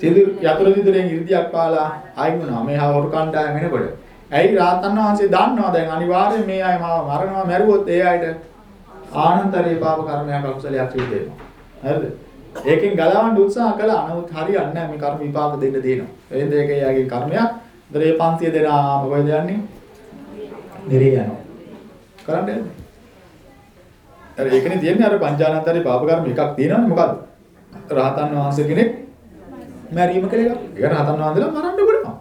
සිදු යතුරු දිදුරෙන් ඉර්ධියක් පාලා ආයි වුණා. මේ හවරු කණ්ඩායම එනකොට. ඇයි රාතන් වහන්සේ දන්නවා දැන් අනිවාර්යයෙන් මේ අය මාව මරනවා මැරුවොත් ඒ අයට ආනන්තරේ පාප කර්මයක් අකුසලයක් සිද්ධ වෙනවා. හරිද? ඒකෙන් ගලවන්න උත්සාහ කළා නමුත් හරියන්නේ නැහැ මේ කර්ම විපාක දෙන්න දෙනවා. එහෙනම් ඒක එයාගේ කර්මයක්. දරේ 500 දෙනා මොකද යන්නේ? නිරේ යනවා. කරන්න යන්නේ. අර ඒකනේ තියෙන්නේ අර පංචානන්තරේ පාප කර්ම එකක් තියෙනවනේ මොකද්ද? රහතන් වහන්සේ කෙනෙක් මැරීම කියලා එකක්. ඒක රහතන් වහන්සේලා මරන්න පුළුවන්.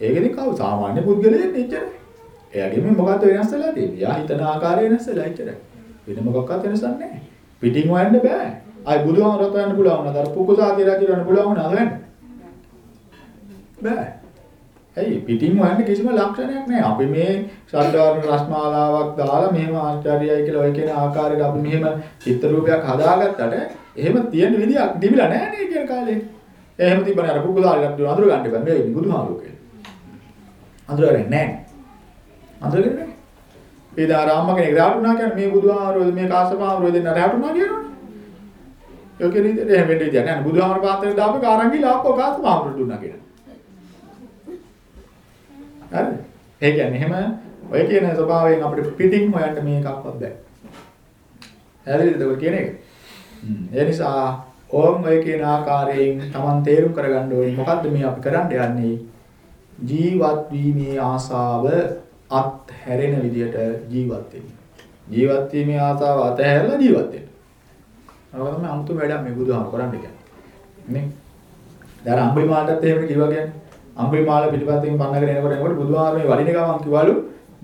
ඒකෙදි කව සාමාන්‍ය පුද්ගලයෙක් නෙච්චර. එයාගේ මේ මොකද්ද වෙනස් වෙලා තියෙන්නේ? යා හිතන ආකාරය වෙනස් වෙලා ඉච්චරයි. වෙන මොකක්වත් වෙනසක් නැහැ. පිටින් හොයන්න බෑ. ආයි බුදුහාමරත් හොයන්න පුළුවන් වුණාද? අර පුකුසාති රජුරන්න පුළුවන් වුණාද හොයන්න? බෑ. ඇයි පිටින් හොයන්න කිසිම ලක්ෂණයක් නැහැ. අපි මේ ශබ්දවර්ණ රස්මාලාවක් දාලා මෙහෙම ආචාර්යයි කියලා ඔය කියන ආකාරයට අපි මෙහෙම චිත්‍ර රූපයක් හදාගත්තට එහෙම තියෙන විදියක් තිබිලා නැහැ නේ කියන කාලේ. එහෙම තිබ්බනේ අර පුකුසාති රජු අඳුර ගන්න බෑ. මේ බුදුහාමුදුරුවෝ කියලා. අඳුරගන්නේ නැහැ. අඳුරගන්නේ නැහැ. ඒ දාරාම්ම කෙනෙක් රැවටුණා කියන්නේ මේ බුදුහාමුදුරුවෝ මේ කාශ්‍යපහාමුදුරුවෝ දෙන්න රැවටුණා කියනවනේ. ඒක නේද එහෙම වෙන්නේ විදියක් නැහැ. බුදුහාමුදුරුවෝ පාත්‍රේ දාපු කාරංගි ලාප්පෝ කාශ්‍යපහාමුදුරුවෝ දුන්නා කියලා. හරිද? ඒ කියන්නේ එහෙම ඔය කියන ස්වභාවයෙන් අපිට පිටින් හොයන්න මේකක්වත් බෑ. හරිද? ඒක කියන එක. ඒ නිසා ඕම් ඔය කියන ආකාරයෙන් Taman තේරුම් කරගන්න ඕනේ මොකද්ද මේ අපි කරන්න යන්නේ? ජීවත් වීමේ ආසාව අත්හැරෙන විදියට ජීවත් වෙන්න. ජීවත් වීමේ ආසාව අතහැරලා ජීවත් වෙන්න. ඒක තමයි අමුතු වැඩක් මේ බුදුහාම කරන්න කියන්නේ. නේ? දැන් අම්බිමාලටත් එහෙම කිව්වා කියන්නේ. අම්බිමාල පිටිපස්සෙන් පන්නගෙන එනකොට එනකොට බුදුහාම මේ වඩින ගමන් කිව්වලු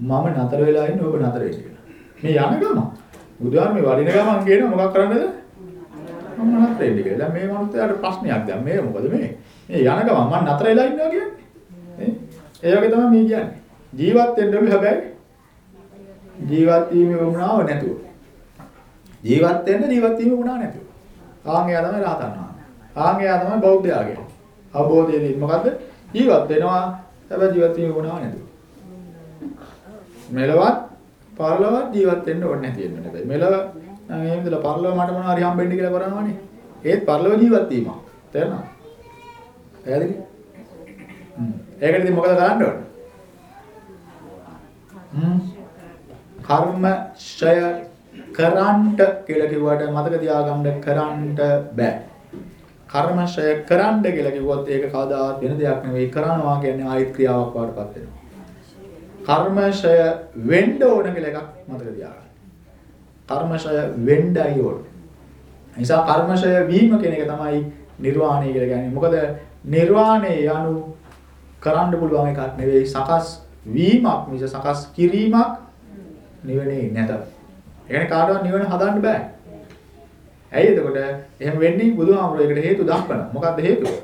මම නතර වෙලා ඉන්නේ ඔබ නතර වෙන්න කියලා. මේ යන ගමන් බුදුහාම මේ වඩින ගමන් කියන මොකක් කරන්නද? මම නතර වෙන්න කියලා. දැන් මේ මනුස්සයාට ප්‍රශ්නයක් දැන් මේ මොකද මේ? මේ යන ගමන් මම නතර වෙලා ඉන්නවා කියන්නේ. නේ? ඒ වගේ තමයි මේ කියන්නේ. ජීවත් වෙන්න ඕනේ හැබැයි ජීවත් වීමේ වුණාව නැතුව. ජීවත් වෙන්න ජීවත් වීමේ වුණා නැතුව. ආන් එයා තමයි රහතන් වහන්සේ. ආන් එයා තමයි බෞද්ධයාගේ. අවබෝධයේදී මොකද්ද? ජීවත් වෙනවා හැබැයි ජීවත් වීමේ වුණා නැතුව. මෙලවත් පරලොවත් ජීවත් වෙන්න ඕනේ නැති වෙන්න හැබැයි. මෙලව නම් එහෙම ඉඳලා පරලොව මට මොනවා හරි හම්බෙන්න කියලා කරනවනේ. ඒත් පරලොව ජීවත් වීම. තේරෙනවද? පැහැදිලි? හ්ම්. ඒකට ඉතින් මොකද කරන්න ඕනේ? හ්ම්. කර්ම ඡය කරන්ට කියලා කිව්වට මතක තියාගන්න කරන්ට බෑ. කර්ම ඡය කරන්න කියලා කිව්වොත් ඒක කවදාවත් වෙන දෙයක් නෙවෙයි කරනවා කියන්නේ ආයත් ක්‍රියාවක් වඩපත් වෙනවා. කර්ම ඡය වෙන්න ඕන කියලා එකක් මතක තියාගන්න. කර්ම ඡය වෙන්නයි ඕන. නිසා කර්ම ඡය වීම කියන එක තමයි නිර්වාණය කියලා කියන්නේ. මොකද නිර්වාණය යනු කරන්න පුළුවන් එකක් නෙවෙයි සකස් වීමක් මිස සකස් කිරීමක් නිවනේ නැත. ඒ කියන්නේ කාටවත් නිවන හදන්න බෑ. ඇයි එතකොට එහෙම වෙන්නේ බුදුහාමුදුරුවෝ ඒකට හේතු දක්වනවා. මොකක්ද හේතුව?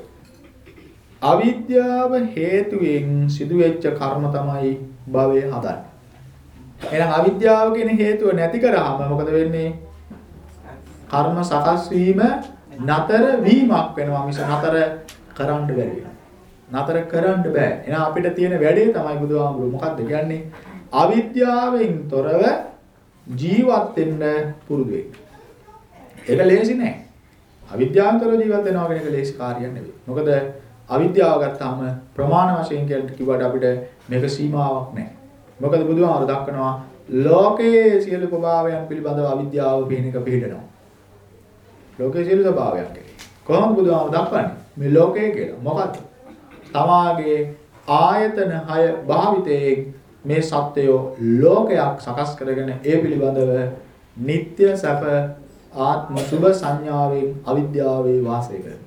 අවිද්‍යාව හේතුවෙන් සිදුවෙච්ච කර්ම තමයි භවය හදන්නේ. එහෙනම් අවිද්‍යාව කියන හේතුව නැති කරාම මොකද වෙන්නේ? කර්ම සකස් වීම නතර වීමක් වෙනවා මිස නතර කරන්න බැරි නතර කරන්න බෑ. එහෙනම් අපිට තියෙන වැඩේ තමයි බුදුහාමුදුරුවෝ මොකක්ද කියන්නේ? අවිද්‍යාවෙන් තොරව ජීවත් වෙන්න පුරුදු වෙන්න. ඒක ලේසි නෑ. අවිද්‍යාවන්තර ජීවත් වෙනවා කියන එක ලේසි කාර්යයක් නෙවෙයි. මොකද අවිද්‍යාව ගත්තාම ප්‍රමාණ වශයෙන් කියලා කිව්වට අපිට මේක සීමාවක් නෑ. මොකද බුදුහාමර දක්වනවා ලෝකයේ සියලු ස්වභාවයන් පිළිබඳව අවිද්‍යාව පිහිනක පිළිදෙනවා. ලෝකයේ සියලු ස්වභාවයන් කොහොමද බුදුහාමර දක්වන්නේ? මේ ලෝකය කියලා. මොකක්ද? තමාගේ ආයතන 6 භාවිතයෙන් මේ සත්‍යය ලෝකයක් සකස් කරගෙන ඒ පිළිබඳව නিত্য සැප ආත්ම සුභ සංඥාවෙන් අවිද්‍යාවේ වාසය කරනවා.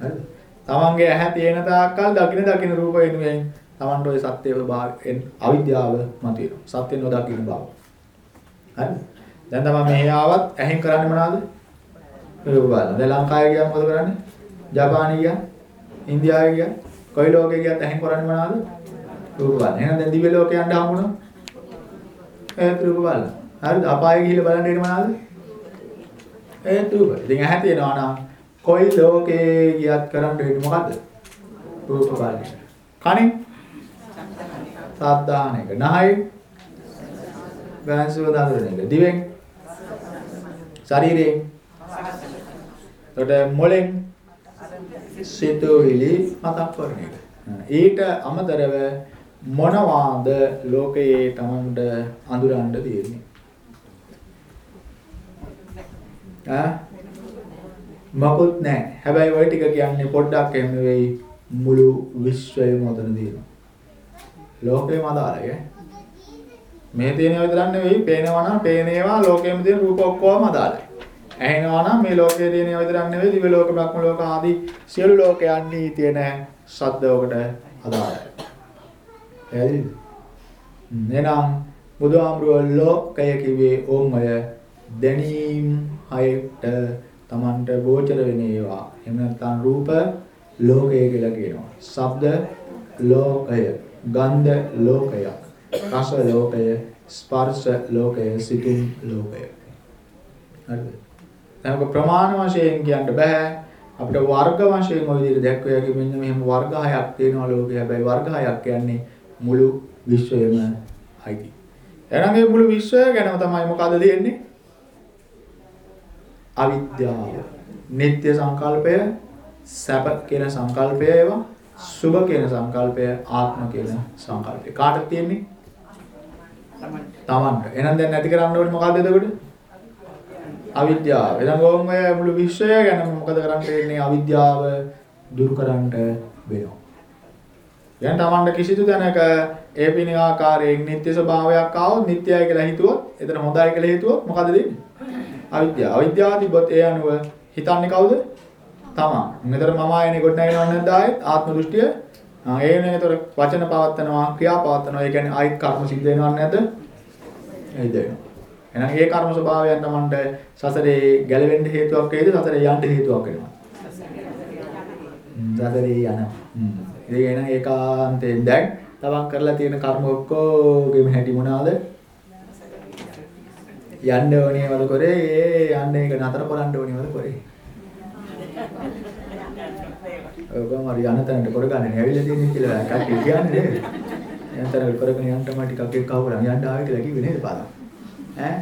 හරිද? තමන්ගේ ඇහැ තියෙන තාක්කල් දකින දකින රූප වෙනුවෙන් තමන්ට ওই සත්‍ය ස්වභාවයෙන් අවිද්‍යාව මතුවෙනවා. සත්‍ය නොදකින බව. හරිද? දැන් තමයි මෙහි ආවත් ඇහෙන් කරන්නේ මොනවද? රූප බලන. දැන් ලංකාවේ ගියාම මොකද කරන්නේ? ජපානයේ ගියා, ඉන්දියාවේ ගියා, කොයි ලෝකේ ගියත් ඇහෙන් කරන්නේ මොනවද? රූප බලන. එහෙනම් දැන් දිව්‍ය ලෝකේ යන්න හම්බුණා. ඒත් රූප බලන. හරිද? අපායේ ගිහිල්ලා බලන්න ඉන්නේ මොනවද? ඒත් රූප. ඉතින් ඇහැ තියෙනවා නම් කොයි ලෝකේ ගියත් කරන්න වෙන්නේ මොකද්ද? රූප බලන. කනින් සාද්ධාන එක. නහයෙන් ගාන්සුව දාන එක. දිවෙන් ශරීරයෙන් එතකොට මොලෙන් සිතුවිලි මතක් කරන එක. ඊට අමතරව මොනවාද ලෝකයේ Tamanට අඳුරන්න තියෙන්නේ? ඈ මකුත් නැහැ. හැබැයි ওই ටික කියන්නේ පොඩ්ඩක් එහෙම නෙවෙයි මුළු විශ්වයම උතන දිනවා. ලෝකෙම අදාළයි ඈ. මේ තියෙන විතරක් නෙවෙයි පේනවා නම් පේන ඒවා ලෝකෙම තියෙන රූප ඔක්කොම අදාළයි. ඇහෙනවා නම් මේ ලෝකයේ තියෙන ඒවා විතරක් නෙවෙයි දිව්‍ය ලෝක බ්‍රහ්ම ලෝක ආදී සියලු ලෝකයන්හි තියෙන ශබ්ද ඔකට අදාළයි. එයි. එනම් බුදුහාමුදුරුවෝ ලෝකය කිව්වේ ඕමය දැනීම් හයට Tamanට ගෝචර වෙන ඒවා. එහෙම නැත්නම් රූප ලෝකය කියලා කියනවා. ශබ්ද ලෝකය, ගන්ධ ලෝකයක්, රස ලෝකය, ස්පර්ශ ලෝකය, සිතුම් ලෝකය. හරිද? දැන් ප්‍රමාණ වශයෙන් කියන්න බෑ. අපිට වර්ග වශයෙන් ওই විදිහට දැක්වෙයාගේ මෙන්න මෙහෙම වර්ග හයක් තියෙනවා ලෝකේ. හැබැයි වර්ග හයක් කියන්නේ මුළු විශ්වයම අයිති. එහෙනම් මේ මුළු විශ්වය ගැනම තමයි මොකද දෙන්නේ? අවිද්‍යාව. නিত্য සංකල්පය, සැප කියන සංකල්පය ඒවා සුභ කියන සංකල්පය, ආත්ම කියන සංකල්පය. කාටද තියෙන්නේ? තමන්ට. එහෙනම් දැන් නැති කරන්න ඕනේ මොකද්ද එතකොට? අවිද්‍යාව. එහෙනම් ඕම් ඔය මුළු විශ්වය ගැන මොකද කරන්න වෙන්නේ? අවිද්‍යාව දුරු කරන්න වෙනවා. දැන් තමන්ට කිසිදු තැනක ඒ පිණි ආකාරයෙන් නිත්‍ය ස්වභාවයක් ආවොත් නිත්‍යයි කියලා හිතුවොත් එතන හොඳයි කියලා හිතුවොත් මොකද දෙන්නේ? අවිද්‍යාව. අවිද්‍යාව තිබ්බොත් ඒ අනුව හිතන්නේ කවුද? තමන්. මෙතන මම ආයනේ කොට නැගෙනව නැද්ද ආයෙත් ආත්ම දෘෂ්ටිය? ආ ඒ වෙනේතර වචන පවත්නවා ක්‍රියා පවත්නවා. ඒ කියන්නේ ආයිත් කර්ම සිද්ධ වෙනව නැද්ද? එයිද වෙනවා. එහෙනම් ඒ කර්ම ස්වභාවයන් තමන්ට සසරේ ගැලවෙන්න හේතුවක් වේද සසරේ යන්න හේතුවක් වෙනවා. සසරේ යනවා. ඉතින් එහෙනම් ඒකාන්තයෙන් දැන් තමන් කරලා තියෙන කර්ම ඔක්කොගෙම හැටි මොනවාද? යන්න ඕනේ වල කරේ ඒ යන්න ඒක නතර කරන්න ඕනේ වල කරේ. ඔබම හරි යන තැනට කරගන්නේ ඇවිල්ලා තියෙන්නේ කියලා කට්ටිය කියන්නේ නේද? යන්තර කරගෙන යන්න මම ටිකක් එක්ක අවුලන් යන්න ආවේ කියලා කිව්වේ නේද පාදම්? ඈ?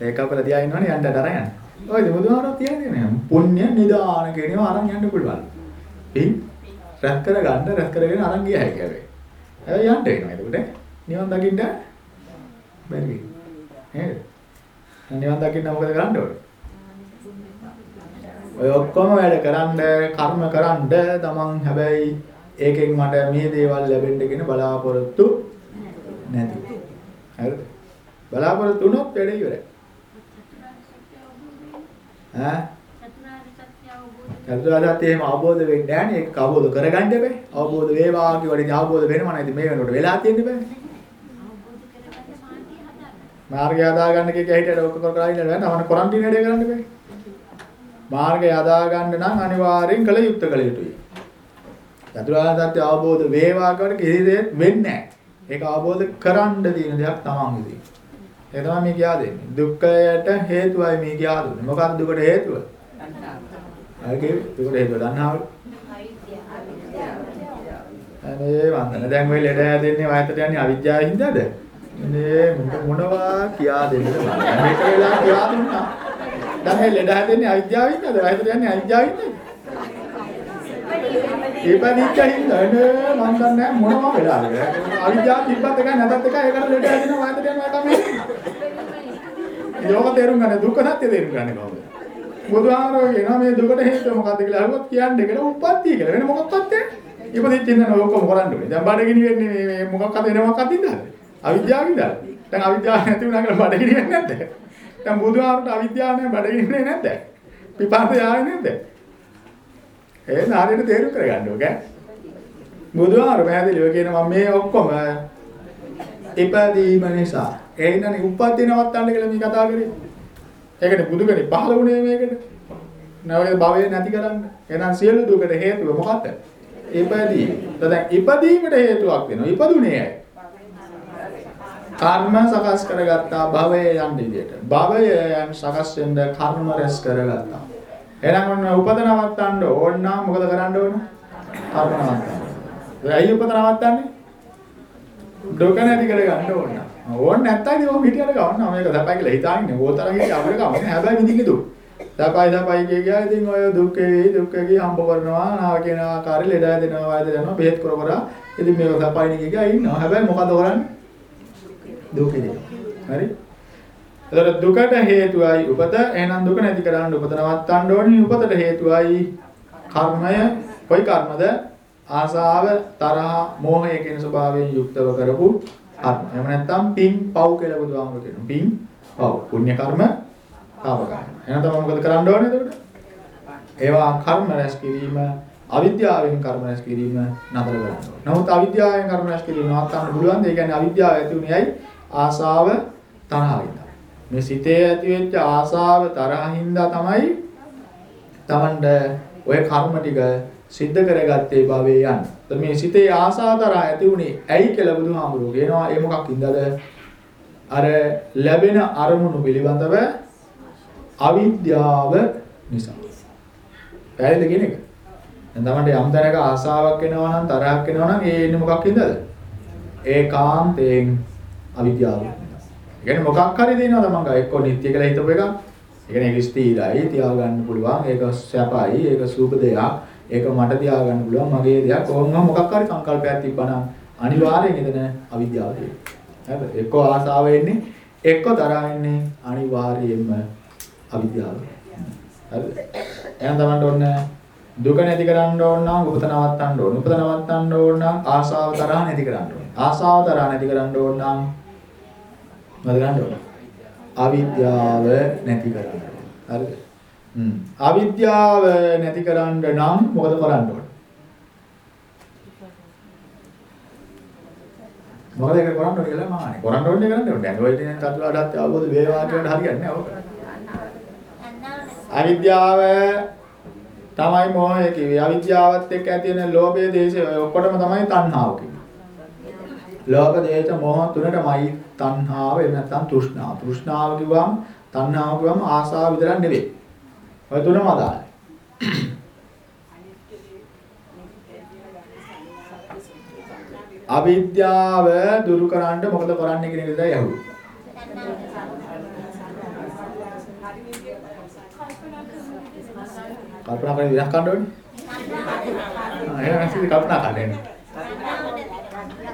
ඒක අපල තියා ඉන්නවනේ යන්න දර යන්න. ඔයද බුදුහාරෝ තියන්නේ නේ. පුණ්‍ය නිදාන කියනවා අරන් යන්න පුළුවන්. එයි රැස් කරගන්න රැස් කරගෙන අරන් ගිය හැකියි හැබැයි. හැබැයි යන්න වෙනවා එතකොට. නිවන් දකින්න බැරි නේද? නිවන් දකින්න මොකද කරන්න ඕනේ? ඔය ඔක්කොම වැඩ කරන්න කර්ම කරන්න තමන් හැබැයි ඒකෙන් මට මේ දේවල් ලැබෙන්න කියන බලාපොරොත්තු නැති. හරිද? බලාපොරොත්තු වුණොත් වැඩ ඉවරයි. ඈ? චතුරාර්ය සත්‍ය එහෙම අවබෝධ වෙන්නේ නැහැ නේ. ඒක අවබෝධ කරගන්න බෑ. අවබෝධ වේවා කියවලදී අවබෝධ වෙනව නේද මේ වෙනකොට වෙලා තියෙන්නේ බෑ. මාර්ගය හදා ගන්න කිය කිය හිටියට ඔක්කො කර කර ඉන්න බෑ. නමන ක්වොරන්ටයින් වැඩේ කරන්න බෑ. මාර්ගය හදා ගන්න නම් අනිවාර්යෙන් කළ යුත්තේ කළ යුතුයි. චතුරාර්ය සත්‍ය අවබෝධ වේවා කියවට කිසි දෙයක් වෙන්නේ නැහැ. ඒක අවබෝධ කරන්න තියෙන දෙයක් තමන් විසින්. ඒ තමයි මේ කියා දෙන්නේ. දුක්ඛයට හේතුවයි මේ කියා දුන්නේ. මොකක්ද දුකට හේතුව? හරිද? දුකට හේතුව දන්නාවද? අනේ වන්දන දැන් ඔය ලෙඩ හැදෙන්නේ වයසට යන්නේ අවිද්‍යාවෙන් හින්දාද? මේ මොනවා කියා දෙන්නද. මේක වෙලා කියා දුන්නා. දැන් මේ ලෙඩ හැදෙන්නේ අවිද්‍යාවෙන් හින්දාද? වයසට යන්නේ අවිද්‍යාවෙන් හින්දාද? ඉපදිච්ච හින්දා නේ මන් දන්නේ මොනවා වෙලාද? අවිද්‍යාව තිබ්බත් එකයි නැතත් එකයි ඒකට ලෙඩ හැදෙනවා වයසට යනවා තමයි. යෝග තේරුම් ගන්න දුක්ඛ සත්‍ය තේරුම් ගන්න කොහොමද? බුදුහාමරෝ කියනවා මේ දුකට හේතුව මොකද්ද කියලා අහුවොත් කියන්නේ කියලා උප්පත්තිය කියලා. වෙන මොකක්වත් නැහැ. ඉපදිච්ච ඉඳන් ඔක්කොම කරන්න ඕනේ. දැන් බඩගිනි වෙන්නේ මේ මේ මොකක්ද එන මොකක්ද ඉඳලා? අවිද්‍යාවින්ද? දැන් අවිද්‍යාව නැති වුණා කියලා බඩගිනි වෙන්නේ නැද්ද? දැන් බුදුහාමරට අවිද්‍යාව නැහැ බඩගිනි වෙන්නේ නැද්ද? පිපාස යාවේ නැද්ද? ඒ නාරේට තේරුම් කරගන්න ඕක. බුදුහාමර පැහැදිලිව කියනවා මේ ඔක්කොම ඉපදීම නිසා. ඒ ඉන්නනේ උප්පත්ති නවත්තන්න කියලා මේ කතා කරේ. ඒකනේ බුදු කෙනෙක් පහළ වුණේ මේකට. නැවක භවය නැති කරන්න. එහෙනම් සියලු දුකට හේතුව මොකක්ද? ඉපදීම. දැන් ඉපදීමට හේතුවක් වෙනවා. ඉපදුනේ ඇයි? කර්ම සකස් කරගත්තා භවයේ යන්න විදියට. භවයෙන් සකස් වෙන්න කර්ම රැස් කරගත්තා. එහෙනම් ඔන්න උපද නවත්තන්න ඕන නම් මොකද කරන්න ඕන? කර්ම නවත්තන්න. ඇයි උපද නවත්තන්නේ? දුක නැති කර ගන්න ඕන. ඕන නැත්තම් ඉතින් ඔය පිටියට ගවන්න මේක සපයි කියලා හිතාන්නේ. ඕතරම් හිතේ අපිට ගමන්නේ හැබැයි විදින්නේ දුක. සපයි සපයි කිය කිය ඉතින් ඔය දුක්ඛේ වේ දුක්ඛේ හම්බ කරනවා නා කියන ආකාරي ලෙඩ දෙනවා වයද දෙනවා බෙහෙත් කර කර ඉතින් මේක සපයිනේ කිය කිය ඉන්නවා. හැබැයි මොකද කරන්නේ? දුකේ දෙනවා. හරි? එතකොට දුකට හේතුවයි උපත. එහෙනම් දුක නැති කරන්න උපත නවත්තන්න ඕනේ. උපතට හේතුවයි කර්මය. කොයි කර්මද? ආසාව, තරහ, මෝහය කියන ස්වභාවයෙන් යුක්තව කරපු කර්ම. එහෙම නැත්නම් පින්, පව් කියලා බුදුහාමුදුරු කියනවා. පින්, පව්. පුණ්‍ය කර්ම, පාප කර්ම. එහෙනම් තමයි මොකද කරන්න ඕනේ එතකොට? ඒවා කර්ම රැස් කිරීම අවිද්‍යාවෙන් කර්ම රැස් කිරීම නතර කරන්න ඕනේ. නමුත් අවිද්‍යාවෙන් කර්ම රැස් කිරීම නවත්තන්න පුළුවන්. ඒ කියන්නේ අවිද්‍යාව ඇති උනේයි ආසාව තරහින්ද. මේ සිතේ ඇති වෙච්ච ආසාව තරහින්දා තමයි Tamanට ඔය කර්ම ටික සිද්ධ කරගත්තේ භවයේ යන. මේ සිතේ ආසාව තරහ ඇති උනේ ඇයි කියලා බුදුහාමුදුරුවෝ කියනවා. ඒ මොකක් ඉඳද? අර ලැබෙන අරමුණු පිළිබඳව අවිද්‍යාව නිසා. පැහැදිලිද කියන එක? දැන් තමන්ට යම් තැනක ආසාවක් එනවා නම් තරහක් එනවා නම් ඒ එන්නේ මොකක් හින්දාද? ඒකාන්තයෙන් අවිද්‍යාව. ඒ කියන්නේ මොකක් හරි දෙනවා තමන්ගා එක්ක නිත්‍ය කියලා හිතපු එක. ඒ කියන්නේ ඒක ස්ථිරයි තියාගන්න පුළුවන්. ඒක සැපයි. ඒක සූප දෙයක්. ඒක මට තියාගන්න පුළුවන්. මගේ දෙයක්. කොහොම මොකක් හරි සංකල්පයක් තිබ්බනම් අනිවාර්යෙන් එතන අවිද්‍යාව තියෙනවා. හරිද? එක්ක ආසාව එන්නේ එක්ක තරහ එන්නේ අනිවාර්යයෙන්ම අවිද්‍යාව. හරිද? එහෙනම් තමන්ට ඕන දුක නැති කරන්න ඕන නම් උපත නවත්තන්න ඕන. උපත නවත්තන්න ඕන නම් ආසාව තරහ නැති කරන්න ඕන. ආසාව තරහ නැති කරන්න ඕන නම් මොකද කරන්න ඕන? අවිද්‍යාව නැති කරන්න ඕන. හරිද? හ්ම්. අවිද්‍යාව නැති කරන්න නම් මොකද කරන්න ඕන? මොකද ඒක කරන්න ඕනේ කියලා මම අහන්නේ. කරන්න ඕනේ කරන්න ඕනේ. දැන් ඔය ඉතින් තත්ත්වයට අවබෝධ වේවා කියනට හරියන්නේ නැහැ ඕක. අවිද්‍යාව තමයි මොහය කිව්වේ. අවිද්‍යාවත් එක්ක ඇති වෙන ලෝභය, දේශය ඔය ඔක්කොටම තමයි තණ්හාව කිව්වේ. ලෝභ, දේශ, මොහ තුනටමයි තණ්හාව එහෙම නැත්නම් තෘෂ්ණාව. තෘෂ්ණාව කිව්වම තණ්හාව කිව්වම ආසාව විතරක් නෙවෙයි. ඔය තුනම අදාළයි. අවිද්‍යාව දුරු කරන්න මොකද කරන්නේ කියන එක විතරයි අහුවේ. කල්පනා කරලා විනාශ කරන්න ඕනේ. එහෙනම් නැතිද කල්පනා කරන්නේ.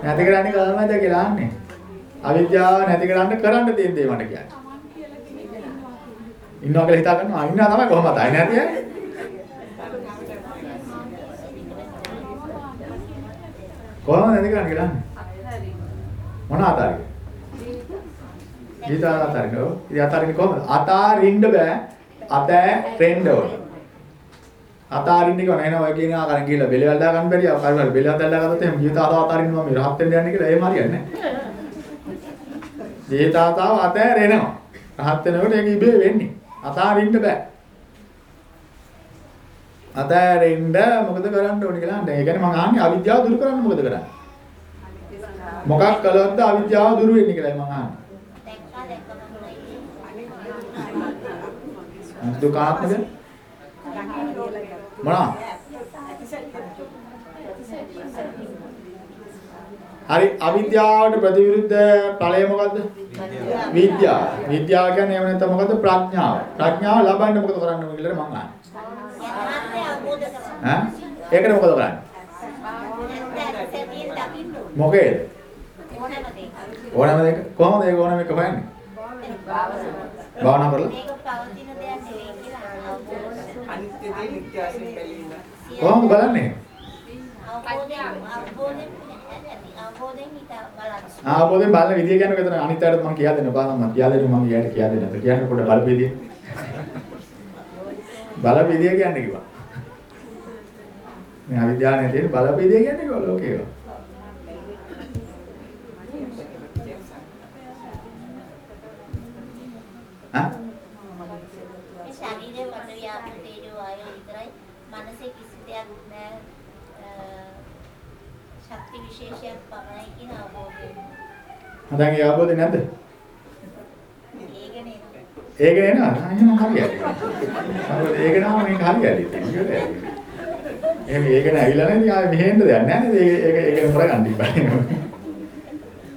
නැති කරන්නේ කොහොමද කියලා අහන්නේ. අවිද්‍යාව නැති කරන්න කරන්න තියෙන දේ මට කියන්නේ. ඉන්නවා කියලා හිතා ගන්නවා. ඉන්නවා තමයි කොහොමද? අය නැති අය. කොහොමද නැති කරන්නේ කියලා අහන්නේ. මොන ආතාරිය? ගීත ආතාරිය. ඉතින් ආතාරින්නේ කොහොමද? අතාරින්න බෑ. අතෑරෙන්න ඕනේ. අතාරින්න කිව්ව නේන ඔය කියන ආකාරයෙන් ගිහලා බෙලවල් දා ගන්න බැරිය. කවුරු හරි බෙලවල් දැල්ලා ගත්තොත් එහෙනම් ජීවිත අතාරින්න මම රහත් වෙන්න යන්නේ කියලා එහෙම හරියන්නේ නැහැ. ජීවිතාතාව අතෑරෙනවා. රහත් වෙනකොට ඒක ඉබේ වෙන්නේ. අතාරින්න බෑ. අතෑරෙන්න මොකද කරන්න ඕනේ කියලා අහන්නේ. ඒ කියන්නේ මම අහන්නේ අවිද්‍යාව දුරු කරන්න මොකද කරන්නේ? මොකක් කළොත්ද අවිද්‍යාව දුරු වෙන්නේ කියලා මම අහන්නේ. දුකාත්මද? මොනවා? හරි අවිද්‍යාවට ප්‍රතිවිරුද්ධ ඵලය මොකද්ද? විද්‍යාව. විද්‍යාව කියන්නේ එහෙම නැත්නම් මොකද්ද? ප්‍රඥාව. ප්‍රඥාව ලබන්න මොකද කරන්න ඕනේ කියලා මම අහන්නේ. යථාර්ථය අවබෝධ කරගන්න. ඈ? ඒකට මොකද කරන්නේ? ඇත්ත සැටියෙන් දකින්න ඕනේ. මොකේද? ඕනෑම දෙයක්. ඕනම දෙයක කොහොමද ඒක ඕනම එක හොයන්නේ? භාවනා කරලා කියලා අනිත්‍ය දේ නිත්‍ය වශයෙන් බැලීම. කොහොමද බලන්නේ? බලන්න. ආපෝදෙන් බලන විදිය කියන්නේ ඔක එතන අනිත් අයට මම කියා දෙන්න බෑ මම කියා දෙන්න මම ඊයට කියා දෙන්න. කියන්නේ පොඩ්ඩ බලපෙදිය. බලපෙදිය කියන්නේ කිව්වා. මේ අවිද්‍යාව තියෙන බලපෙදිය කියන්නේ කිව්වා ලෝකේ. හා? මේ ශරීරයේ වල ව්‍යාපෘත මනසේ කිසි දෙයක් නෑ අ, ශක්ති විශේෂයක් පමණයි කියන අවබෝධය. හදන් ඒ ආපෝදේ නැද්ද? ඒක නේද? ඒක නේනවා. ආ, එහෙනම් හරියයි. ඒක නම මේක හරියයි. එහෙනම් ඒක නෑ ඇවිල්ලා නැති ආයේ මෙහෙන්න දෙයක් නෑ නේද? ඒක ඒක ඒක කරගන්න ඉබ්බා.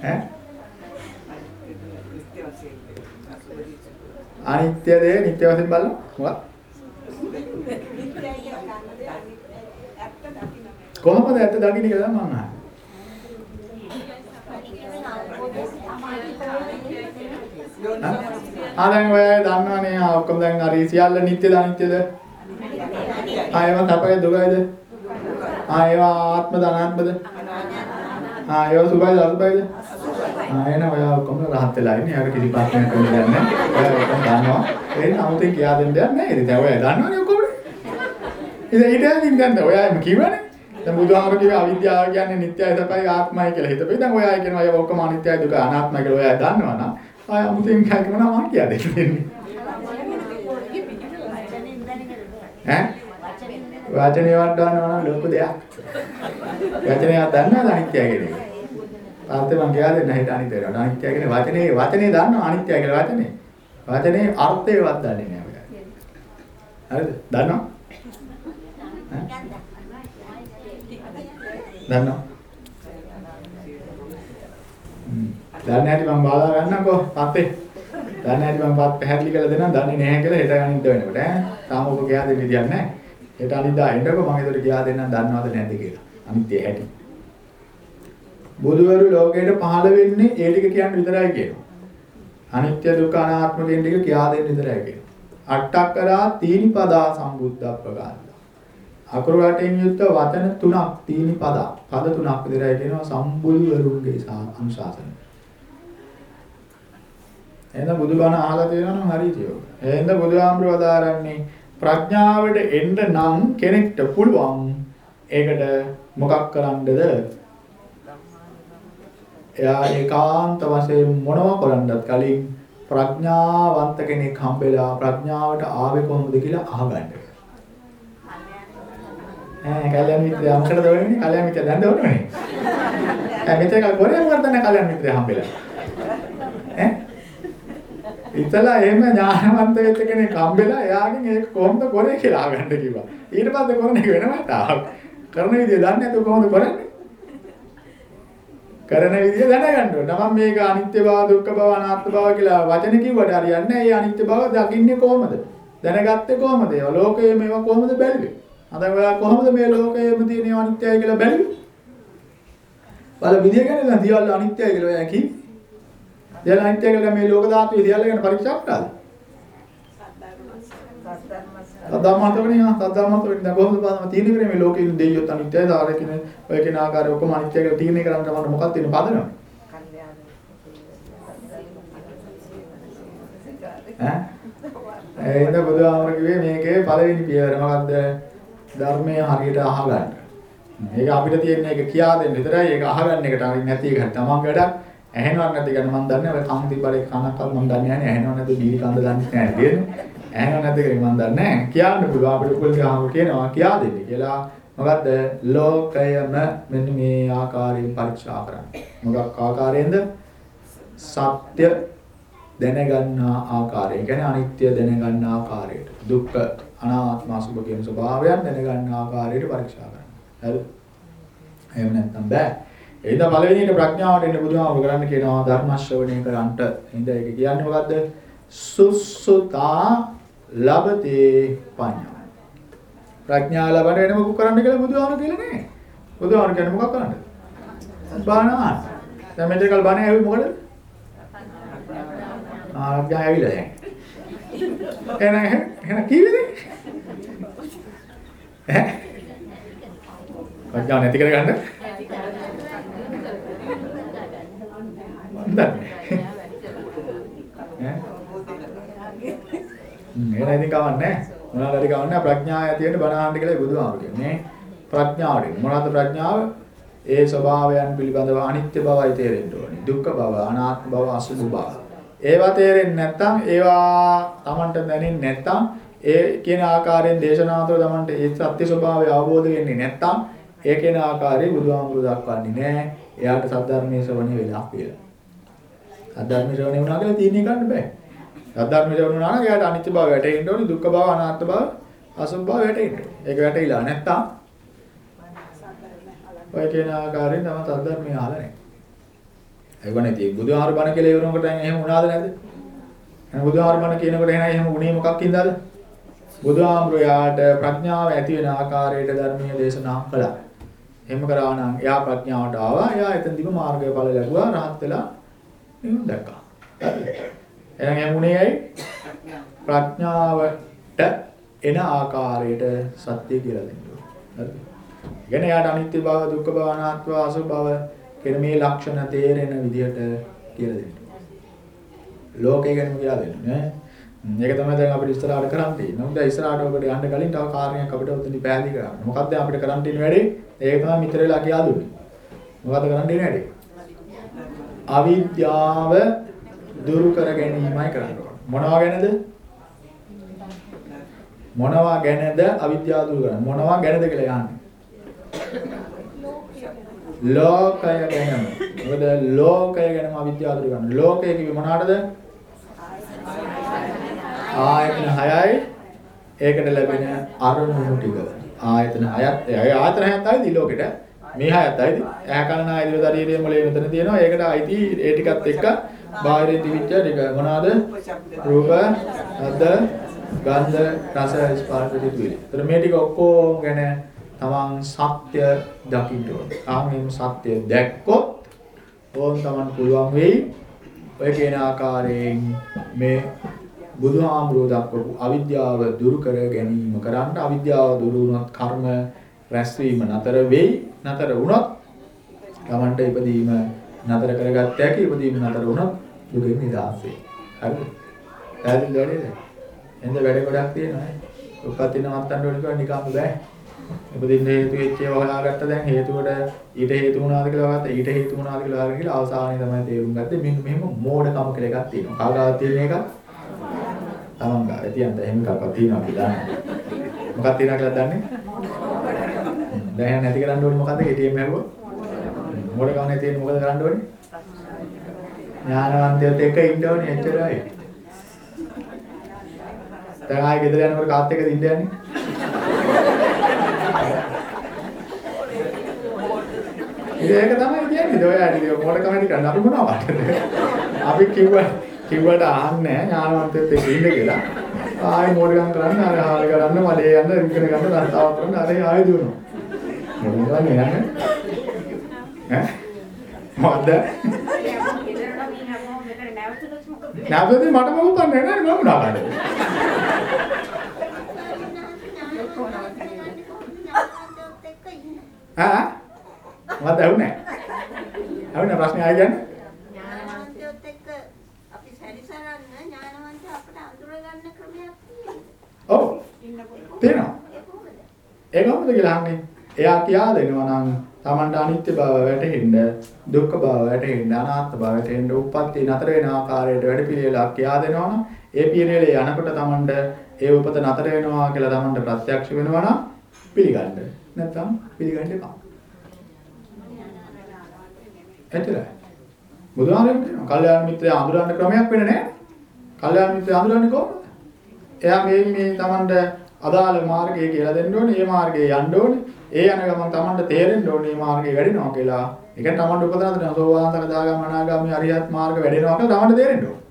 ඈ? අනිත්‍ය දේ නිත්‍ය වශයෙන් බලන්න. මොකක්ද? කොහොමද ඇත්ත දකින්න කියලා මම අහන්නේ. අනිත්‍යම අවබෝධය සමාධිය යෝනිසෝ ආ දැන් ඔය අය දන්නවනේ ආ ඔක්කොම දැන් හරි සියල්ල නිත්‍යද අනිත්‍යද? ආ ඒවා තපයි දුකයිද? ආ ඒවා ආත්මද අනාත්මද? ආ ඒවා සුභයිද අසුභයිද? ආ එහෙනම් ඔය ඔක්කොම රහත් වෙලා ඉන්නේ. යාර කිසි ප්‍රශ්නයක් වෙන්නේ නැහැ. ඔය ඔක්කොම දන්නවා. ඒ නමුත් කියා දෙන්න දෙයක් නැහැ. ඉතින් ඔය දන්නවනේ ඔක්කොම. ඉතින් ඊට ඉතින් දැන් ඔයාම කිව්වනේ. දැන් බුදුහාමර කිව්වේ අවිද්‍යාව කියන්නේ නිට්ටයයි සපයි ආත්මයි කියලා හිතපෙයි. දැන් ඔයා කියනවා අය ඔක්කොම අනිත්‍යයි දුක අනාත්මයි කියලා ඔයා දන්නවනම් ආය අමුතෙන් කියනවා මම කියා දෙන්නේ. ඈ වචනේ වඩනවා නම් ලොකු දෙයක්. වචනයක් දන්නවද අනිත්‍යයි කියන එක? තාත්තේ මං කියා දෙන්න හිත අනිත්‍යයි. අනිත්‍යයි කියන්නේ වචනේ වචනේ දන්නවා අනිත්‍යයි කියලා වචනේ. වචනේ අර්ථයවත් දන්නේ නැහැ ඔයා. හරිද? දන්නවා? දන්නවා? හ්ම්. දන්නේ නැති මම බාලා ගන්නකෝ තාත්තේ. දන්නේ නැති මම පාත් පැහැදිලි කරලා දෙන්නම් දන්නේ නැහැ කියලා හෙට අනිද්ද වෙනකොට ඈ. තාම ඔබ කියා දෙන්න විදියක් නැහැ. හෙට අනිද්දා එන්නකෝ මම ඒකට කියා දෙන්නම් දන්නවද නැද්ද කියලා. අනිත්‍ය හැටි. බුදුවරු ලෝකයට පහළ වෙන්නේ ඒ ටික කියන්න විතරයි කියනවා. අනිත්‍ය දුක්ඛ අනාත්ම කියන ටික කියා දෙන්න විතරයි කියනවා. අට්ඨකරා තීනි පදා සම්බුද්ධප්පගාන. අකුරු වටෙන් යුක්ත වචන තුනක් තීනි පද. පද තුනක් විතරයි කියනවා සම්බුදුවරුන්ගේ අනුශාසන. එහෙනම් බුදුබණ අහලා තියෙනවා නම් හරියට යෝග. එහෙනම් බුදුහාමුදුරුවෝ වදාරන්නේ ප්‍රඥාවට එන්න නම් කෙනෙක්ට පුළුවන් ඒකට මොකක් කරන්නද? එයා ඒකාන්ත වශයෙන් මොනව කරන්නත් කලින් ප්‍රඥාවන්ත කෙනෙක් හම්බෙලා ප්‍රඥාවට ආවේ කොහොමද කියලා අහගන්න. ඈ කල්‍යාණ මිත්‍රයා මොකටද වෙන්නේ? කල්‍යාණ මිත්‍රයා දැන් දවන්නේ. ඈ මෙතන කොරේ මොකටද දැන් කල්‍යාණ මිත්‍රයා හම්බෙලා? ඈ ඉතලා එහෙම ඥානවන්ත වෙච්ච කෙනෙක් හම්බෙලා එයාගෙන් ඒක කොහොමද කරේ කියලා අහගන්න කිව්වා. ඊට පස්සේ කරන එක වෙනම තාක්. කරන විදිය දන්නේ නැතුව කොහොමද කරන්නේ? කරන විදිය දැනගන්න ඕන. තමන් මේක අනිත්‍ය බව, දුක්ඛ බව, අනාත්ම බව කියලා වචන කිව්වට හරියන්නේ නැහැ. මේ අනිත්‍ය බව දකින්නේ කොහොමද? දැනගත්තේ කොහොමද? ඒ ලෝකයේ මේවා කොහොමද බැලුවේ? අද ඔයා කොහොමද මේ ලෝකයේම තියෙන ඒවා අනිත්‍යයි කියලා බැලුවේ? බල විදිය ගැන දැන් දියවල අනිත්‍යයි කියලා ඔයා කිව්වේ. දැන් අනිත්‍ය කියලා මේ ලෝක ධාතුවේ සියල්ල ගැන පරීක්ෂා කරාද? සද්ධාමතවනේ ආ සද්ධාමතවනේ දැන් කොහොමද පාදම තීරණය කරන්නේ මේ ලෝකේ ඉන්න දෙයියොත් අනිත්‍යයි දාර කියන ඔය කියන ආකාරය ඔක්කොම අනිත්‍ය කියලා තීරණය කරන්න තමයි මොකක්ද තියෙන පදනම? ඈ? එහෙනම් බුදුහාමර කිව්වේ මේකේ පළවෙනි පියවර මොකද්ද? ධර්මය හරියට අහගන්න. මේක අපිට තියෙන එක කියා දෙන්න. විතරයි ඒක අහගන්න එකට හරි නැති එක. තමන් වැඩක් ඇහෙනවක් නැති ගැන මම දන්නේ ඔය කන් තිබ්බලේ කනක්වත් මම දන්නේ නැහැ ඇහෙනව නැති බීලි කන්ද දන්නේ නැහැ නේද? ඇහෙනව නැති කෙනෙක් මම දන්නේ නැහැ. කියන්න පුළුවන් අපිට කුල්ගාම කියනවා කියා දෙන්න කියලා. මොකද්ද? ලෝකයම මෙන්න මේ ආකාරයෙන් පරීක්ෂා කරන්න. මොකක් ආකාරයෙන්ද? සත්‍ය දැනගන්නා ආකාරය. කියන්නේ අනිත්‍ය දැනගන්න ආකාරයට. දුක්ඛ අනාත්ම අසුභ කියන ස්වභාවයන් දැනගන්න ආකාරයට පරීක්ෂා කරන්න. හරිද? එහෙම නැත්නම් බෑ. එහෙනම් පළවෙනියට ප්‍රඥාවට එන්න බුදුහාමුදුර කරන්න කියනවා ධර්ම ශ්‍රවණය කරන්ට. එහෙනම් ඒක කියන්නේ මොකද්ද? සුසුතා ලබතේ පඤ්ඤා. ප්‍රඥා ලබන්න වෙන මොකක් කරන්න කියලා බුදුහාමුදුර කියලා නෑ. බුදුහාමුදුර කියන්නේ මොකක් කරන්නද? බාන අහන්න. දැන් මෙතන කල් බණ ඇහුවේ මොකද? ආඥා ඇවිල්ලා දැන්. එහෙනම් එහෙනම් කීවේද? ඈ? ප්‍රඥාව නැති කරගන්න. හොඳයි. ඈ? එහෙනම් ඉතින් කවන්නේ මොනවාද හරි කවන්නේ ප්‍රඥාව ඇතිවෙන්න බණ අහන්න කියලා බුදුහාමුදුරු කියන්නේ. ප්‍රඥාවට මොනවාද ප්‍රඥාව? ඒ ස්වභාවයන් පිළිබඳව අනිත්‍ය බවයි තේරෙන්න ඕනේ. දුක්ඛ බව, අනාත්ම බව, අසුභ බව. ඒවා තේරෙන්නේ නැත්නම් ඒවා Tamanට දැනෙන්නේ නැත්නම් ඒ කියන ආකාරයෙන් දේශනාවතර Tamanට ඒ සත්‍ය ස්වභාවය අවබෝධ වෙන්නේ නැත්නම් ඒ කියන ආකාරයේ බුදුහාමුදුරු දක්වන්නේ නැහැ. එයාට සද්ධර්මයේ ශ්‍රවණය වෙලා කියලා. සද්ධර්මයේ ශ්‍රවණය වුණා කියලා තීරණය ගන්න බෑ. සද්ධර්මයේ ශ්‍රවණය වුණා නම් එයාට අනිත්‍ය බව වැටහෙන්න ඕනේ, දුක්ඛ බව, අනාත්ම බව, අසුභ බව වැටහෙන්න ඕනේ. ඒක වැටහිලා නැත්නම් ඔය කියන ආකාරයෙන් තමයි සද්ධර්මයේ අහලා නැහැ. ඒක නැති බුදුහාර බණ කියලා ඉවරනකොට දැන් එහෙම වුණාද නැද්ද? එහෙනම් බුදුහාර බණ කියනකොට එහෙනම් එහෙම වුණේ මොකක් හින්දාද? බුදුහාමුදුරයාට ප්‍රඥාව ඇති වෙන ආකාරයට ධර්මීය දේශනා කළා. එහෙම කරා නම් එයා ප්‍රඥාවට ආවා. එයා එතනදිම මාර්ගය ඵල ලැබුවා. රහත් වෙලා නිවන් දැක්කා. එහෙනම් එමුනේ ඇයි? ප්‍රඥාවට එන ආකාරයට සත්‍ය කියලා දෙන්න ඕනේ. හරිද? ඉගෙන යාට අනිත්‍ය බව, දුක්ඛ බව, අනාත්ම බව, අසුභ බව කියන මේ ලක්ෂණ තේරෙන විදිහට කියලා දෙන්න. ලෝකය ගැනම කියලා දෙන්න නේ. මේක තමයි දැන් අපිට ඉස්සරහට කරන්න තියෙන්නේ. මොකද ඉස්සරහට ඔබට යන්න කලින් තව කාරණයක් අපිට උතනදි පැහැදිලි කරන්න. මොකක්ද අපිට කරන්න තියෙන වැඩේ? ඒක තමයි මිතර වෙලා කියලා දුන්නේ. මොකද්ද කරන්න තියෙන වැඩේ? අවිද්‍යාව දුරු කර ගැනීමයි කරන්න ඕනේ. මොනවා ගැනද? මොනවා ගැනද අවිද්‍යාව දුරු කරන්නේ? මොනවා ගැනද කියලා යන්නේ? ලෝකය ගැනම. මොකද ලෝකය ගැනම අවිද්‍යාව දුරු කරන්නේ. ලෝකය කිව්වේ මොනවාටද? ආයතන 6යි ඒකට ලැබෙන අරමුණු ටික. ආයතන 6ත් ඒ ආයතන 6ත් ආයිදී ලෝකෙට. මේ 6ත් ආයිදී. ඇහැ කන නාය දිව ශරීරයේ මොලේ මෙතන තියෙනවා. ඒකට ආයිදී ඒ ටිකත් එක්ක බාහිරින් තිබිච්ච ටික මොනවාද? රූප, ශබ්ද, ගන්ධ, රස, ස්පර්ශ දිවිලි. ඒතර මේ ටික ඔක්කොම ගැන තමන් සත්‍ය දකින්න ඕනේ. ආන්ගේම සත්‍ය දැක්කොත් ඕන් තමන් පුළුවන් වෙයි ඔය කියන ආකාරයෙන් මේ බුදුහාමුදුරුවෝ දක්වපු අවිද්‍යාව දුරු කර ගැනීම කරන්න අවිද්‍යාව දුරු වුණොත් කර්ම රැස්වීම නතර වෙයි නතර වුණොත් තමන්ට ඉපදීම නතර කරගත්ත හැකි ඉපදීම නතර වුණොත් දුකෙන් නිදහස් වෙයි. හරිද? පැහැදිලිද නේද? එන්න වැඩ ගොඩක් තියෙනවා නේ උපත් වෙන මත්තන්ට ඕනිකව නිකම්ම බෑ. ඉපදින්න හේතු වෙච්ච ඒවා හොයාගත්ත දැන් හේතුවට ඊට හේතු වුණාද කියලා ගත්තා ඊට හේතු වුණාද කියලා හොයාගෙන කියලා අවසානයේ තමයි තේරුම් ගත්තේ. මෙන්න මෙහෙම මෝඩකම කියලා එකක් තියෙනවා. කාගාවත් තියෙන එකක්? තමන් ගාව. තියන්න එහෙම එකක් තියෙනවා කියලා දන්නේ. මොකක්ද තියෙනවා කියලා දන්නේ? දැන් නැති කරන්න ඕනේ මොකද්ද? ATM හැරුවා. මොකද ගානේ තියෙන්නේ මොකද කරන්න ඕනේ? ඥානවන්තයොත් එක්ක ඉන්න ඕනේ එච්චරයි. දැන් ආයෙ ගෙදර යනකොට කාත් එක්කද ඉන්න යන්නේ? ඒක තමයි කියන්නේ. ඔය ඇටි මොකටද කමෙන්ට් කරන්න අපි මොනවද? අපි කිව්වා කිව්වට අහන්නේ ඥානවන්තයෙක් එක්ක ඉන්න කියලා. ආයෙ මොඩගම් කරන්න, ආයෙ හාල කරන්න, මලේ යන්න, ඉගෙන ගන්න, රස්තාවක් කරන්න, ආයෙ ආයෙ දුවනවා. මොනවද යන්නේ? ඈ? මොකද්ද? නැවතදී මට මොකක්ද නැහැ නේද මම නාගන්නේ. ආ? මොකද ඇහුනේ? ඇහුනේ ප්‍රශ්නේ ආයෙ කියන්නේ? ඥානවන්තයොත් එක්ක අපි සැරිසරන්න ඥානවන්තය අපිට අඳුර ගන්න ක්‍රමයක් තියෙනවා. ඔව්. ඉන්න පුළුවන්. තියෙනවා. ඒ කොහොමද? ඒ කොහොමද කියලා අහන්නේ? එයා කියා දෙනවා නම් Tamanට අනිත්‍ය බව වැටහෙන්න, දුක්ඛ බව වැටහෙන්න, අනාත්ම බව වැටහෙන්න, උප්පත්ති නතර වෙන ආකාරයට වැඩපිළිවෙලක් කියා දෙනවා නම් ඒ පිළිවෙලේ යනකොට Tamanට ඒ උපත නතර වෙනවා කියලා Tamanට ප්‍රත්‍යක්ෂ වෙනවා නම් පිළිගන්න. නැත්නම් පිළිගන්න එපා. එතරම්. බුදුහාමයෙන් කියනවා කල්යාණ මිත්‍රය අඳුරන්න ක්‍රමයක් වෙන්නේ නැහැ. කල්යාණ මිත්‍රය අඳුරන්නේ කොහොමද? එයා මේ මේ Tamanට අදාළ මාර්ගය කියලා දෙන්න ඕනේ. ඒ මාර්ගයේ යන්න ඕනේ. ඒ යන ගමන් Tamanට තේරෙන්න ඕනේ මේ මාර්ගය වැඩෙනවා කියලා. ඒ කියන්නේ Tamanට උපදවන දෙනවා. සෝවාන් සකදාගාම අනාගාමී අරියත් මාර්ග වැඩෙනවා කියලා Tamanට තේරෙන්න ඕනේ.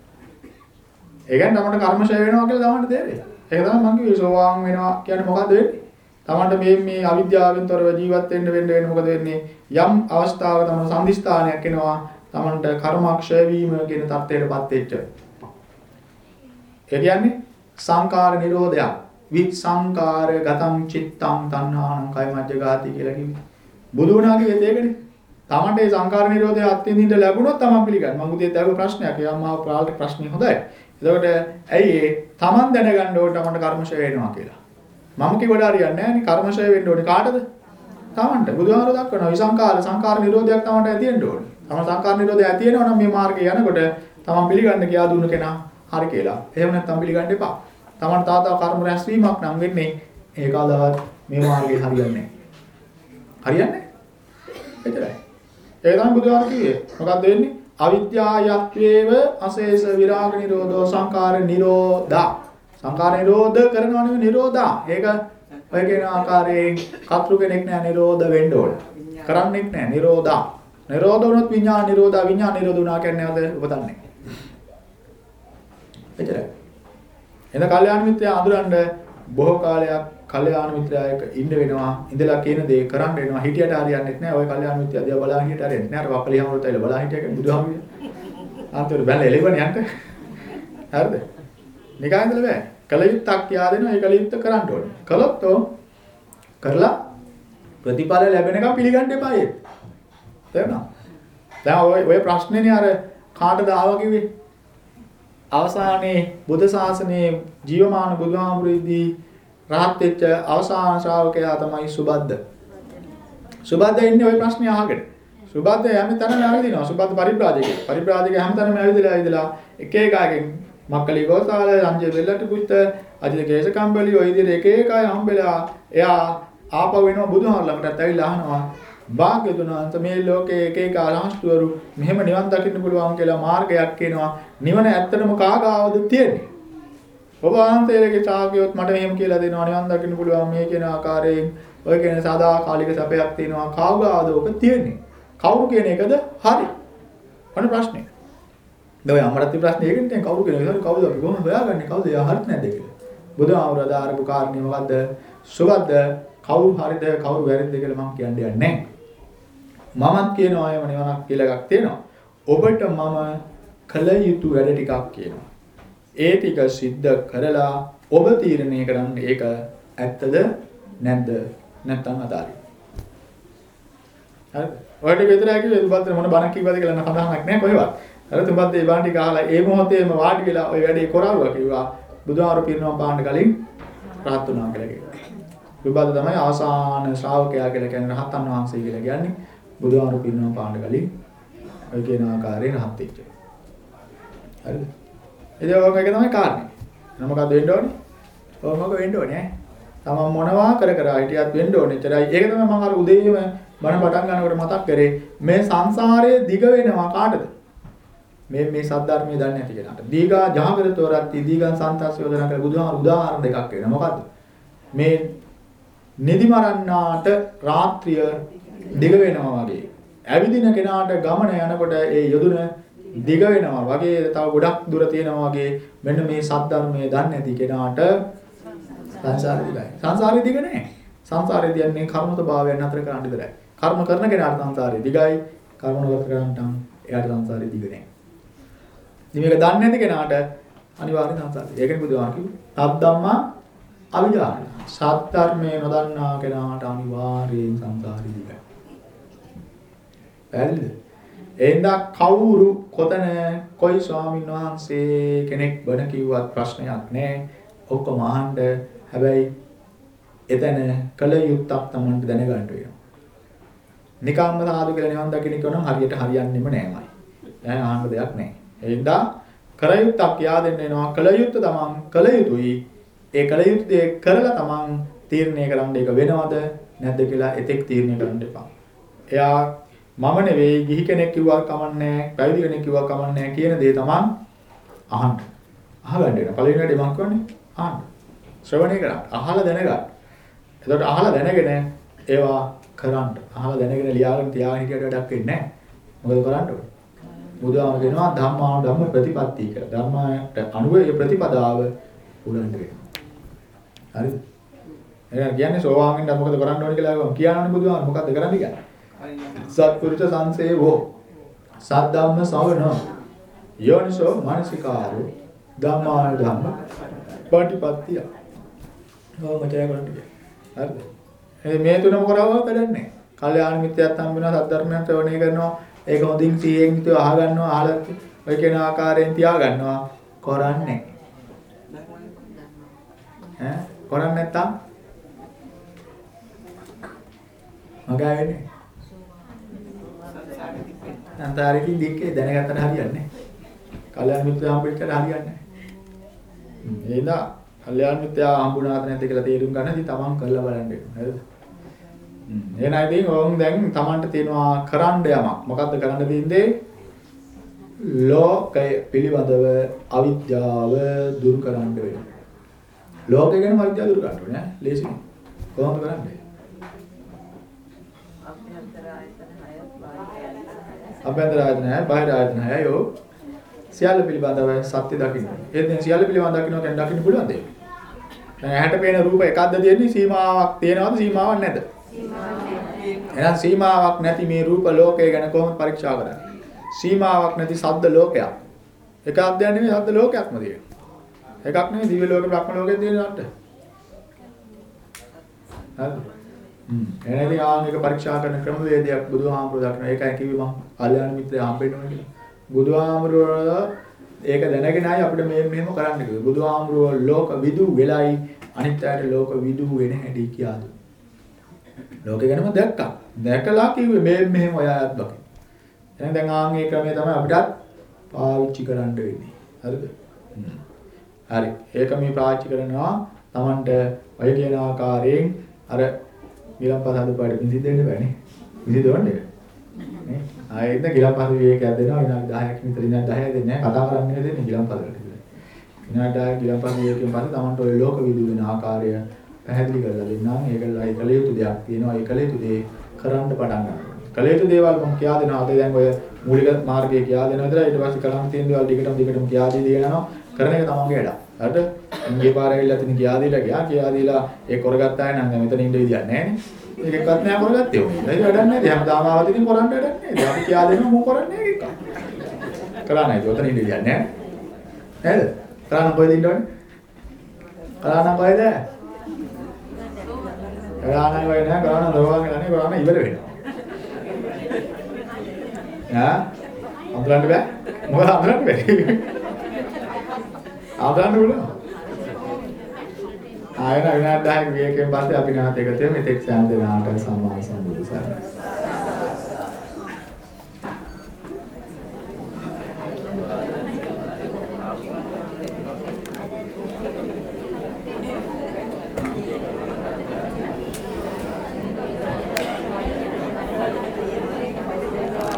ඒ කියන්නේ Tamanට කර්මශය වෙනවා කියලා Tamanට තේරෙයි. ඒක තමයි මම කිව්වේ සෝවාන් වෙනවා කියන්නේ මොකද්ද වෙන්නේ? Tamanට මේ මේ අවිද්‍යාවෙන් තොරව ජීවත් වෙන්න වෙන්න වෙන්න මොකද වෙන්නේ? යම් අවස්ථාවක Taman සම්දිස්ථානයක් එනවා. Tamanට කර්මක්ෂය වීම කියන தත්ත්වයටපත් වෙච්ච. ඒ කියන්නේ සංකාර නිරෝධයක්. විත් සංකාර ගතං චිත්තං තණ්හානං කය මජ්ජගාති කියලා කිව්වේ. බුදු වුණා කිව්වෙත් ඒකනේ. Tamante මේ සංකාර නිරෝධය අත්විඳින්න ලැබුණොත් තමන් පිළිගන්න. මම උදේ දැව ප්‍රශ්නයක්. එයා මාව ප්‍රාල්ට ප්‍රශ්නේ හොඳයි. එතකොට ඇයි ඒ තමන් දැනගන්න ඕනේ තමන්ට කර්මශය වෙනවා කියලා. මම කිව්වට හරියන්නේ නැහැ නේ කර්මශය වෙන්න ඕනේ කාටද? තමන්ට. බුදුහාමර දක්වනවා විසංකාර සංකාර නිරෝධයක් තමන්ට ඇති වෙන්න ඕනේ. තමන් සංකාර නිරෝධය ඇති වෙනවා නම් මේ මාර්ගේ යනකොට තමන් පිළිගන්න කියා දුන්න කෙනා හරි කියලා. එහෙම නැත්නම් පිළිගන්න එපා. තමන් තාතා කර්ම රැස්වීමක් නම් වෙන්නේ ඒක අදහත් මේ මාර්ගේ හරියන්නේ නැහැ. හරියන්නේ? එතරයි. ඒක තමයි බුදුහාම කිව්වේ. මොකක්ද වෙන්නේ? අවිද්‍යායත්වේව අශේෂ විරාග නිරෝධෝ සංකාර නිරෝධා. සංකාර නිරෝධ කරනවා නෙවෙයි නිරෝධා. ඒක ඔය කියන ආකාරයෙන් කතෘ කෙනෙක් නෑ නිරෝධ වෙන්න ඕන. කරන්නෙක් නෑ නිරෝධා. නිරෝධ වුණොත් විඥාන නිරෝධා විඥාන නිරෝධ වුණා කියන්නේ නැවත උපතන්නේ. එතරයි. එන කල්යාණ මිත්‍රය අඳුරන්න බොහෝ කාලයක් කල්යාණ මිත්‍රයෙක් ඉන්න වෙනවා ඉඳලා කියන දේ කරන්න වෙනවා හිටියට හරියන්නේ නැහැ ඔය කල්යාණ මිත්‍රය දිහා බලන් හිටියට හරියන්නේ නැහැ අර වපලියම වලට ඇවිල්ලා බලන් හිටියක බුදුහාමුදුරුවෝ අන්තිමට බැල එළෙවන යන්න හරිද? නිකන් ඉඳලා බෑ. කලියුත්තක් කියා දෙනවා ඒ කලියුත්ත කරන්න ඕනේ. කළොත් ඔව් කරලා ප්‍රතිඵල ලැබෙනකම් පිළිගන්න එපා ඒක. තේරුණා? දැන් ඔය ඔය ප්‍රශ්නේනේ අර කාටද ආවා කිව්වේ? අවසානයේ බුද්ධ ශාසනයේ ජීවමාන බුදුහාමුදුරේදී රහත් වෙච්ච අවසාන ශ්‍රාවකයා තමයි සුබද්ද. සුබද්ද ඉන්නේ ওই ප්‍රශ්නේ අහගෙන. සුබද්ද යම් තැනම ඇවිදිනවා. සුබද්ද පරිබ්‍රාජකයෙක්. පරිබ්‍රාජකයා හැම තැනම ඇවිදලා ඇවිදලා එක එක අයගෙන් මක්කලි ගෝසාල, රංජය වෙල්ලට පුත්ත, අජිත කේශ කම්බලි ඔය විදිහට එක එක අය හම්බෙලා එයා ආපහු වෙනවා බුදුහාමුදුර ළඟටත් ඇවිල්ලා අහනවා භාග්‍යතුන් වහන්සේ මේ ලෝකයේ එක එක අරහස්තුවරු මෙහෙම නිවන් දකින්න පුළුවන් කියලා මාර්ගයක් කියනවා. නිවන ඇත්තටම කාගාවද තියෙන්නේ? ඔබ වහන්සේලගේ ශාකයොත් මට මෙහෙම කියලා දෙනවා. නිවන් දකින්න පුළුවන් මේ කියන ආකාරයෙන්. ඔය කියන සදාකාලික සැපයක් තියෙනවා. කවුගාවද ඔබ තියෙන්නේ? කවුරු කියන එකද හරි? අනේ ප්‍රශ්නේ. දැන් අමරත් ප්‍රශ්නේ ඒකෙන් දැන් කවුරු කියන එකද? කවුද අපි කොහොමද හොයාගන්නේ? කවුද එයා හරිත් නැද්ද කියලා? බුදුහාමුදුරුවෝ දාරපු කාරණේ මොකද්ද? සුවද්ද? කවුරු හරිද? කවුරු වැරදිද කියලා මම කියන්නේ නැහැ. මමත් කියනවා එම නිවනක් කියලා එකක් තියෙනවා ඔබට මම කල යුතු වැඩ ටිකක් කියනවා ඒ ටික සිද්ධ කරලා ඔබ තීරණය කරන්න ඒක ඇත්තද නැද්ද නැත්නම් අතාරින්න. හරිද? ඔයාලට විතරයි කිව්වේ තුබත් මොන බණක් කිව්වද කියලා නම් සඳහනක් නැහැ කොහෙවත්. අර තුබත් ඒ බණ ටික අහලා ඒ මොහොතේම වාඩි වෙලා ওই වැඩේ කරවුවා කිව්වා. බුදුහාරු පිරිනවම් පාන්න කලින් රහත් වුණා කියලා කිව්වා. තුබත් තමයි ආසාන ශ්‍රාවකයා කියලා කියන්නේ රහතන් වහන්සේ කියලා කියන්නේ. බුදුහාරු පිරිනවම් පාන්න කලින් ඔය කියන ආකාරයෙන් රහත් වෙච්ච. හරිද? ඉතින් ඔක එක තමයි කාරණේ. එහෙනම් මොකද වෙන්න ඕනේ? ඔය මොකද වෙන්න ඕනේ ඈ? තමන් මොනවා කර කර හිටියත් වෙන්න ඕනේ. ඒතරයි ඒක තමයි මම අර උදේම බණ පටන් ගන්නකොට මතක් කරේ මේ සංසාරයේ දිග වෙනවා කාටද? මේ මේ සද්ධර්මයේ දන්නේ නැති කෙනාට. දීගා ජාගරතෝරත් දීගන් සන්තස් යෝජනා කළ බුදුහාම උදාහරණ දෙකක් වෙනවා. මොකද්ද? මේ නිදි මරන්නාට රාත්‍රිය දිග වෙනවා වගේ. ඇවිදින කෙනාට ගමන යනකොට ඒ යොදුන දිග වෙනවා වගේ තව ගොඩක් දුර තියෙනවා වගේ මෙන්න මේ සද්ධර්මයේ දන්නේ නැති කෙනාට සංසාරෙ දිගයි. සංසාරෙ දිග නැහැ. සංසාරෙ කියන්නේ කර්මත භාවයන් අතර කරන්න විතරයි. කර්ම කරන කෙනාට සංසාරෙ දිගයි. කර්ම නොකර කරන්නට එයාට සංසාරෙ දිග නැහැ. ඉතින් මේක දන්නේ නැති කෙනාට අනිවාර්යෙන් සංසාරෙ. ඒකනේ බුදුහාම කිව්වේ. සද්දම්මා අවිජාන. සත්‍යර්මයේ නොදන්නා කෙනාට අනිවාර්යෙන් සංසාරෙ දිගයි. පැහැදිලිද? එහෙනම් කවුරු කොතන කොයි ස්වාමීන් වහන්සේ කෙනෙක් බණ කිව්වත් ප්‍රශ්නයක් නැහැ. ඔක්කොම අහන්න. හැබැයි එතන කල යුක්තක් Tamanට දැනගන්න වෙනවා. නිකම්ම සාදු කියලා නිවන් දකින්න කියනනම් හරියට හරියන්නේම නෑමයි. දැන් අහන්න දෙයක් නෑ. එහෙනම් කල යුක්තක් කියා දෙන්න වෙනවා. කල යුක්ත Taman කල යුතුයි. ඒ කල යුතු දේ කරලා Taman තීරණය කරන්න ඒක වෙනවද නැද්ද කියලා එතෙක් තීරණය කරන්න එපා. එයා මම නෙවෙයි ගිහි කෙනෙක් කිව්වා කමන්නේ පැවිදි කෙනෙක් කිව්වා කමන්නේ කියන දේ තමන් අහන්න. අහගන්න වෙනවා. පළවෙනි වැඩේ මම කියන්නේ අහන්න. ශ්‍රවණය කරන්න. අහලා දැනගන්න. එතකොට අහලා දැනගෙන ඒවා කරන්න. අහලා දැනගෙන ලියාගෙන තියාගෙන හිටියට වැඩක් වෙන්නේ නැහැ. මොකද කරන්න ඕනේ? බුදුහාම කියනවා ධම්මාන ධම්ම ප්‍රතිපත්ති කියලා. ධර්මයට අනුව ඒ ප්‍රතිපදාව උලන්න වෙනවා. හරිද? එහෙනම් කියන්නේ සෝවාන් වෙන්න මොකද කරන්න ඕනේ කියලා කියනවනේ බුදුහාම මොකද්ද කරන්නේ කියන්නේ? සත්පුරුෂ සංසේවෝ සද්ධම්ම සවන යෝනිසෝ මානසිකාරෝ ධම්මාන ධම්ම පටිපත්තිය. ඔවමචය කරන්න කිය. හරිද? ඒ මේ තුනම කරවව වැඩක් නැහැ. කල්යාණ මිත්‍යයත් හම්බ වෙනවා සද්ධර්මයන් ශ්‍රවණය කරනවා. ඒක හොඳින් සිහියෙන් හිතුව අහ ගන්නවා අහලා ඔය කියන ආකාරයෙන් තියා ගන්නවා කරන්නේ. ඈ කරන්නේ නැත්තම් මගා වෙන්නේ. අන්තරාරිකින් දික්කේ දැනගත්තට හරියන්නේ නැහැ. කල්යාණ මිත්‍යා හම්බෙච්චට හරියන්නේ නැහැ. එහෙනම් කල්යාණ මිත්‍යා හම්බුණාද නැද්ද කියලා තේරුම් ගන්න ඉතින් තමන් කරලා බලන්න වෙනවා. හරිද? හ්ම්. එහෙනම් ඉතින් ඕම් දැන් තමන්ට තියෙනවා කරන්න යමක්. මොකද්ද කරන්න තියෙන්නේ? ලෝකය පිළිබඳව අවිද්‍යාව දුරු කරන්න වෙනවා. ලෝකය ගැන අවිද්‍යාව දුරු කරන්න ඕනේ ඈ. ලේසියි. කොහොමද කරන්නේ? අභ්‍යන්තර ආයතන හය, බාහිර ආයතන හය යෝ සියල්ල පිළිබඳව සත්‍ය දකින්න. ඒ දැන් සියල්ල පිළිබඳව දකින්න දැන් දකින්න පුළුවන්ද ඒක? දැන් ඇහැට පේන රූප එකක්ද තියෙන්නේ සීමාවක් තියෙනවද සීමාවක් නැද්ද? එහෙනම් සීමාවක් නැති මේ රූප ලෝකය ගැන කොහොමද පරීක්ෂා කරන්නේ? සීමාවක් නැති ශබ්ද ලෝකයක්. එක අධ්‍යයන නෙමෙයි හත් ලෝකයක්ම තියෙනවා. එකක් නෙමෙයි දිව්‍ය ලෝකේ බ්‍රහ්ම ලෝකේ තියෙන රට. හරිද? හ්ම්. එහෙනම් ඉතින් ආන් එක පරීක්ෂා කරන ක්‍රමවේදයක් බුදුහාමුදුරුවෝ දක්වන ඒකයි කිව්වේ මම කල්යාණ මිත්‍රය හම්බෙන්න ඕනේ කියලා. බුදුහාමුදුරුවෝ ඒක දැනගෙනයි අපිට මේ මෙහෙම කරන්න කිව්වේ. බුදුහාමුදුරුවෝ ලෝක විදු වෙලයි අනිත් අයට ලෝක විදු වෙන හැටි කියලා දුන්නා. ලෝකේ ගැනම දැක්කා. දැකලා කිව්වේ මේ මෙහෙම ඔයාලත් දකින්න. එහෙනම් දැන් ආන් මේ ක්‍රමය තමයි අපිටත් පාවිච්චි කරන්න වෙන්නේ. හරිද? හ්ම්. හරි. ඒක මේ පාවිච්චි කරනවා Tamanට ඔය කියන ආකාරයෙන් අර ගිලම්පස හදපාට විසිදෙන්න බෑනේ. විසිදවන්නේ. නේ? ආයෙත් ගිලම්පස විවේකයක් දෙනවා විනාඩි 10ක් විතර ඉඳන් 10 දෙන්නේ නැහැ. කතා කරන්නේ දෙන්නේ ගිලම්පසකට. විනාඩි 10ක් ගිලම්පස විවේකයෙන් පස්සේ Tamanට ඔය ලෝක විදු වෙන ආකාරය පැහැදිලි කරලා දෙන්නම්. ඒකලා ඒකල යුතු දෙයක් තියෙනවා. ඒකල යුතු දේ කරන්න පටන් ගන්නවා. කල යුතු දේවල් මම කියා දෙනවා. අද දැන් ඔය මූලික මාර්ගය කියා දෙනවා විතරයි. ඊට පස්සේ කරන් තියෙන දේවල් දිගටම දිගටම කියා දී දෙනවා. කරන එක තමන්ගේ වැඩ. හරිද? ඊයේ පාර ඇවිල්ලා තින් කියා දීලා ගියා. කියා දීලා ඒ කරගත්තා නම් දැන් මෙතන ඉන්න විදියක් නැහැ නේ. ඒකෙක්වත් නෑ කරගත්තේ උනේ. ඒක වැඩක් නෑ. හැමදාම ආවදින් කරන්න වැඩක් නෑ. අපි කියා දෙනවා මෝ කරන්නේ ඒක. කරා නෑ. ඔතන ඉන්න විදියක් නෑ. නේද? කරාන කොහෙද ඉන්න ඕනේ? කරාන කොහෙද? කරාන කොහෙද නෑ. කරාන දරුවන් නෑ. කරාන ඉවර වෙනවා. ඈ? අඳුරන්න බෑ. මොකද අඳුරන්න බැරි. ආදාන්න උනා. ආයෙත් විනාඩි 10ක විවේකයෙන් පස්සේ අපි නැවත එකතු වෙමු. මෙතෙක් සෑම දිනාටම සම්මා සම්බුදු සරණයි.